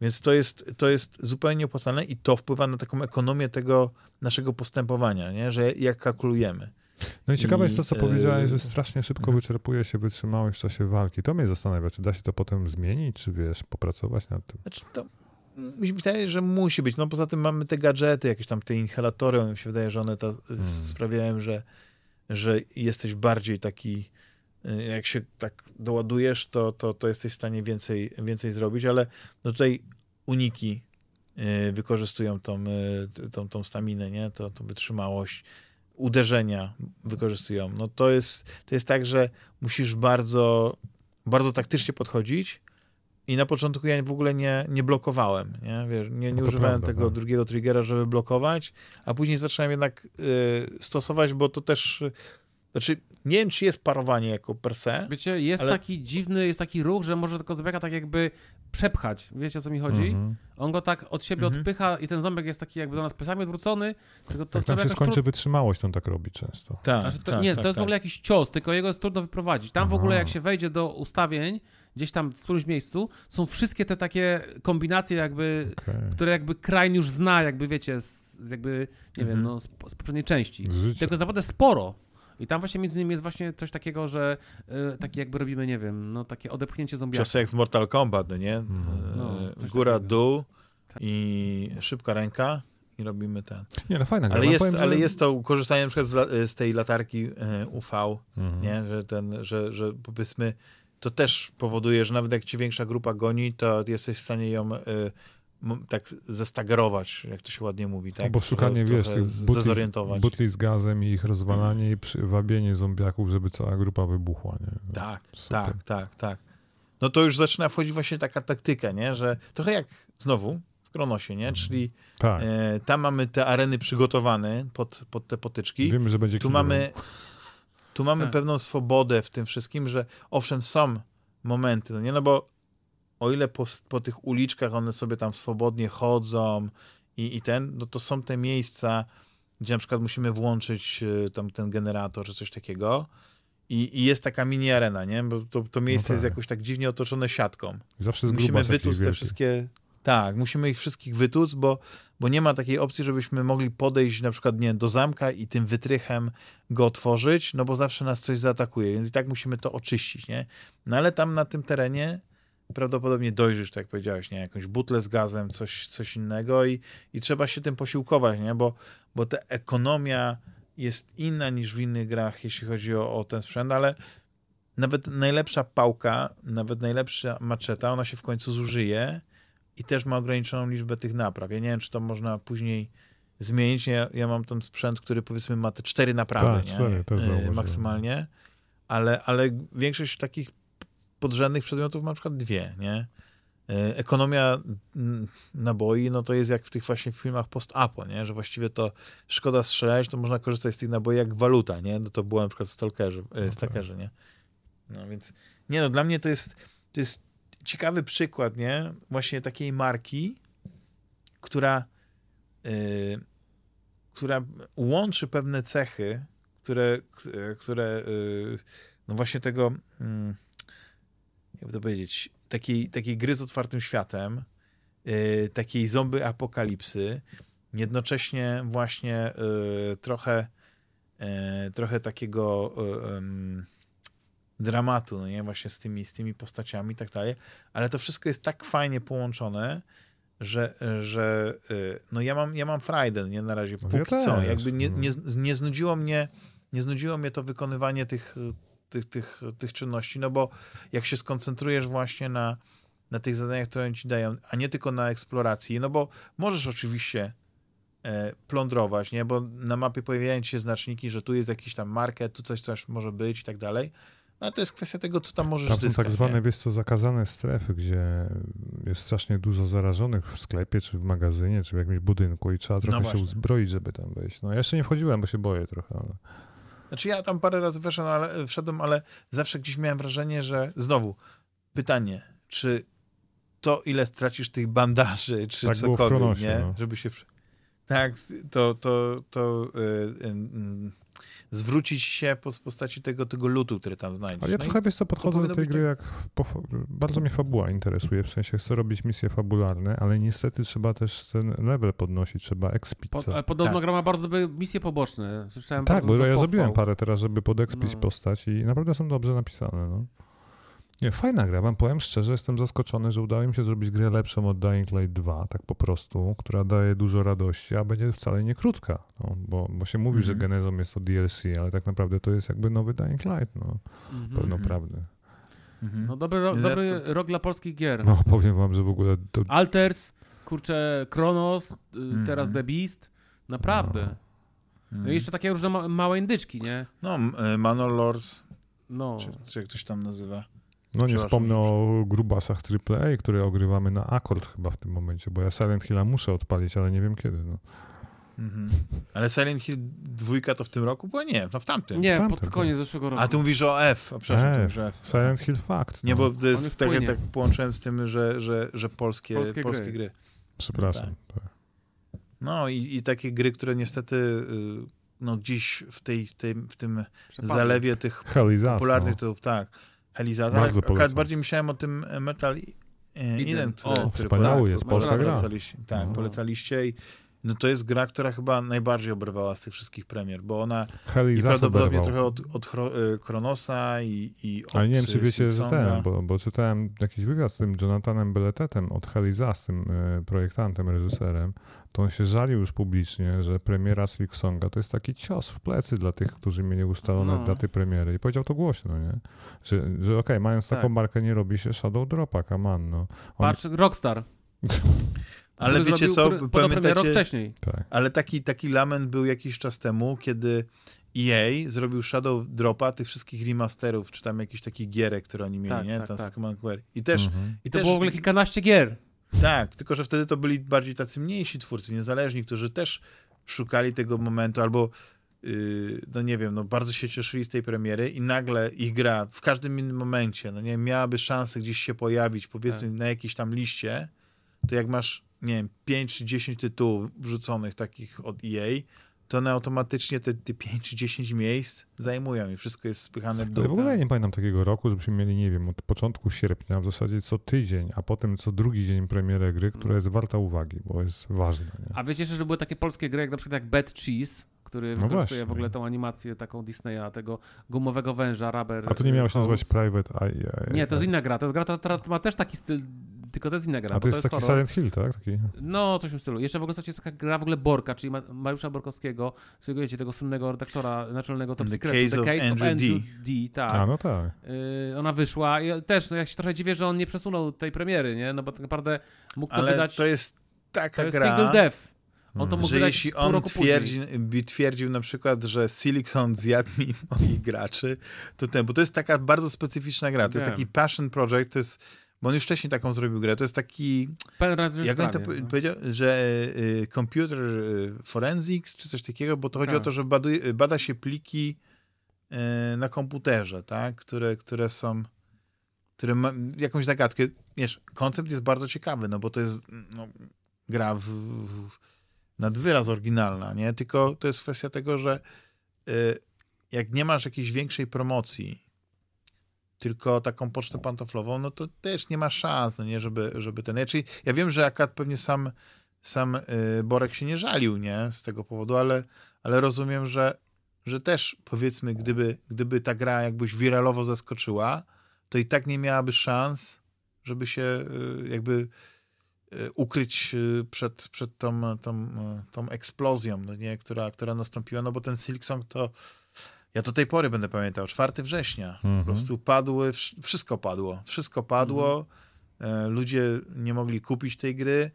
Więc to jest, to jest zupełnie opłacalne i to wpływa na taką ekonomię tego naszego postępowania, nie? że jak kalkulujemy. No i ciekawe I, jest to, co e, powiedziałeś, że strasznie szybko mhm. wyczerpuje się wytrzymałość w czasie walki. To mnie zastanawia, czy da się to potem zmienić, czy wiesz, popracować nad tym. Znaczy to mi się wydaje, że musi być. No poza tym mamy te gadżety, jakieś tam te inhalatory, mi się wydaje, że one to Hmm. sprawiają, że, że jesteś bardziej taki, y, jak się tak doładujesz, to, to, to jesteś w stanie więcej, więcej zrobić, ale no tutaj uniki y, wykorzystują tą, y, tą, tą staminę, nie? To, tą wytrzymałość. Uderzenia wykorzystują. No to jest, to jest tak, że musisz bardzo, bardzo taktycznie podchodzić, i na początku ja w ogóle nie, nie blokowałem, nie, Wiesz, nie, nie No używałem prawda, tego no. drugiego triggera, żeby blokować, a później zacząłem jednak y, stosować, bo to też, znaczy nie wiem, czy jest parowanie jako per se. Wiecie, jest Ale- taki dziwny, jest taki ruch, że może tego zombiaka tak jakby przepchać. Wiecie, o co mi chodzi? Mhm. On go tak od siebie Mhm. odpycha i ten ząbek jest taki jakby do nas plecami odwrócony, tylko to Jak tam trzeba się skończy trud- wytrzymałość, on tak robi często. Tak, Znaczy to, tak, nie, tak, to jest w tak. ogóle jakiś cios, tylko jego jest trudno wyprowadzić. Tam w ogóle Aha. jak się wejdzie do ustawień, gdzieś tam w którymś miejscu, są wszystkie te takie kombinacje jakby, Okej. które jakby Krain już zna, jakby wiecie, z, z jakby, nie wiem, Mhm. no, z, z poprzedniej części. Z. Tego jest naprawdę sporo. I tam właśnie między innymi jest właśnie coś takiego, że y, takie jakby robimy, nie wiem, no takie odepchnięcie zombiaka. Ciosy jak z Mortal Kombat, no nie? No, E, coś Góra, takiego. dół Tak. i szybka ręka i robimy ten. Nie, no fajna gra. Ale jest, powiem, że- ale jest to korzystanie na przykład z, z tej latarki e, UV, Mhm. nie? Że ten, że, że powiedzmy, to też powoduje, że nawet jak ci większa grupa goni, to jesteś w stanie ją e, tak zestagerować, jak to się ładnie mówi, tak? Bo szukanie, Trochę- wiesz, trochę butli, butli z gazem i ich rozwalanie i przy, wabienie zombiaków, żeby cała grupa wybuchła, nie? Tak, Super. tak, tak, tak. No to już zaczyna wchodzić właśnie taka taktyka, nie? Że trochę jak znowu w Kronosie, nie? Czyli Tak. e, tam mamy te areny przygotowane pod, pod te potyczki. Wiemy, że będzie Tu mamy, tu mamy Tak. pewną swobodę w tym wszystkim, że owszem, są momenty, no nie? No bo o ile po, po tych uliczkach one sobie tam swobodnie chodzą i, i ten, no to są te miejsca, gdzie na przykład musimy włączyć e, tam ten generator czy coś takiego i, i jest taka mini arena, nie? Bo to, to miejsce tak. jest jakoś tak dziwnie otoczone siatką. Zawsze z Musimy wytłuc te wielki. wszystkie. Tak, musimy ich wszystkich wytłuc, bo, bo nie ma takiej opcji, żebyśmy mogli podejść na przykład nie, do zamka i tym wytrychem go otworzyć, no bo zawsze nas coś zaatakuje, więc i tak musimy to oczyścić, nie? No ale tam na tym terenie prawdopodobnie dojrzysz, tak jak powiedziałeś, nie? Jakąś butlę z gazem, coś, coś innego i, i trzeba się tym posiłkować, nie? Bo, bo ta ekonomia jest inna niż w innych grach, jeśli chodzi o, o ten sprzęt, ale nawet najlepsza pałka, nawet najlepsza maczeta, ona się w końcu zużyje i też ma ograniczoną liczbę tych napraw. Ja nie wiem, czy to można później zmienić. Ja, ja mam ten sprzęt, który powiedzmy ma te cztery naprawy, Tak, nie? cztery, zauważyłem. maksymalnie, ale, ale większość takich podrzędnych przedmiotów ma na przykład dwie, nie? E, Ekonomia naboi, no to jest jak w tych właśnie filmach post-apo, nie? Że właściwie to szkoda strzelać, to można korzystać z tych naboi jak waluta, nie? No to było na przykład No e, tak. Stalkerze nie? No więc, nie no, dla mnie to jest, to jest ciekawy przykład, nie? Właśnie takiej marki, która, y, która łączy pewne cechy, które, które y, no właśnie tego, mm, jakby to powiedzieć, takiej, takiej gry z otwartym światem, y, takiej zombie apokalipsy, jednocześnie właśnie y, trochę, y, trochę takiego y, dramatu, no nie, właśnie z tymi, z tymi postaciami i tak dalej, ale to wszystko jest tak fajnie połączone, że, że y, no ja mam, ja mam frajdę, nie, na razie, No póki ja co, jakby nie, no. nie, nie znudziło mnie, nie znudziło mnie to wykonywanie tych, tych, tych, tych czynności, no bo jak się skoncentrujesz właśnie na, na tych zadaniach, które ci dają, a nie tylko na eksploracji, no bo możesz oczywiście e, plądrować, nie, bo na mapie pojawiają się znaczniki, że tu jest jakiś tam market, tu coś, coś może być i tak dalej, no ale to jest kwestia tego, co tam możesz Tam są zyskać. tak zwane, nie? wiesz co, zakazane strefy, gdzie jest strasznie dużo zarażonych w sklepie, czy w magazynie, czy w jakimś budynku i trzeba trochę się właśnie. uzbroić, żeby tam wejść. No ja jeszcze nie wchodziłem, bo się boję trochę, ale... Znaczy ja tam parę razy weszłem, ale, wszedłem, ale zawsze gdzieś miałem wrażenie, że znowu pytanie, czy to ile stracisz tych bandaży, czy Tak cokolwiek, Kronosie, nie? no. Żeby się... Tak, to, to, to y, y, y, zwrócić się po w postaci tego, tego lutu, który tam znajdziesz. Ale ja No trochę, wiesz co, podchodzę do tej gry jak... Po, bardzo mnie fabuła interesuje, w sensie chcę robić misje fabularne, ale niestety trzeba też ten level podnosić, trzeba expić. Po, ale podobno Tak. gra ma bardzo dobre misje poboczne. Słyszałem Tak, bo ja pochwał. zrobiłem parę teraz, żeby podekspić No. postać i naprawdę są dobrze napisane, no. Nie, fajna gra, wam powiem szczerze, jestem zaskoczony, że udało mi się zrobić grę lepszą od Dying Light 2, tak po prostu, która daje dużo radości, a będzie wcale nie krótka, no, bo, bo się mówi, że Mhm. genezą jest to DLC, ale tak naprawdę to jest jakby nowy Dying Light, no, Mhm. pełnoprawny. Mhm. No dobry, ro, Ja dobry to- rok dla polskich gier. No, powiem wam, że w ogóle to... Alters, kurczę, Kronos, y, Mhm. teraz The Beast. Naprawdę. No. Mhm. i jeszcze takie różne ma małe indyczki, nie? No, y, Manor Lords, No. czy, czy jak ktoś tam nazywa. No nie wspomnę o grubasach AAA, które ogrywamy na akord chyba w tym momencie, bo ja Silent Hilla muszę odpalić, ale nie wiem kiedy, no. Mhm. Ale Silent Hill dwójka to w tym roku? Bo nie, no w tamtym. Nie, pod koniec zeszłego roku. A ty mówisz o F, a przepraszam, F. o F. Silent Hill Fact. Nie, no. bo to jest tak, płynie. tak połączyłem z tym, że, że, że polskie, Polskie polskie, gry. gry. Przepraszam. No i, i takie gry, które niestety y, no gdzieś w, tej, w, tej, w tym zalewie tych Hell popularnych no. tytułów, tak. Heliza, Bardzo ale akurat bardziej myślałem o tym e, Metal Eden, który, O, który wspaniały jest, polska gra. polecaliście. Tak, No. polecaliście i no to jest gra, która chyba najbardziej oberwała z tych wszystkich premier, bo ona i prawdopodobnie oberwał. trochę od, od e, Kronosa i, i od Ale nie wiem, czy wiecie, że ten, bo, bo czytałem jakiś wywiad z tym Jonathanem Belletetem od Hell is Us, tym e, projektantem, reżyserem, to on się żalił już publicznie, że premiera Silksonga to jest taki cios w plecy dla tych, którzy mieli ustalone No. daty premiery. I powiedział to głośno, nie? Że, że okej, mając Tak. taką markę, nie robi się Shadow Dropa, come on, no. On, Patrz, Rockstar. Ale który wiecie zrobił, co, który pamiętacie, wcześniej. tak. ale taki, taki lament był jakiś czas temu, kiedy EA zrobił Shadow Dropa tych wszystkich remasterów, czy tam jakichś takich gierek, które oni mieli, Tak, nie? tak, tak. I też, Mhm. i To też było w ogóle kilkanaście gier. Tak, tylko że wtedy to byli bardziej tacy mniejsi twórcy, niezależni, którzy też szukali tego momentu albo yy, no nie wiem, no bardzo się cieszyli z tej premiery i nagle ich gra w każdym innym momencie, no nie wiem, miałaby szansę gdzieś się pojawić, powiedzmy Tak. na jakiejś tam liście, to jak masz, nie wiem, 5 czy 10 tytułów wrzuconych takich od EA, to one automatycznie te, te 5 czy 10 miejsc zajmują i wszystko jest spychane w dół. Ale w ogóle ja nie pamiętam takiego roku, żebyśmy mieli, nie wiem, od początku sierpnia w zasadzie co tydzień, a potem co drugi dzień premierę gry, która jest warta uwagi, bo jest ważna. Nie? A wiecie, że były takie polskie gry, jak na przykład jak Bad Cheese, który wykorzystuje No właśnie. w ogóle tą animację taką Disneya, tego gumowego węża, rubber. A to nie miało się House. nazywać Private Eye. Nie, to jest inna gra. To jest gra, która ma też taki styl, tylko to jest inna gra. A bo to jest taki horror. Silent Hill, tak? Taki... No, coś w tym stylu. Jeszcze w ogóle jest taka gra w ogóle Borka, czyli Ma- Mariusza Borkowskiego, wiecie, tego słynnego redaktora naczelnego Top The Secretu, Case of Andrew D. D. tak. A, no tak. Yy, ona wyszła i też no, ja się trochę dziwię, że on nie przesunął tej premiery, nie? No bo tak naprawdę mógł to Ale wydać... to jest taka to jest gra... single dev. On to Mm. mógł że jeśli on twierdzi, by twierdził na przykład, że Silicon zjadł mi moich graczy, to ten, bo to jest taka bardzo specyficzna gra. To jest taki passion project, to jest, bo on już wcześniej taką zrobił grę. To jest taki, jak on to no. powiedział, że y, computer y, forensics, czy coś takiego, bo to chodzi Tak. o to, że baduje, bada się pliki y, na komputerze, tak, które, które są które ma jakąś zagadkę. Wiesz, koncept jest bardzo ciekawy, no bo to jest no, gra w, w, nad wyraz oryginalna, nie? Tylko to jest kwestia tego, że y, jak nie masz jakiejś większej promocji, tylko taką pocztę pantoflową, no to też nie ma szans, no nie, żeby, żeby ten... Znaczy, ja wiem, że akad pewnie sam, sam y, Borek się nie żalił, nie, z tego powodu, ale, ale rozumiem, że, że też powiedzmy, gdyby, gdyby ta gra jakbyś wiralowo zaskoczyła, to i tak nie miałaby szans, żeby się y, jakby y, ukryć przed, przed tą, tą, tą eksplozją, no nie, która, która nastąpiła, no bo ten Silksong to ja do tej pory będę pamiętał, 4 września, Mhm. po prostu padły, wsz- wszystko padło, wszystko padło, e, ludzie nie mogli kupić tej gry,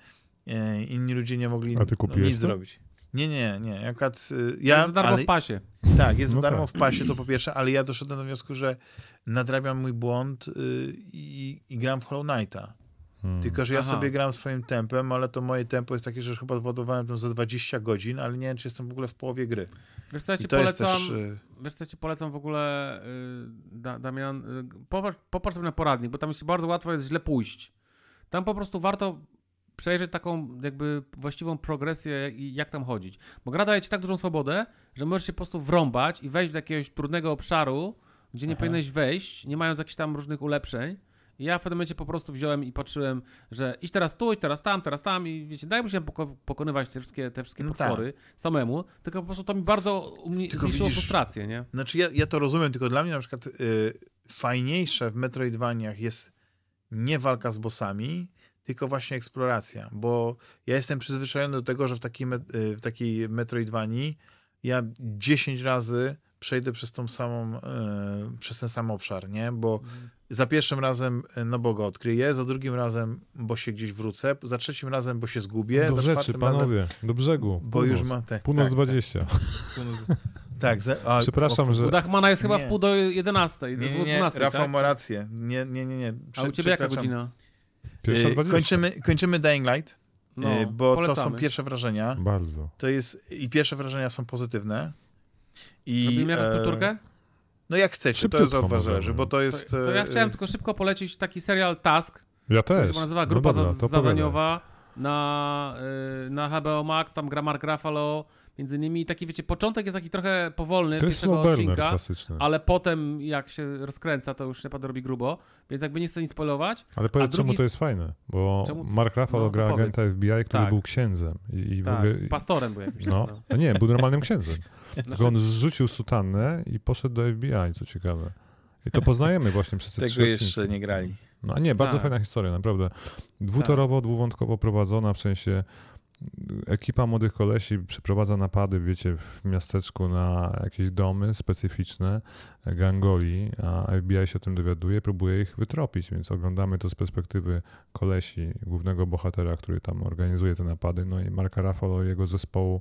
e, inni ludzie nie mogli no, nic to? zrobić. Nie, nie, nie. Jakad, y, Ja, ja, za darmo ale, w pasie. tak, jest No za darmo tak. w pasie, to po pierwsze, ale ja doszedłem do wniosku, że nadrabiam mój błąd y, i, i gram w Hollow Knighta. Hmm. Tylko, że ja Aha. sobie gram swoim tempem, ale to moje tempo jest takie, że już chyba władowałem tam za 20 godzin, ale nie wiem, czy jestem w ogóle w połowie gry. Wiesz co, ja ci to jest polecam, też... y, wiesz co, ja ci polecam w ogóle, y, da, Damian, y, popatrz, popatrz sobie na poradnik, bo tam jest bardzo łatwo jest źle pójść. Tam po prostu warto przejrzeć taką jakby właściwą progresję i jak tam chodzić. Bo gra daje ci tak dużą swobodę, że możesz się po prostu wrąbać i wejść do jakiegoś trudnego obszaru, gdzie nie Aha. powinieneś wejść, nie mając jakichś tam różnych ulepszeń. I ja w pewnym momencie po prostu wziąłem i patrzyłem, że idź teraz tu, idź teraz tam, teraz tam i wiecie, daj mi się poko- pokonywać te wszystkie, te wszystkie No potwory samemu, tylko po prostu to mi bardzo umni- Tylko zmniejszyło widzisz- frustrację, nie? Znaczy ja, ja to rozumiem, tylko dla mnie na przykład y, fajniejsze w Metroidvaniach jest nie walka z bossami, tylko właśnie eksploracja, bo ja jestem przyzwyczajony do tego, że w takiej, y, w takiej Metroidvanii ja 10 razy przejdę przez tą samą, y, przez ten sam obszar, nie? Bo za pierwszym razem, y, no bo go odkryję, za drugim razem, bo się gdzieś wrócę, za trzecim razem, bo się zgubię, Do za rzeczy, czwartym razem, panowie, do brzegu. bo północ. już mam... Te, Północ tak, 20. Tak, północ, tak za, a, Przepraszam, o, że... U Dachmana jest chyba Nie. w pół do 11, Nie, do nie, nie, 12, Rafał tak? ma rację. Nie, nie, nie. nie. A Prze- u ciebie jaka godzina? Pierwsza Y, 20. Kończymy, kończymy Dying Light. No, e, bo to polecamy. są pierwsze wrażenia. Bardzo. To jest, i pierwsze wrażenia są pozytywne. I, Robimy jakąś e, powtórkę? No jak chcecie, to Szybciutko jest od was zależy, bo to To, jest... to ja e, chciałem tylko szybko polecić taki serial Task, Ja też. się nazywa No Grupa dobra, za- to Zadaniowa na, y, na HBO Max, tam gra Mark Ruffalo, między innymi. I taki, wiecie, początek jest taki trochę powolny To jest pierwszego odcinka, klasyczny. ale potem jak się rozkręca, to już naprawdę robi grubo, więc jakby nie chcę nic spoilować. Ale powiedz, czemu to jest fajne? Bo Czemu- Mark Ruffalo No, to gra agenta FBI, który Tak. był księdzem. I, i w Tak, ogóle... pastorem był jakimś. No, No. no nie, był normalnym księdzem. Znaczy, on zrzucił sutannę i poszedł do FBI, co ciekawe. I to poznajemy właśnie przez te Tego trzy jeszcze odcinki. nie grali. No a nie, bardzo Tak. fajna historia, naprawdę. Dwutorowo, dwuwątkowo prowadzona, w sensie ekipa młodych kolesi przeprowadza napady, wiecie, w miasteczku na jakieś domy specyficzne, gangoli, a FBI się o tym dowiaduje, próbuje ich wytropić, więc oglądamy to z perspektywy kolesi, głównego bohatera, który tam organizuje te napady, no i Marka Ruffalo i jego zespołu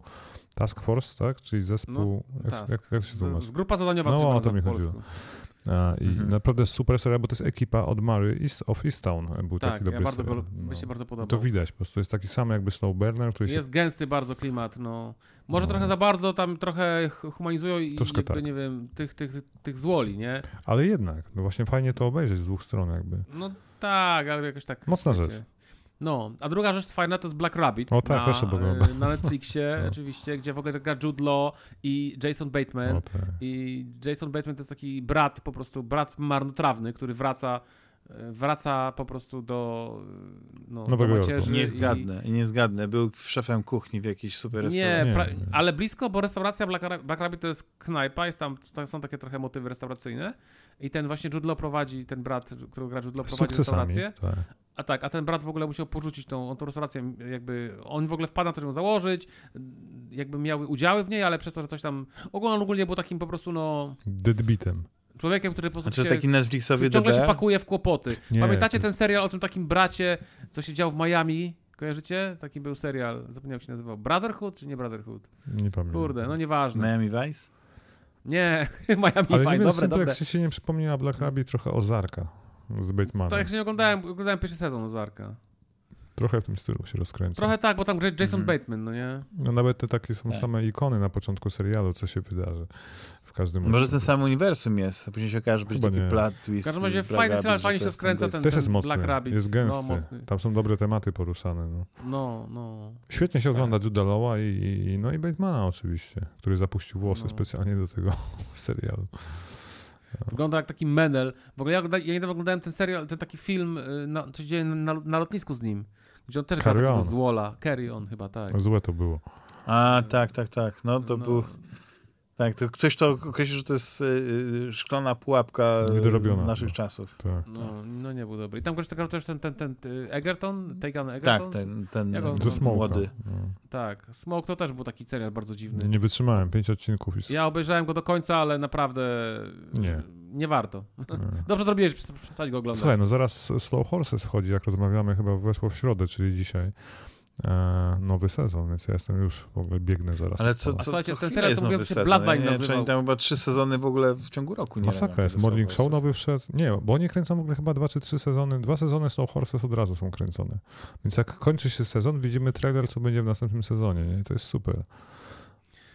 Task Force, tak? Czyli zespół, jak, Task. jak, jak się tłumaczy? grupa zadaniowa No, o to mi chodziło. polsku. A, I Mhm. naprawdę super seria, bo to jest ekipa od Mary East of Easttown. Był Tak, taki ja dobry bardzo go, serial. mi się No. bardzo podobał. To widać, po prostu jest taki sam jakby Slow Burner, który się... Jest gęsty bardzo klimat, no. Może No. trochę za bardzo tam trochę hu- humanizują i Troszkę jakby, tak. nie wiem, tych, tych, tych złoli, nie? Ale jednak, no właśnie fajnie to obejrzeć z dwóch stron jakby. No tak, ale jakoś tak... Mocna wiecie. rzecz. No, a druga rzecz fajna to jest Black Rabbit. O tak, na, też oglądam. e, Na Netflixie No. oczywiście, gdzie w ogóle gra Jude Law i Jason Bateman. O, tak. I Jason Bateman to jest taki brat, po prostu brat marnotrawny, który wraca, e, wraca po prostu do, e, no, Nowego Jorku. Nie i- zgadnę, i nie zgadnę. Był szefem kuchni w jakiejś super restauracji. Nie, pra- nie. ale blisko, bo restauracja Black, Ra- Black Rabbit to jest knajpa, jest tam, to są takie trochę motywy restauracyjne i ten właśnie Jude Law prowadzi, ten brat, który gra Z prowadzi restaurację, Tak. A tak, a ten brat w ogóle musiał porzucić tą, on tą restaurację, jakby, on w ogóle wpadł na to, żeby ją założyć, jakby miały udziały w niej, ale przez to, że coś tam, ogólnie, ogólnie był takim po prostu, no, Deadbeatem. człowiekiem, który po prostu Znaczy się, taki Netflixowy ciągle się DB? pakuje w kłopoty. Nie, Pamiętacie to- ten serial o tym takim bracie, co się działo w Miami? Kojarzycie? Taki był serial, zapomniałem jak się nazywał. Brotherhood czy nie Brotherhood? Nie pamiętam. Kurde, no nieważne. Miami Vice? Nie, Miami Ale nie wiem, dobre, dobre. ci się nie przypomniała Black Rabbit trochę Ozarka z Batemanem. To jak się nie oglądałem, oglądałem pierwszy sezon Ozarka. Trochę w tym stylu się rozkręca. Trochę tak, bo tam Jason Mhm. Bateman, no nie? No nawet te takie są Tak. same ikony na początku serialu, co się wydarzy w każdym Może ten sam uniwersum jest, a później się okaże, że będzie taki nie. plot twist. W każdym razie fajny serial, fajnie się skręca ten ten- Też jest mocny, Black Rabbit. jest gęsty. No. Tam są dobre tematy poruszane. No. No, no. Świetnie się Tak. ogląda Juda Lawa i, i, no i Batemana oczywiście, który zapuścił włosy No. specjalnie do tego serialu. Wygląda jak taki menel. W ogóle ja, ja niedawno oglądałem ten serial, ten taki film, y, na, co się dzieje na, na lotnisku z nim. Gdzie on też gra takiego złola. Carry on chyba, tak. Złe to było. A, tak, tak, tak. No to No. był... Tak, to ktoś to określił, że to jest y, y, szklana pułapka Niedorobiona. naszych czasów. Tak. No, no nie był dobry. I tam grał też ten, ten, ten, ten Egerton, Taken Tak, Egerton. ten, ten on- Ze No, Smoke'a. młody. No. Tak. Smoke to też był taki serial bardzo dziwny. Nie wytrzymałem, pięć odcinków Ja obejrzałem go do końca, ale naprawdę Nie. nie warto. Nie. Dobrze zrobiłeś, przes- przestać go oglądać. Słuchaj, no zaraz Slow Horses wchodzi, jak rozmawiamy, chyba weszło w środę, czyli dzisiaj. E, nowy sezon, więc ja jestem już w ogóle biegnę zaraz. Ale co, co, słuchajcie, co chwilę serial jest to mówią, nowy się sezon. Bloodline ja nie czy oni tam chyba trzy sezony w ogóle w ciągu roku nie Masakra jest. Morning Show nowy wszedł. Nie, bo oni kręcą w ogóle chyba dwa czy trzy sezony. Dwa sezony Slow Horses od razu są kręcone. Więc jak kończy się sezon, widzimy trailer, co będzie w następnym sezonie. Nie? To jest super.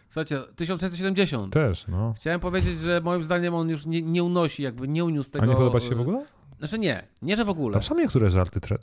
Słuchajcie, 1670. Też, no. Chciałem powiedzieć, że moim zdaniem on już nie, nie unosi, jakby nie uniósł tego. A nie podoba ci się w ogóle? Znaczy nie, nie, że w ogóle. Tam są niektóre żarty tre-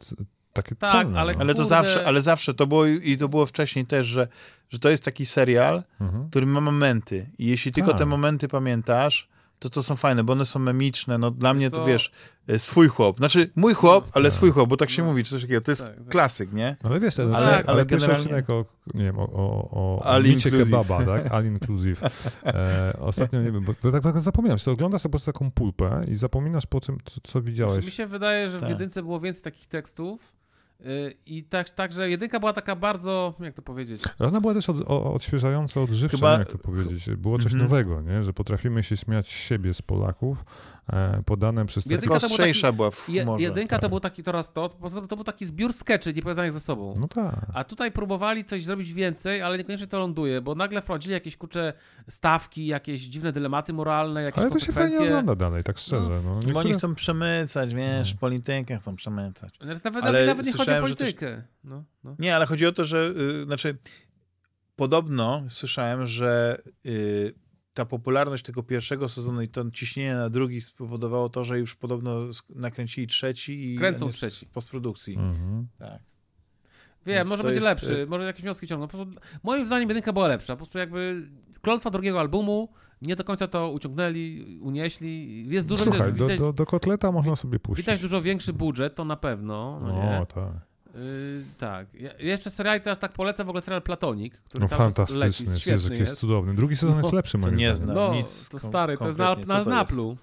takie Tak, celne. ale- no. Ale to zawsze, ale zawsze to było i to było wcześniej też, że, że to jest taki serial, Mhm. który ma momenty. I jeśli tylko Tak. te momenty pamiętasz, to to są fajne, bo one są memiczne. No dla mnie to to- wiesz, e, swój chłop. Znaczy mój chłop, ale tak. swój chłop, bo tak się No. mówi, czy coś takiego. To jest Tak, tak. klasyk, nie? Ale wiesz, ale, Ale- ale, ale pierwszy generalnie- odcinek o, nie wiem, o, o, o micie kebaba, tak? All inclusive. E, ostatnio, nie wiem, bo, bo tak, tak zapomniałem, że oglądasz po prostu taką pulpę i zapominasz po tym, co, co widziałeś. Mi się wydaje, że w Tak. jedynce było więcej takich tekstów. Yy, I tak, także jedynka była taka bardzo, jak to powiedzieć, Ale Ona była też od, o, odświeżająca, odżywcza, Chyba- jak to powiedzieć. Było coś Mhm. nowego, nie? że potrafimy się śmiać z siebie, z Polaków, e, podane przez te... Jedynka to był Prostsza była w je, jedynka to tak. był taki teraz to, prostu to był taki zbiór skeczy niepowiązanych ze sobą. No tak. A tutaj próbowali coś zrobić więcej, ale niekoniecznie to ląduje, bo nagle wprowadzili jakieś kurcze stawki, jakieś dziwne dylematy moralne, jakieś Ale to się fajnie ogląda dalej, tak szczerze. No, Bo niektóre... oni chcą przemycać, wiesz, No. politykę chcą przemycać. Nawet, Ale nawet nie chodzi słyszałem, że też... politykę. No, no. Nie, ale chodzi o to, że y, znaczy podobno słyszałem, że y, ta popularność tego pierwszego sezonu i to ciśnienie na drugi spowodowało to, że już podobno nakręcili trzeci i Kręcą trzeci. w postprodukcji. Mhm. Tak. Wiem, Więc może będzie jest, lepszy, y- może jakieś wnioski ciągną. Po prostu, moim zdaniem jedynka była lepsza. Po prostu jakby klątwa drugiego albumu, nie do końca to uciągnęli, unieśli. Jest dużo, Słuchaj, do, widać, do, do kotleta można sobie puścić. widać dużo większy budżet, to na pewno. No nie? O, tak. Yy, tak. Ja, jeszcze serial teraz tak polecam w ogóle serial Platonik, który No fantastyczny, leci, jest, świetny jest, jest. cudowny. Drugi sezon No, jest lepszy moim nie znam. No, nic to stary, to jest na, na, to? Naplu.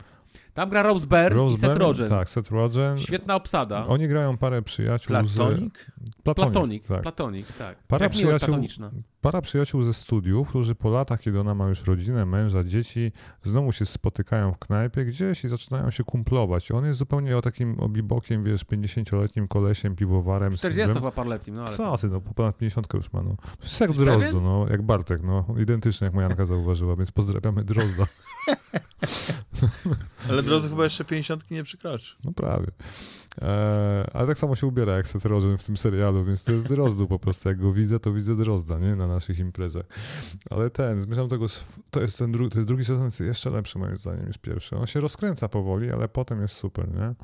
Tam gra Rose i Rose Seth Byrne, Rogen. Tak, Seth Rogen. Świetna obsada. Oni grają parę przyjaciół Platonik? z... Platonik, tak. platonik, tak. Para Jak miłość przyjaciół-. Para przyjaciół ze studiów, którzy po latach, kiedy ona ma już rodzinę, męża, dzieci, znowu się spotykają w knajpie gdzieś i zaczynają się kumplować. On jest zupełnie o takim obibokiem, wiesz, 50-letnim kolesiem, piwowarem. 40 singlem. chyba parletnim, no ale... Co ty, no po ponad 50 już ma, no. Jak Drozdu, no, jak Bartek, no. Identyczny, jak moja Janka zauważyła, więc pozdrawiamy Drozda. Ale drodzy chyba jeszcze 50 nie przekroczy. No prawie. Eee, ale tak samo się ubiera jak Seth Rogen w tym serialu, więc to jest Drozdu po prostu. Jak go widzę, to widzę Drozda, nie? Na naszych imprezach. Ale ten, zmierzam tego, to jest ten, dru, ten drugi sezon jest jeszcze lepszy moim zdaniem niż pierwszy. On się rozkręca powoli, ale potem jest super, nie?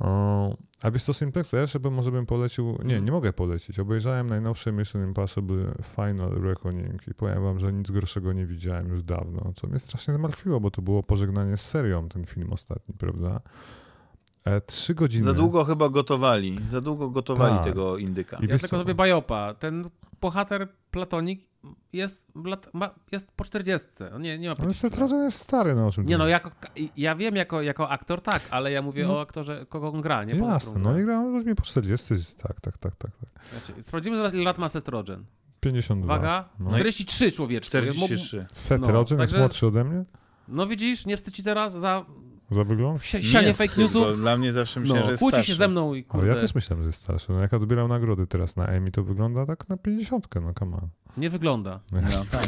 O, a wiesz co, Simplexa, ja jeszcze bym, może bym polecił, nie, nie mogę polecić. Obejrzałem najnowsze Mission Impossible Final Reckoning i powiem wam, że nic gorszego nie widziałem już dawno, co mnie strasznie zmartwiło, bo to było pożegnanie z serią, ten film ostatni, prawda? E, trzy godziny. Za długo chyba gotowali. Za długo gotowali Tak. tego indyka. I Ja tylko co? sobie bajopa. Ten bohater Platonik jest, lat, ma, jest po 40. On Nie, nie ma Ale 50 Seth lat. Rogen jest stary, no o czym Nie no, jako, ja wiem jako, jako aktor tak, ale ja mówię No. o aktorze, kogo on gra, nie? Po Jasne, no gra. i grałem ludźmi po 40, tak, tak, tak, tak. tak. Znaczy, sprawdzimy zaraz, ile lat ma Seth Rogen. 52. Uwaga, No. 43 człowieczku. 43. Seth No, Rogen także- jest młodszy ode mnie? No widzisz, nie wstydź ci teraz za Za wygląd? si- sianie Nie, fake bo newsów. Dla mnie zawsze myślałem, No, że jest kłóci się starszy. ze mną i Ale kurde, ja też myślałem, że jest starszy. No jak odbierał nagrody teraz na Emmy, to wygląda tak na 50, no come on. nie wygląda. No, tak.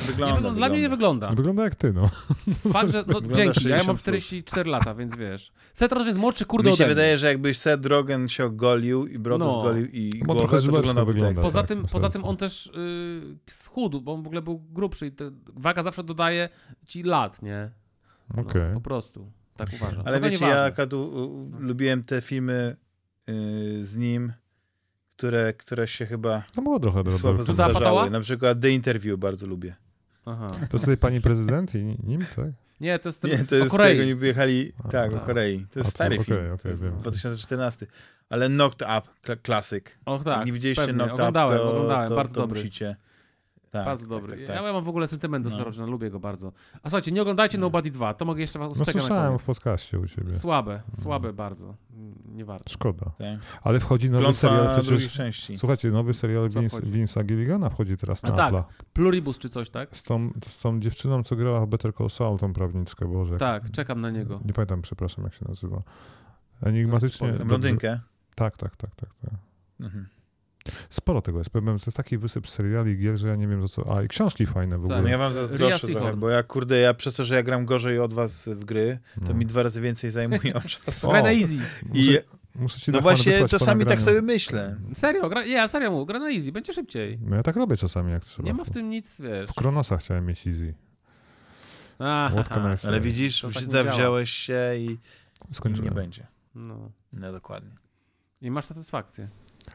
Nie Wygląda, wygląda. Dla mnie nie wygląda. Wygląda jak ty, no. Fakt, że, no, Wygląda dzięki, ja 60 mam plus. 44 lata, więc wiesz. Seth Rogen jest młodszy, kurde Mi się wydaje, że jakbyś Seth Rogen się ogolił i brodę No. zgolił i Bo głowę, trochę to wyglądałby wygląda. tak. Poza, tak, tym, bez poza tym on też y, schudł, bo on w ogóle był grubszy i te, waga zawsze dodaje ci lat, nie? No, Okej. Po prostu. Tak uważam. Ale no wiecie, ja akurat u, u, lubiłem te filmy y, z nim, które, które się chyba To było trochę do słabo zdarzały. Na przykład The Interview bardzo lubię. Aha. To jest tutaj pani prezydent i nim, tak? Nie, to jest, Nie, to o jest Korei. tego, oni wyjechali, A, tak, o tak. Korei. To jest A, stary okej, film, okej, to jest wiem. 2014. Ale Knocked Up, kla klasyk. O tak, nie widzieliście pewnie. Knocked oglądałem, Up, to, oglądałem, to, bardzo to dobry. musicie. Tak, bardzo tak, dobry. Tak, tak, Ja mam w ogóle sentyment do No. Rogena, lubię go bardzo. A słuchajcie, nie oglądajcie Nobody 2, to mogę jeszcze was No czekać na słyszałem w podcaście u ciebie. Słabe, słabe bardzo. Mm, Nie warto. Szkoda. tak. Ale wchodzi nowy Klątwa serial przecież... części. Słuchajcie, nowy serial? Vince'a Gilligana wchodzi teraz na A tak. Pluribus czy coś, tak? Z tą, z tą dziewczyną, co grała w Better Call Saul, tą prawniczkę, Boże. Tak, czekam na niego. Nie pamiętam, przepraszam, jak się nazywa. Enigmatycznie... Blondynkę. Tak, tak, tak, tak. tak. Mhm. Sporo tego jest. Powiem, to jest taki wysyp seriali gier, że ja nie wiem za co. A i książki fajne w Tak. ogóle. No ja wam Ria zazdroszczę trochę, bo ja kurde, ja przez to, że ja gram gorzej od was w gry, to No. mi dwa razy więcej zajmują czasu. Na easy. I muszę ci no właśnie czasami tak sobie myślę. Serio, gra, ja serio mu, gra na easy, będzie szybciej. No ja tak robię czasami, jak trzeba. Nie ma w tym nic, wiesz. W Kronosa chciałem mieć easy. Aha, Ale widzisz, tak zawziąłeś się i Skończyłem. nie będzie. No. No dokładnie. I masz satysfakcję.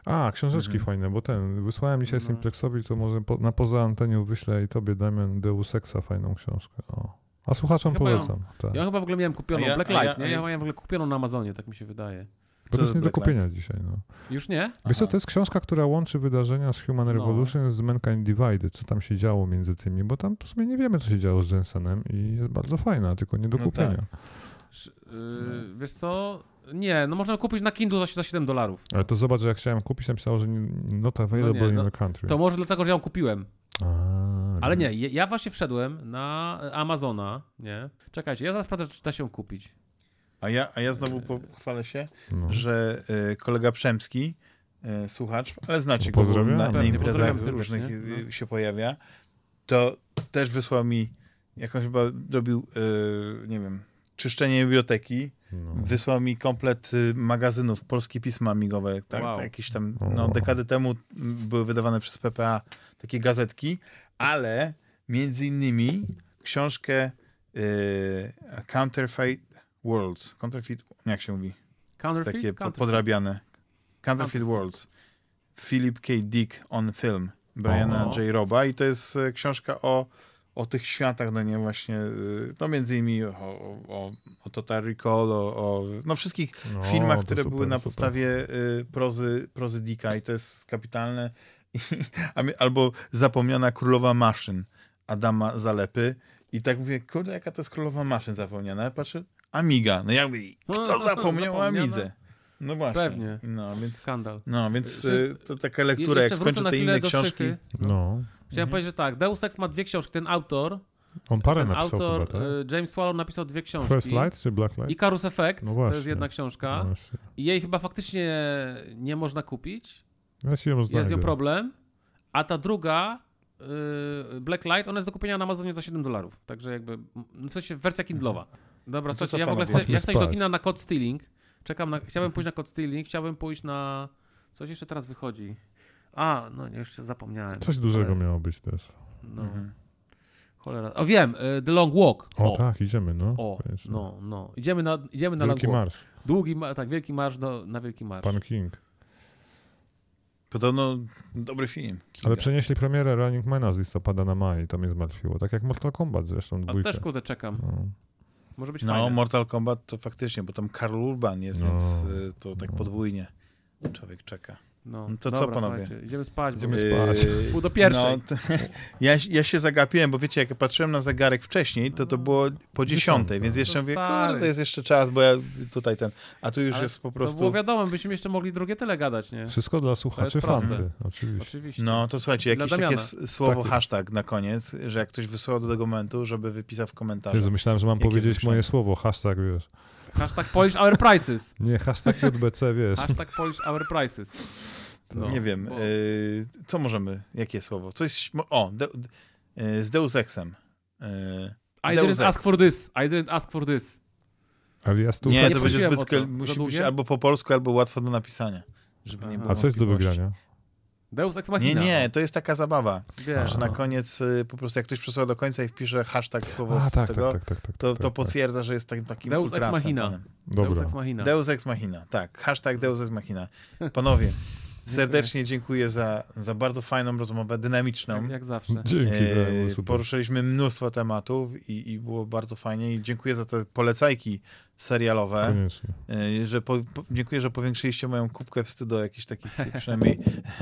A, książeczki Mhm. fajne, bo ten, wysłałem dzisiaj No. Simplexowi, to może po, na poza antenią wyślę i tobie, Damian, Deus Exa, fajną książkę. O. A słuchaczom Chyba ją- polecam. Tak. Ja chyba w ogóle miałem kupioną ja- Black a ja- Light, nie? Ja miałem w ogóle kupioną na Amazonie, tak mi się wydaje. Bo to jest nie do kupienia dzisiaj. No. Już nie? Wiesz co, to jest książka, która łączy wydarzenia z Human No. Revolution z Mankind Divided, co tam się działo między tymi, bo tam w sumie nie wiemy, co się działo z Jensenem i jest bardzo fajna, tylko nie do No kupienia. tak. Sz- Yy, wiesz co? Nie, no można kupić na Kindle za, za 7 dolarów. Ale to zobacz, że jak chciałem kupić, napisało, że not available No nie, in no, the country. To może dlatego, że ją kupiłem. A, Ale nie, ja- właśnie wszedłem na Amazona, nie? Czekajcie, ja zaraz sprawdzę, czy da się ją kupić. A ja, a ja znowu pochwalę się, No. że y, kolega Przemski, y, słuchacz, ale znacie go, na, na Pewnie, imprezach różnych no. się pojawia, to też wysłał mi, jakąś chyba robił, y, nie wiem, czyszczenie biblioteki, No. wysłał mi komplet y, magazynów, polskie pisma amigowe, tak, Wow. jakieś tam, no dekady temu m, były wydawane przez PPA takie gazetki, ale między innymi książkę y, Counterfeit Worlds, Counterfeit, jak się mówi? Counterfeit? Takie Counterfeit. podrabiane. Counterfeit Worlds. Philip K. Dick on Film. Briana. J. Roba i to jest e, książka o, o tych światach, no nie właśnie, y, no między innymi o, o, o, Total Recall, o, o no wszystkich No, filmach, które super, były na super. podstawie y, prozy, prozy Dicka i to jest kapitalne. I, albo Zapomniana Królowa Maszyn Adama Zalepy i tak mówię, kurde, jaka to jest Królowa Maszyn zapomniana. Ja patrzę, Amiga. No jakby, kto zapomniał o? Amidze? No właśnie. Pewnie. No, więc, Skandal. no, więc Że- y, to taka lektura, jak skończę na te inne do książki. No. Chciałem powiedzieć, że tak, Deus Ex ma dwie książki. Ten autor, On parę ten napisał autor chyba, tak? y, James Swallow napisał dwie książki. First Light czy Black Light? Icarus Effect, No to jest jedna książka. No. I jej chyba faktycznie nie można kupić. Ja się ją Jest znajdę. nią problem. A ta druga, y, Black Light, ona jest do kupienia na Amazonie za 7 dolarów. Także jakby, w sensie wersja kindlowa. Dobra, słuchajcie, ja w ogóle chcę, ja chcę iść do kina na Code Stealing. Czekam na, chciałbym pójść na Code Stealing, chciałbym pójść na, coś jeszcze teraz wychodzi. A, no jeszcze zapomniałem. Coś dużego Cholera. miało być też. No, Mhm. cholera. O wiem, y, The Long Walk. O, tak, idziemy, no. O, Koniecznie. no, no. Idziemy na, idziemy na Wielki Long Walk. marsz. Długi, ma- tak, wielki marsz do, na wielki marsz. Pan King. Podobno dobry film. Ale przenieśli premierę Running Mana z listopada na maj i to mnie zmartwiło. Tak jak Mortal Kombat zresztą, A też kurde czekam. No. Może być No, fajne. Mortal Kombat to faktycznie, bo tam Karl Urban jest, No. więc y, to tak No. podwójnie człowiek czeka. No, No to co, dobra, panowie? słuchajcie, Idziemy spać. Idziemy spać. Yy, Pół do pierwszej. No, to, ja, ja się zagapiłem, bo wiecie, jak patrzyłem na zegarek wcześniej, to to było po dziesiątej, więc jeszcze To mówię, stary. kurde, jest jeszcze czas, bo ja tutaj ten, a tu już Ale jest po To prostu... było wiadomo, byśmy jeszcze mogli drugie tyle gadać, nie? Wszystko dla słuchaczy fanty, oczywiście. Oczywiście. No to słuchajcie, jakieś takie słowo Takie. hashtag na koniec, że jak ktoś wysyła do tego momentu, żeby wypisał w komentarzu. Jezu, myślałem, że mam Jakie powiedzieć wyprzęty? moje słowo, hashtag, wiesz. Hashtag Polish Our Prices. Nie, hashtag JBC, wiesz. Hashtag Polish Our Prices. No, nie wiem, bo- y, co możemy, jakie słowo? Coś, o, de, y, z Deus Exem. Y, I Deus didn't ask Ex. for this. I didn't ask for this. Ale ja stu... Nie, nie to będzie zbyt, to. musi być albo po polsku, albo łatwo do napisania. Żeby nie było A co jest do wygrania? Deus Ex Nie, Machina. nie, to jest taka zabawa, Wiesz, że na no. koniec y, po prostu jak ktoś przesłał do końca i wpisze hashtag słowo A, z tak, tego, tak, tak, tak, tak. to, tak, to tak. potwierdza, że jest takim, takim Deus Ex Machina. Deus. Ex Machina. Deus Ex Machina, tak. Hashtag Deus Ex Machina. Panowie, serdecznie dziękuję za, za bardzo fajną rozmowę, dynamiczną. Jak, jak zawsze. Dzięki, E, poruszyliśmy mnóstwo tematów i, i było bardzo fajnie i dziękuję za te polecajki serialowe. Koniecznie. E, Że po, po, dziękuję, że powiększyliście moją kubkę wstydu o jakieś takich przynajmniej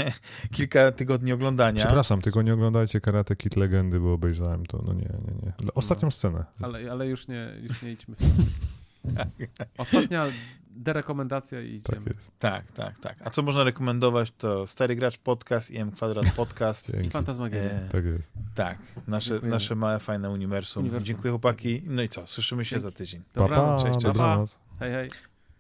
kilka tygodni oglądania. Przepraszam, tylko nie oglądajcie Karate Kid Legendy, bo obejrzałem to. No nie, nie, nie. Ostatnią No. scenę. Ale, ale już, nie, już nie idźmy. Ostatnia derekomendacja i Tak idziemy. jest. Tak, tak, tak. A co można rekomendować, to Stary Gracz Podcast i M Kwadrat Podcast. I Dzięki. Fantasmagieria. E, Tak jest. tak, nasze, Dziękujemy. nasze małe, fajne uniwersum. Uniwersum. Dziękuję chłopaki. No i co, słyszymy się Dzięki. za tydzień. Pa, Dobranoc. pa, Cześć, cześć. dobranoc. Hej, hej.